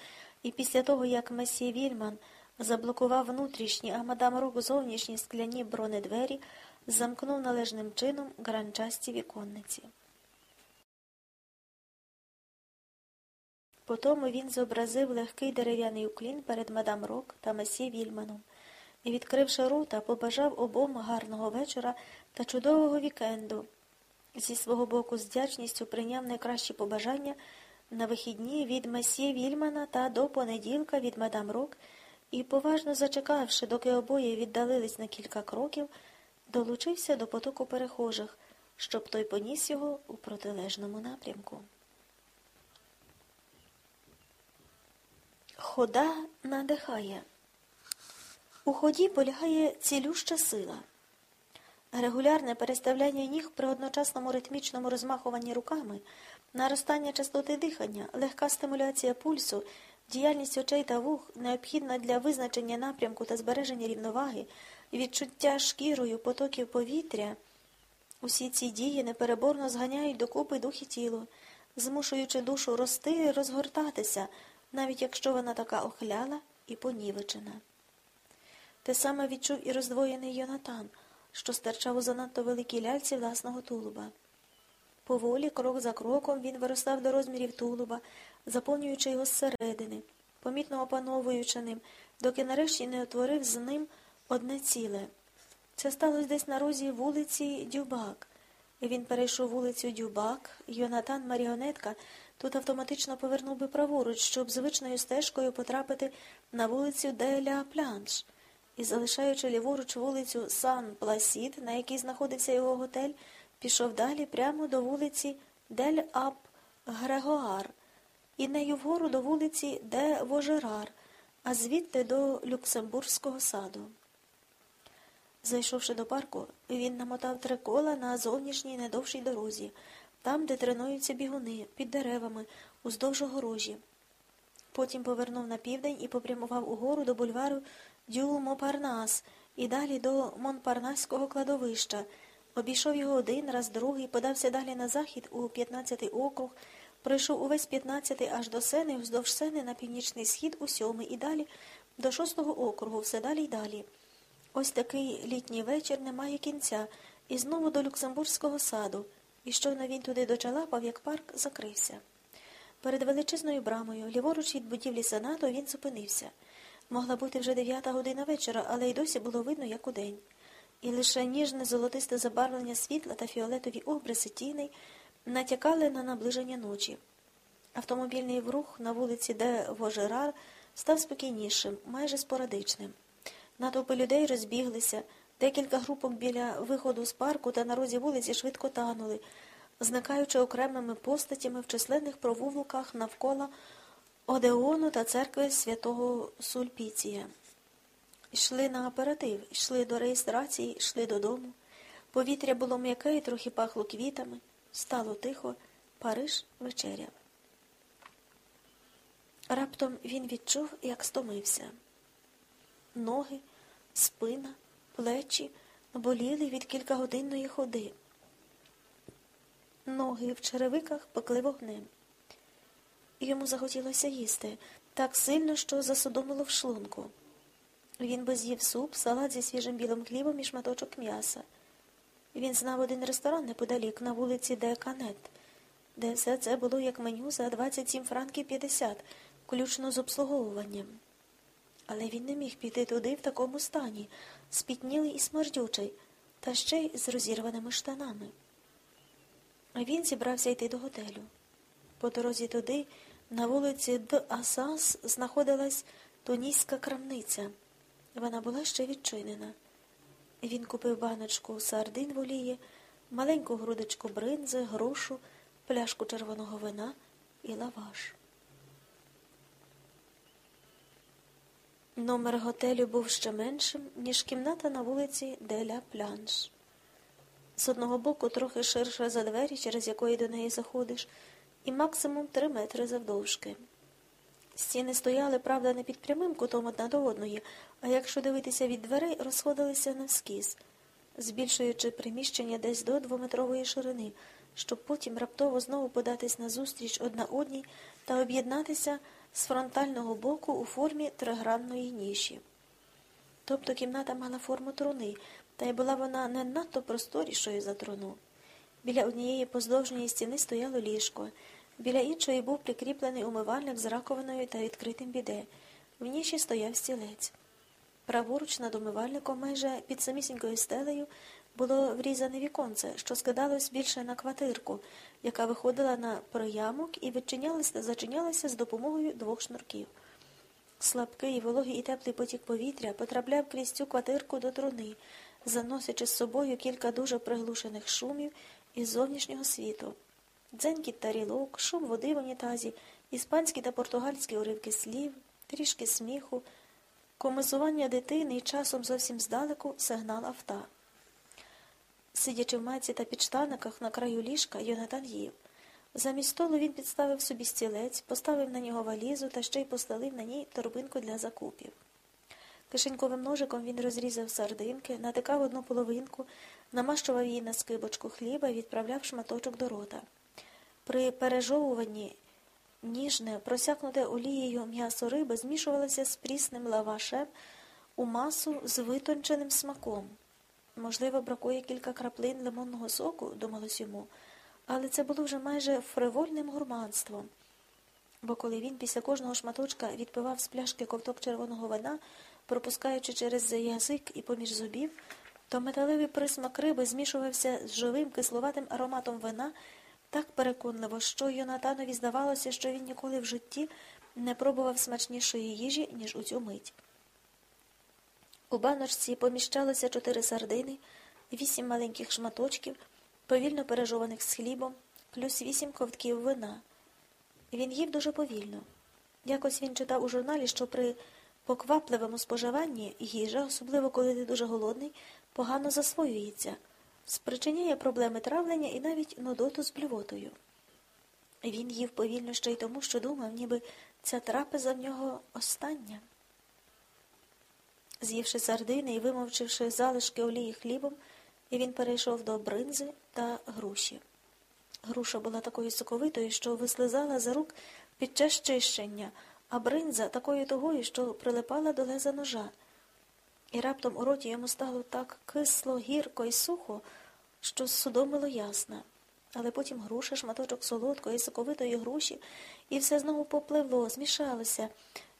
і після того, як месьє Вільман заблокував внутрішні, а мадам Рок зовнішні скляні бронедвері, замкнув належним чином гранчасті віконниці. Потому він зобразив легкий дерев'яний уклін перед мадам Рок та месьє Вільманом і, відкривши рота, побажав обом гарного вечора та чудового вікенду. Зі свого боку, з вдячністю прийняв найкращі побажання на вихідні від месьє Вільмана та до понеділка від мадам Рок і, поважно зачекавши, доки обоє віддалились на кілька кроків, долучився до потоку перехожих, щоб той поніс його у протилежному напрямку. Хода надихає. У ході полягає цілюща сила. Регулярне переставляння ніг при одночасному ритмічному розмахуванні руками, наростання частоти дихання, легка стимуляція пульсу, діяльність очей та вух необхідна для визначення напрямку та збереження рівноваги, відчуття шкірою потоків повітря. Усі ці дії непереборно зганяють докупи дух і тіло, змушуючи душу рости і розгортатися, навіть якщо вона така охляла і понівечена. Те саме відчув і роздвоєний Йонатан, що стирчав у занадто великій ляльці власного тулуба. Поволі, крок за кроком, він виростав до розмірів тулуба, заповнюючи його зсередини, помітно опановуючи ним, доки нарешті не утворив з ним одне ціле. Це сталося десь на розі вулиці Дюбак. Він перейшов вулицю Дюбак, Йонатан Маріонетка тут автоматично повернув би праворуч, щоб звичною стежкою потрапити на вулицю Деля Плянш. І, залишаючи ліворуч вулицю Сан Пласід, на якій знаходився його готель, пішов далі прямо до вулиці Дель Ап Грегоар, і нею вгору до вулиці Де Вожерар, а звідти до Люксембурзького саду. Зайшовши до парку, він намотав три кола на зовнішній недовшій дорозі, там, де тренуються бігуни, під деревами, уздовж огорожі. Потім повернув на південь і попрямував угору до бульвару Дю Мопарнас і далі до Монпарнаського кладовища. Обійшов його один, раз другий, подався далі на захід у 15-й округ, пройшов увесь 15-й аж до Сени, вздовж Сени на північний схід у 7-й і далі до 6-го округу, все далі й далі. Ось такий літній вечір немає кінця, і знову до Люксембурзького саду. І щойно він туди дочалапав, як парк закрився. Перед величезною брамою, ліворуч від будівлі сенату, він зупинився. Могла бути вже дев'ята година вечора, але й досі було видно, як удень. І лише ніжне золотисте забарвлення світла та фіолетові обриси тіней натякали на наближення ночі. Автомобільний врух на вулиці, де Вожерар, став спокійнішим, майже спорадичним. Натовпи людей розбіглися, декілька групок біля виходу з парку та на розі вулиці швидко танули, зникаючи окремими постатями в численних провулках навколо Одеону та церкви святого Сульпіція. Йшли на оператив, йшли до реєстрації, йшли додому. Повітря було м'яке і трохи пахло квітами. Стало тихо, Париж вечеряв. Раптом він відчув, як стомився. Ноги, спина, плечі боліли від кількагодинної ходи. Ноги в черевиках пекли вогнем. Йому захотілося їсти так сильно, що засудомило в шлунку. Він би з'їв суп, салат зі свіжим білим хлібом і шматочок м'яса. Він знав один ресторан неподалік на вулиці Де Канет, де все це було як меню за 27 франків 50, включно з обслуговуванням. Але він не міг піти туди в такому стані, спітнілий і смердючий, та ще й з розірваними штанами. Він зібрався йти до готелю. По дорозі туди, на вулиці Д. Асас, знаходилась туніська крамниця. Вона була ще відчинена. Він купив баночку сардин в олії, маленьку грудочку бринзи, грушу, пляшку червоного вина і лаваш. Номер готелю був ще меншим, ніж кімната на вулиці Деля Плянш. З одного боку трохи ширша за двері, через якої до неї заходиш, і максимум три метри завдовжки. Стіни стояли, правда, не під прямим кутом одна до одної, а якщо дивитися від дверей, розходилися навскіз, збільшуючи приміщення десь до двометрової ширини, щоб потім раптово знову податись назустріч одна одній та об'єднатися з фронтального боку у формі тригранної ніші. Тобто кімната мала форму труни, та й була вона не надто просторішою за труну. Біля однієї поздовжньої стіни стояло ліжко, біля іншої був прикріплений умивальник з раковиною та відкритим біде. В ніші стояв стілець. Праворуч над умивальником, майже під самісінькою стелею, було врізане віконце, що скидалось більше на квартирку, яка виходила на проямок і відчинялася зачинялася з допомогою двох шнурків. Слабкий, вологий і теплий потік повітря потрапляв крізь цю квартирку до труни, заносячи з собою кілька дуже приглушених шумів із зовнішнього світу. Дзенькіт тарілок, шум води в унітазі, іспанські та португальські уривки слів, трішки сміху, комизування дитини і часом зовсім здалеку сигнал авто. Сидячи в майці та підштаниках на краю ліжка, Йонатан їв. Замість столу він підставив собі стілець, поставив на нього валізу та ще й постелив на ній торбинку для закупів. Кишеньковим ножиком він розрізав сардинки, натикав одну половинку, намащував її на скибочку хліба і відправляв шматочок до рота. При пережовуванні ніжне, просякнуте олією м'ясо риби змішувалося з прісним лавашем у масу з витонченим смаком. Можливо, бракує кілька краплин лимонного соку, думалось йому, але це було вже майже фривольним гурманством. Бо коли він після кожного шматочка відпивав з пляшки ковток червоного вина, пропускаючи через язик і поміж зубів, то металевий присмак риби змішувався з живим кисловатим ароматом вина так переконливо, що Йонатанові здавалося, що він ніколи в житті не пробував смачнішої їжі, ніж у цю мить. У баночці поміщалося чотири сардини, вісім маленьких шматочків, повільно пережованих з хлібом, плюс вісім ковтків вина. Він їв дуже повільно. Якось він читав у журналі, що при поквапливому споживанні їжа, особливо коли ти дуже голодний, погано засвоюється, спричиняє проблеми травлення і навіть нудоту з блювотою. Він їв повільно ще й тому, що думав, ніби ця трапеза в нього остання. З'ївши сардини і вимовчивши залишки олії хлібом, він перейшов до бринзи та груші. Груша була такою соковитою, що вислизала за рук під час чищення, а бринза такою тугою, що прилипала до леза ножа. І раптом у роті йому стало так кисло, гірко і сухо, що судомило ясна. Але потім груша, шматочок солодкої, соковитої груші, і все знову попливло, змішалося,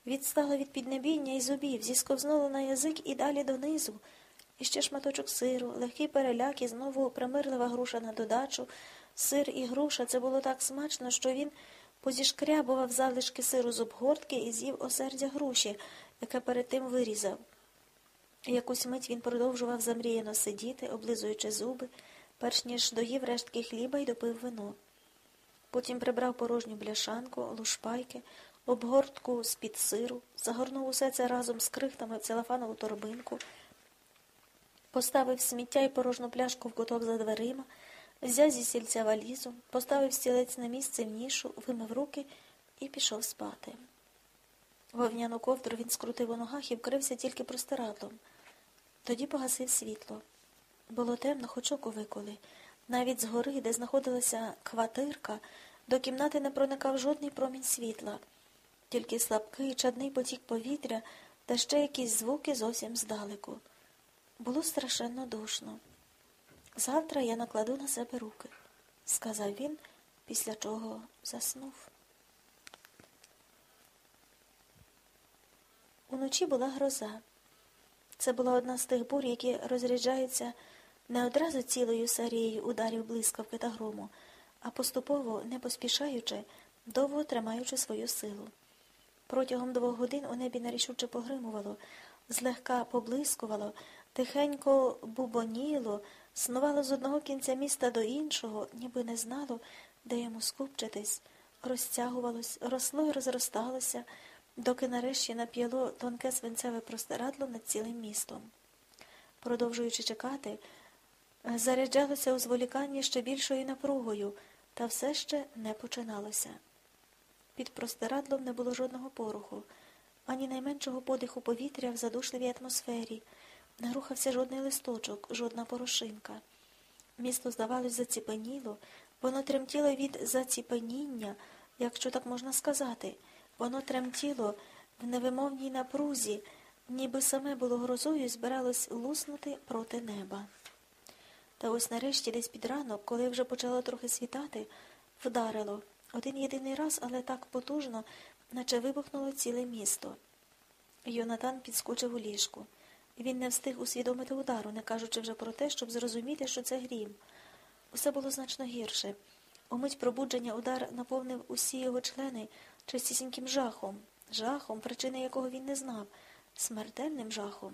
відстало від піднебіння і зубів, зісковзнуло на язик і далі донизу. І ще шматочок сиру, легкий переляк і знову примирлива груша на додачу. Сир і груша це було так смачно, що він позішкрябував залишки сиру з обгортки і з'їв осердя груші, яке перед тим вирізав. Якусь мить він продовжував замріяно сидіти, облизуючи зуби, перш ніж доїв рештки хліба і допив вино. Потім прибрав порожню бляшанку, лушпайки, обгортку з-під сиру, загорнув усе це разом з крихтами в целофанову торбинку, поставив сміття і порожну пляшку в куток за дверима, взяв зі сільця валізу, поставив стілець на місце в нішу, вимив руки і пішов спати. Вовняну ковдру він скрутив у ногах і вкрився тільки простирадлом. Тоді погасив світло. Було темно, хоч око виколи. Навіть згори, де знаходилася квартирка, до кімнати не проникав жодний промінь світла, тільки слабкий, чадний потік повітря та ще якісь звуки зовсім здалеку. Було страшенно душно. Завтра я накладу на себе руки, сказав він, після чого заснув. Уночі була гроза. Це була одна з тих бур, які розряджаються не одразу цілою серією ударів блискавки та грому, а поступово, не поспішаючи, довго тримаючи свою силу. Протягом двох годин у небі нарішуче погримувало, злегка поблискувало, тихенько бубоніло, снувало з одного кінця міста до іншого, ніби не знало, де йому скупчитись, розтягувалось, росло і розросталося, доки нарешті нап'яло тонке свинцеве простирадло над цілим містом. Продовжуючи чекати, заряджалося у зволіканні ще більшою напругою, та все ще не починалося. Під простирадлом не було жодного пороху, ані найменшого подиху повітря в задушливій атмосфері, не рухався жодний листочок, жодна порошинка. Місто, здавалось, заціпеніло, воно тремтіло від заціпеніння, якщо так можна сказати. Воно тремтіло в невимовній напрузі, ніби саме було грозою і збиралось луснути проти неба. Та ось нарешті десь під ранок, коли вже почало трохи світати, вдарило один єдиний раз, але так потужно, наче вибухнуло ціле місто. Йонатан підскочив у ліжку. Він не встиг усвідомити удару, не кажучи вже про те, щоб зрозуміти, що це грім. Усе було значно гірше. Умить пробудження удар наповнив усі його члени чистісіньким жахом, жахом, причини якого він не знав, смертельним жахом.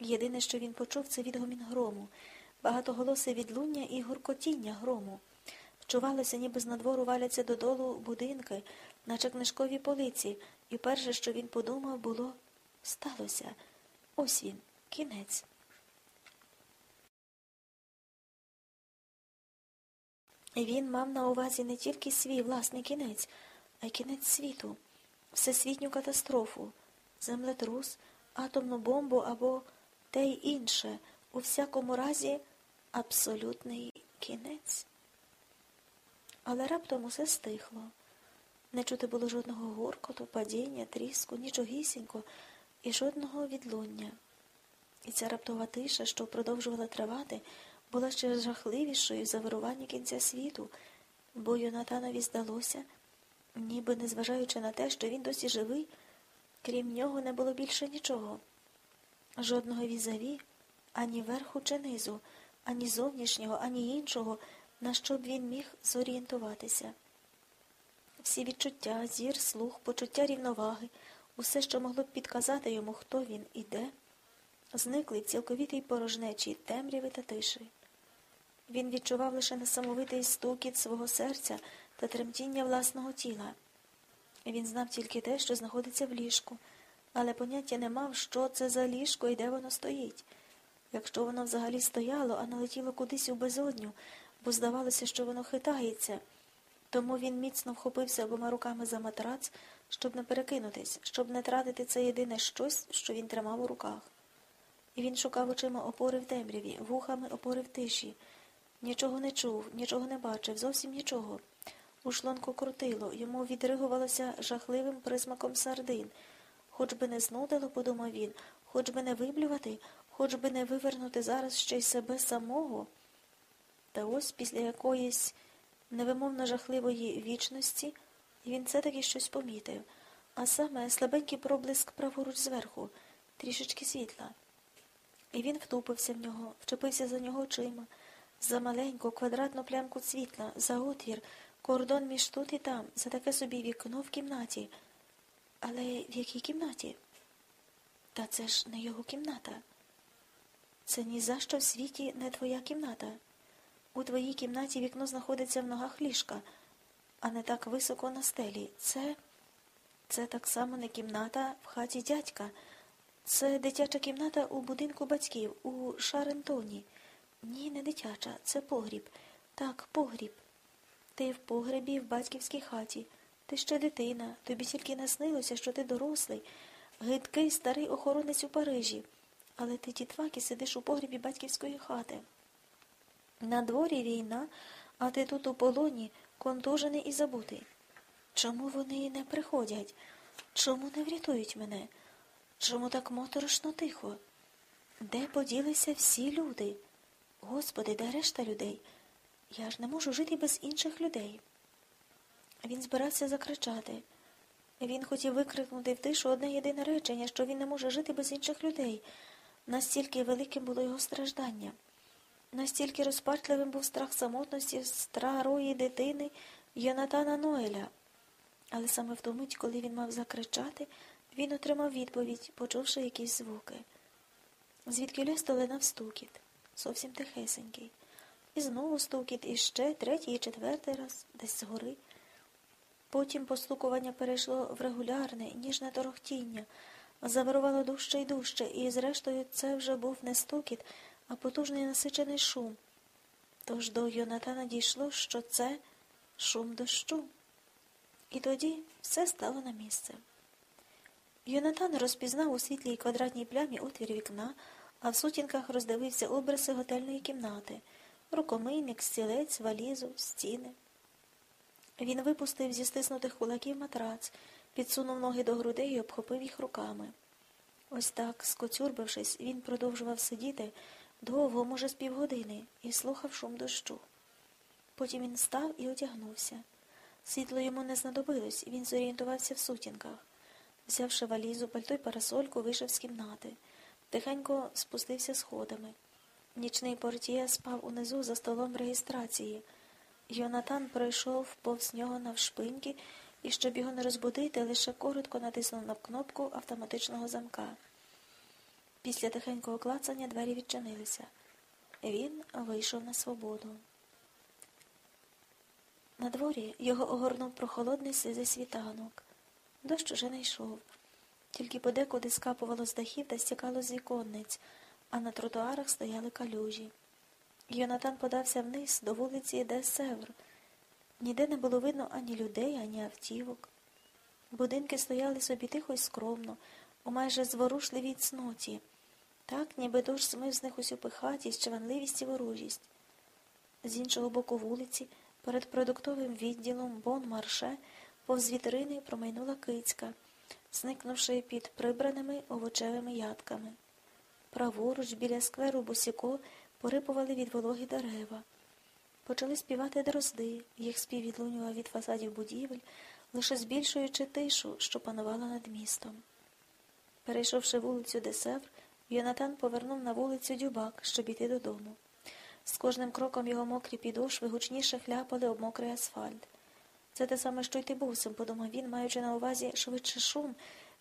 Єдине, що він почув, це відгомін грому, багатоголосе відлуння і гуркотіння грому. Вчувалося, ніби з надвору валяться додолу будинки, наче книжкові полиці, і перше, що він подумав, було сталося. Ось він, кінець. Він мав на увазі не тільки свій власний кінець, а й кінець світу, всесвітню катастрофу, землетрус, атомну бомбу або те й інше, у всякому разі абсолютний кінець. Але раптом усе стихло. Не чути було жодного гуркоту, падіння, тріску, нічогісінько і жодного відлуння. І ця раптова тиша, що продовжувала тривати, була ще жахливішою за вирування кінця світу, бо Йонатанові здалося, ніби незважаючи на те, що він досі живий, крім нього не було більше нічого. Жодного візаві, ані верху чи низу, ані зовнішнього, ані іншого, на що б він міг зорієнтуватися. Всі відчуття, зір, слух, почуття рівноваги, усе, що могло б підказати йому, хто він і де, зникли в цілковітій порожнечі темряви та тиші. Він відчував лише несамовитий стукіт свого серця та тремтіння власного тіла. Він знав тільки те, що знаходиться в ліжку, але поняття не мав, що це за ліжко і де воно стоїть. Якщо воно взагалі стояло, а не летіло кудись у безодню, бо здавалося, що воно хитається. Тому він міцно вхопився обома руками за матрац, щоб не перекинутись, щоб не тратити це єдине щось, що він тримав у руках. І він шукав очима опори в темряві, вухами опори в тиші. Нічого не чув, нічого не бачив, зовсім нічого. У шлунку крутило, йому відригувалося жахливим присмаком сардин. Хоч би не знудило, подумав він, хоч би не виблювати, хоч би не вивернути зараз ще й себе самого. Та ось після якоїсь невимовно жахливої вічності він все таки щось помітив, а саме слабенький проблиск праворуч зверху, трішечки світла. І він втупився в нього, вчепився за нього очима, за маленьку квадратну плямку світла, за отвір, кордон між тут і там, за таке собі вікно в кімнаті. Але в якій кімнаті? Та це ж не його кімната. Це ні за що в світі не твоя кімната. У твоїй кімнаті вікно знаходиться в ногах ліжка, а не так високо на стелі. Це Це так само не кімната в хаті дядька. Це дитяча кімната у будинку батьків, у Шарентоні. Ні, не дитяча, це погріб. Так, погріб. Ти в погребі в батьківській хаті. Ти ще дитина, тобі тільки наснилося, що ти дорослий, гидкий старий охоронець у Парижі. Але ти дітвак сидиш у погребі батьківської хати. На дворі війна, а ти тут у полоні, контужений і забутий. Чому вони не приходять? Чому не врятують мене? Чому так моторошно тихо? Де поділися всі люди? Господи, де решта людей? Я ж не можу жити без інших людей. Він збирався закричати. Він хотів викрикнути в тишу одне єдине речення, що він не може жити без інших людей. Настільки великим було його страждання. Настільки розпачливим був страх самотності старої дитини Йонатана Ноеля. Але саме в ту мить, коли він мав закричати, він отримав відповідь, почувши якісь звуки. Звідки лес долинав стукіт, зовсім тихесенький. І знову стукіт, і ще третій і четвертий раз, десь згори. Потім постукування перейшло в регулярне, ніжне торохтіння, завирувало дужче й дужче, і, зрештою, це вже був не стукіт, а потужний насичений шум. Тож до Йонатана дійшло, що це шум дощу. І тоді все стало на місце. Йонатан розпізнав у світлій квадратній плямі отвір вікна, а в сутінках роздивився обриси готельної кімнати, рукомийник, стілець, валізу, стіни. Він випустив зі стиснутих кулаків матрац, підсунув ноги до грудей і обхопив їх руками. Ось так, скоцюрбившись, він продовжував сидіти довго, може, з півгодини, і слухав шум дощу. Потім він став і одягнувся. Світло йому не знадобилось, він зорієнтувався в сутінках. Взявши валізу, пальто й парасольку, вийшов з кімнати. Тихенько спустився сходами. Нічний портіє спав унизу за столом реєстрації. Йонатан пройшов повз нього навшпиньки і, щоб його не розбудити, лише коротко натиснув на кнопку автоматичного замка. Після тихенького клацання двері відчинилися. він вийшов на свободу. На дворі його огорнув прохолодний сизий світанок. Дощ уже не йшов, тільки подекуди скапувало з дахів та стікало з віконниць, а на тротуарах стояли калюжі. Йонатан подався вниз до вулиці Де Севр. Ніде не було видно ані людей, ані автівок. Будинки стояли собі тихо й скромно, у майже зворушливій цноті, так, ніби дощ смив з них усю пихатість, чванливість і ворожість. З іншого боку вулиці, перед продуктовим відділом Бон Марше, повз вітрини промайнула кицька, зникнувши під прибраними овочевими ядками. Праворуч, біля скверу Босіко, порипували від вологи дерева. Почали співати дрозди, їх спів відлунював від фасадів будівель, лише збільшуючи тишу, що панувала над містом. Перейшовши вулицю Десевр, Йонатан повернув на вулицю Дюбак, щоб іти додому. З кожним кроком його мокрі підошви гучніше хляпали об мокрий асфальт. Це те саме, що й ти бусом, подумав він, маючи на увазі швидше шум,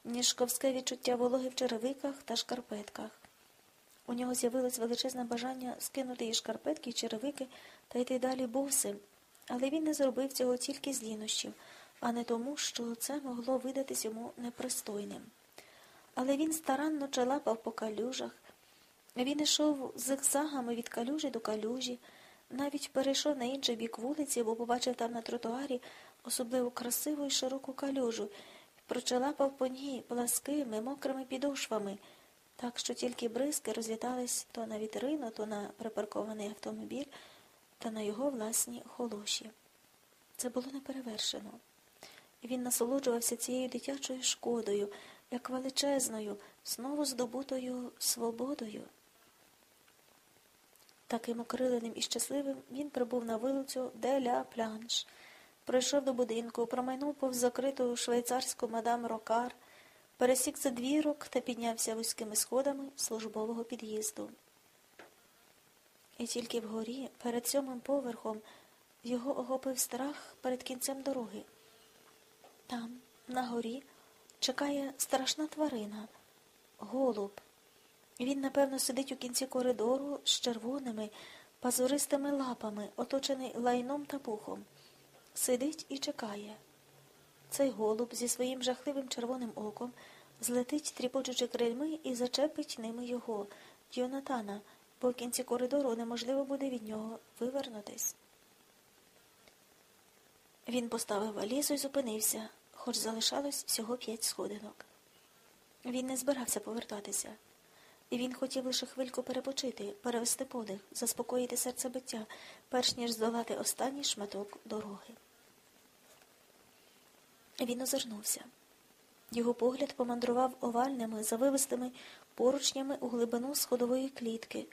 ніж ковське відчуття вологи в черевиках та шкарпетках. У нього з'явилось величезне бажання скинути її шкарпетки й черевики та йти далі босим, але він не зробив цього тільки з лінощів, а не тому, що це могло видатись йому непристойним. Але він старанно челапав по калюжах. Він йшов зигзагами від калюжі до калюжі, навіть перейшов на інший бік вулиці, бо побачив там на тротуарі особливо красиву і широку калюжу, прочелапав по ній пласкими, мокрими підошвами, так що тільки бризки розлітались то на вітрину, то на припаркований автомобіль, та на його власні холоші. Це було неперевершено. Він насолоджувався цією дитячою шкодою, як величезною, знову здобутою свободою. Таким окриленим і щасливим він прибув на вулицю де ля Плянш, пройшов до будинку, промайнув повз закриту швейцарську мадам Рокар, пересік задвірок та піднявся вузькими сходами службового під'їзду. І тільки вгорі, перед сьомим поверхом, його охопив страх перед кінцем дороги. Там, на горі, чекає страшна тварина, голуб. Він, напевно, сидить у кінці коридору з червоними, пазуристими лапами, оточений лайном та пухом. Сидить і чекає. Цей голуб зі своїм жахливим червоним оком злетить, тріпочучи крильми, і зачепить ними його, Йонатана, бо в кінці коридору неможливо буде від нього вивернутись. Він поставив валізу і зупинився, хоч залишалось всього п'ять сходинок. Він не збирався повертатися. І він хотів лише хвильку перепочити, перевести подих, заспокоїти серцебиття, перш ніж здолати останній шматок дороги. Він озирнувся. Його погляд помандрував овальними, завивистими поручнями у глибину сходової клітки,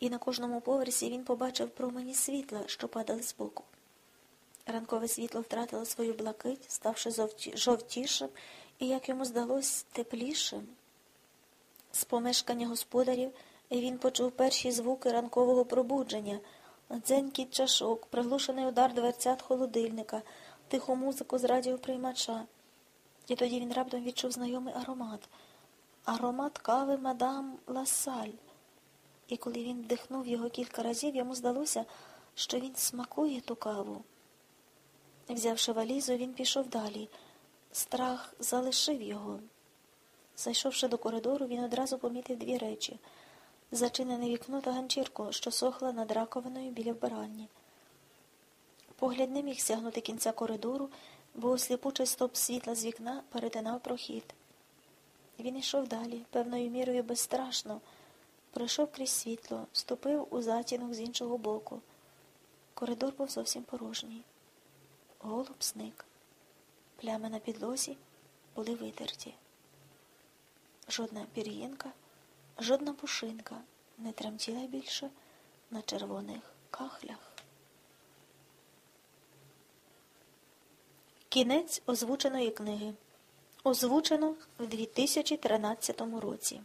і на кожному поверсі він побачив промені світла, що падали збоку. Ранкове світло втратило свою блакить, ставши жовтішим і, як йому здалось, теплішим. З помешкання господарів він почув перші звуки ранкового пробудження, дзенькіт чашок, приглушений удар дверцят холодильника, тиху музику з радіоприймача. І тоді він раптом відчув знайомий аромат аромат кави мадам Ласаль. І коли він вдихнув його кілька разів, йому здалося, що він смакує ту каву. Взявши валізу, він пішов далі. Страх залишив його. Зайшовши до коридору, він одразу помітив дві речі зачинене вікно та ганчірку, що сохла над раковиною біля вбиральні. Погляд не міг сягнути кінця коридору, бо сліпучий стоп світла з вікна перетинав прохід. Він йшов далі, певною мірою безстрашно, пройшов крізь світло, ступив у затінок з іншого боку. Коридор був зовсім порожній. Голуб зник. Плями на підлозі були витерті. Жодна пір'їнка, жодна пушинка не тремтіла більше на червоних кахлях. Кінець озвученої книги. Озвучено в 2013 році.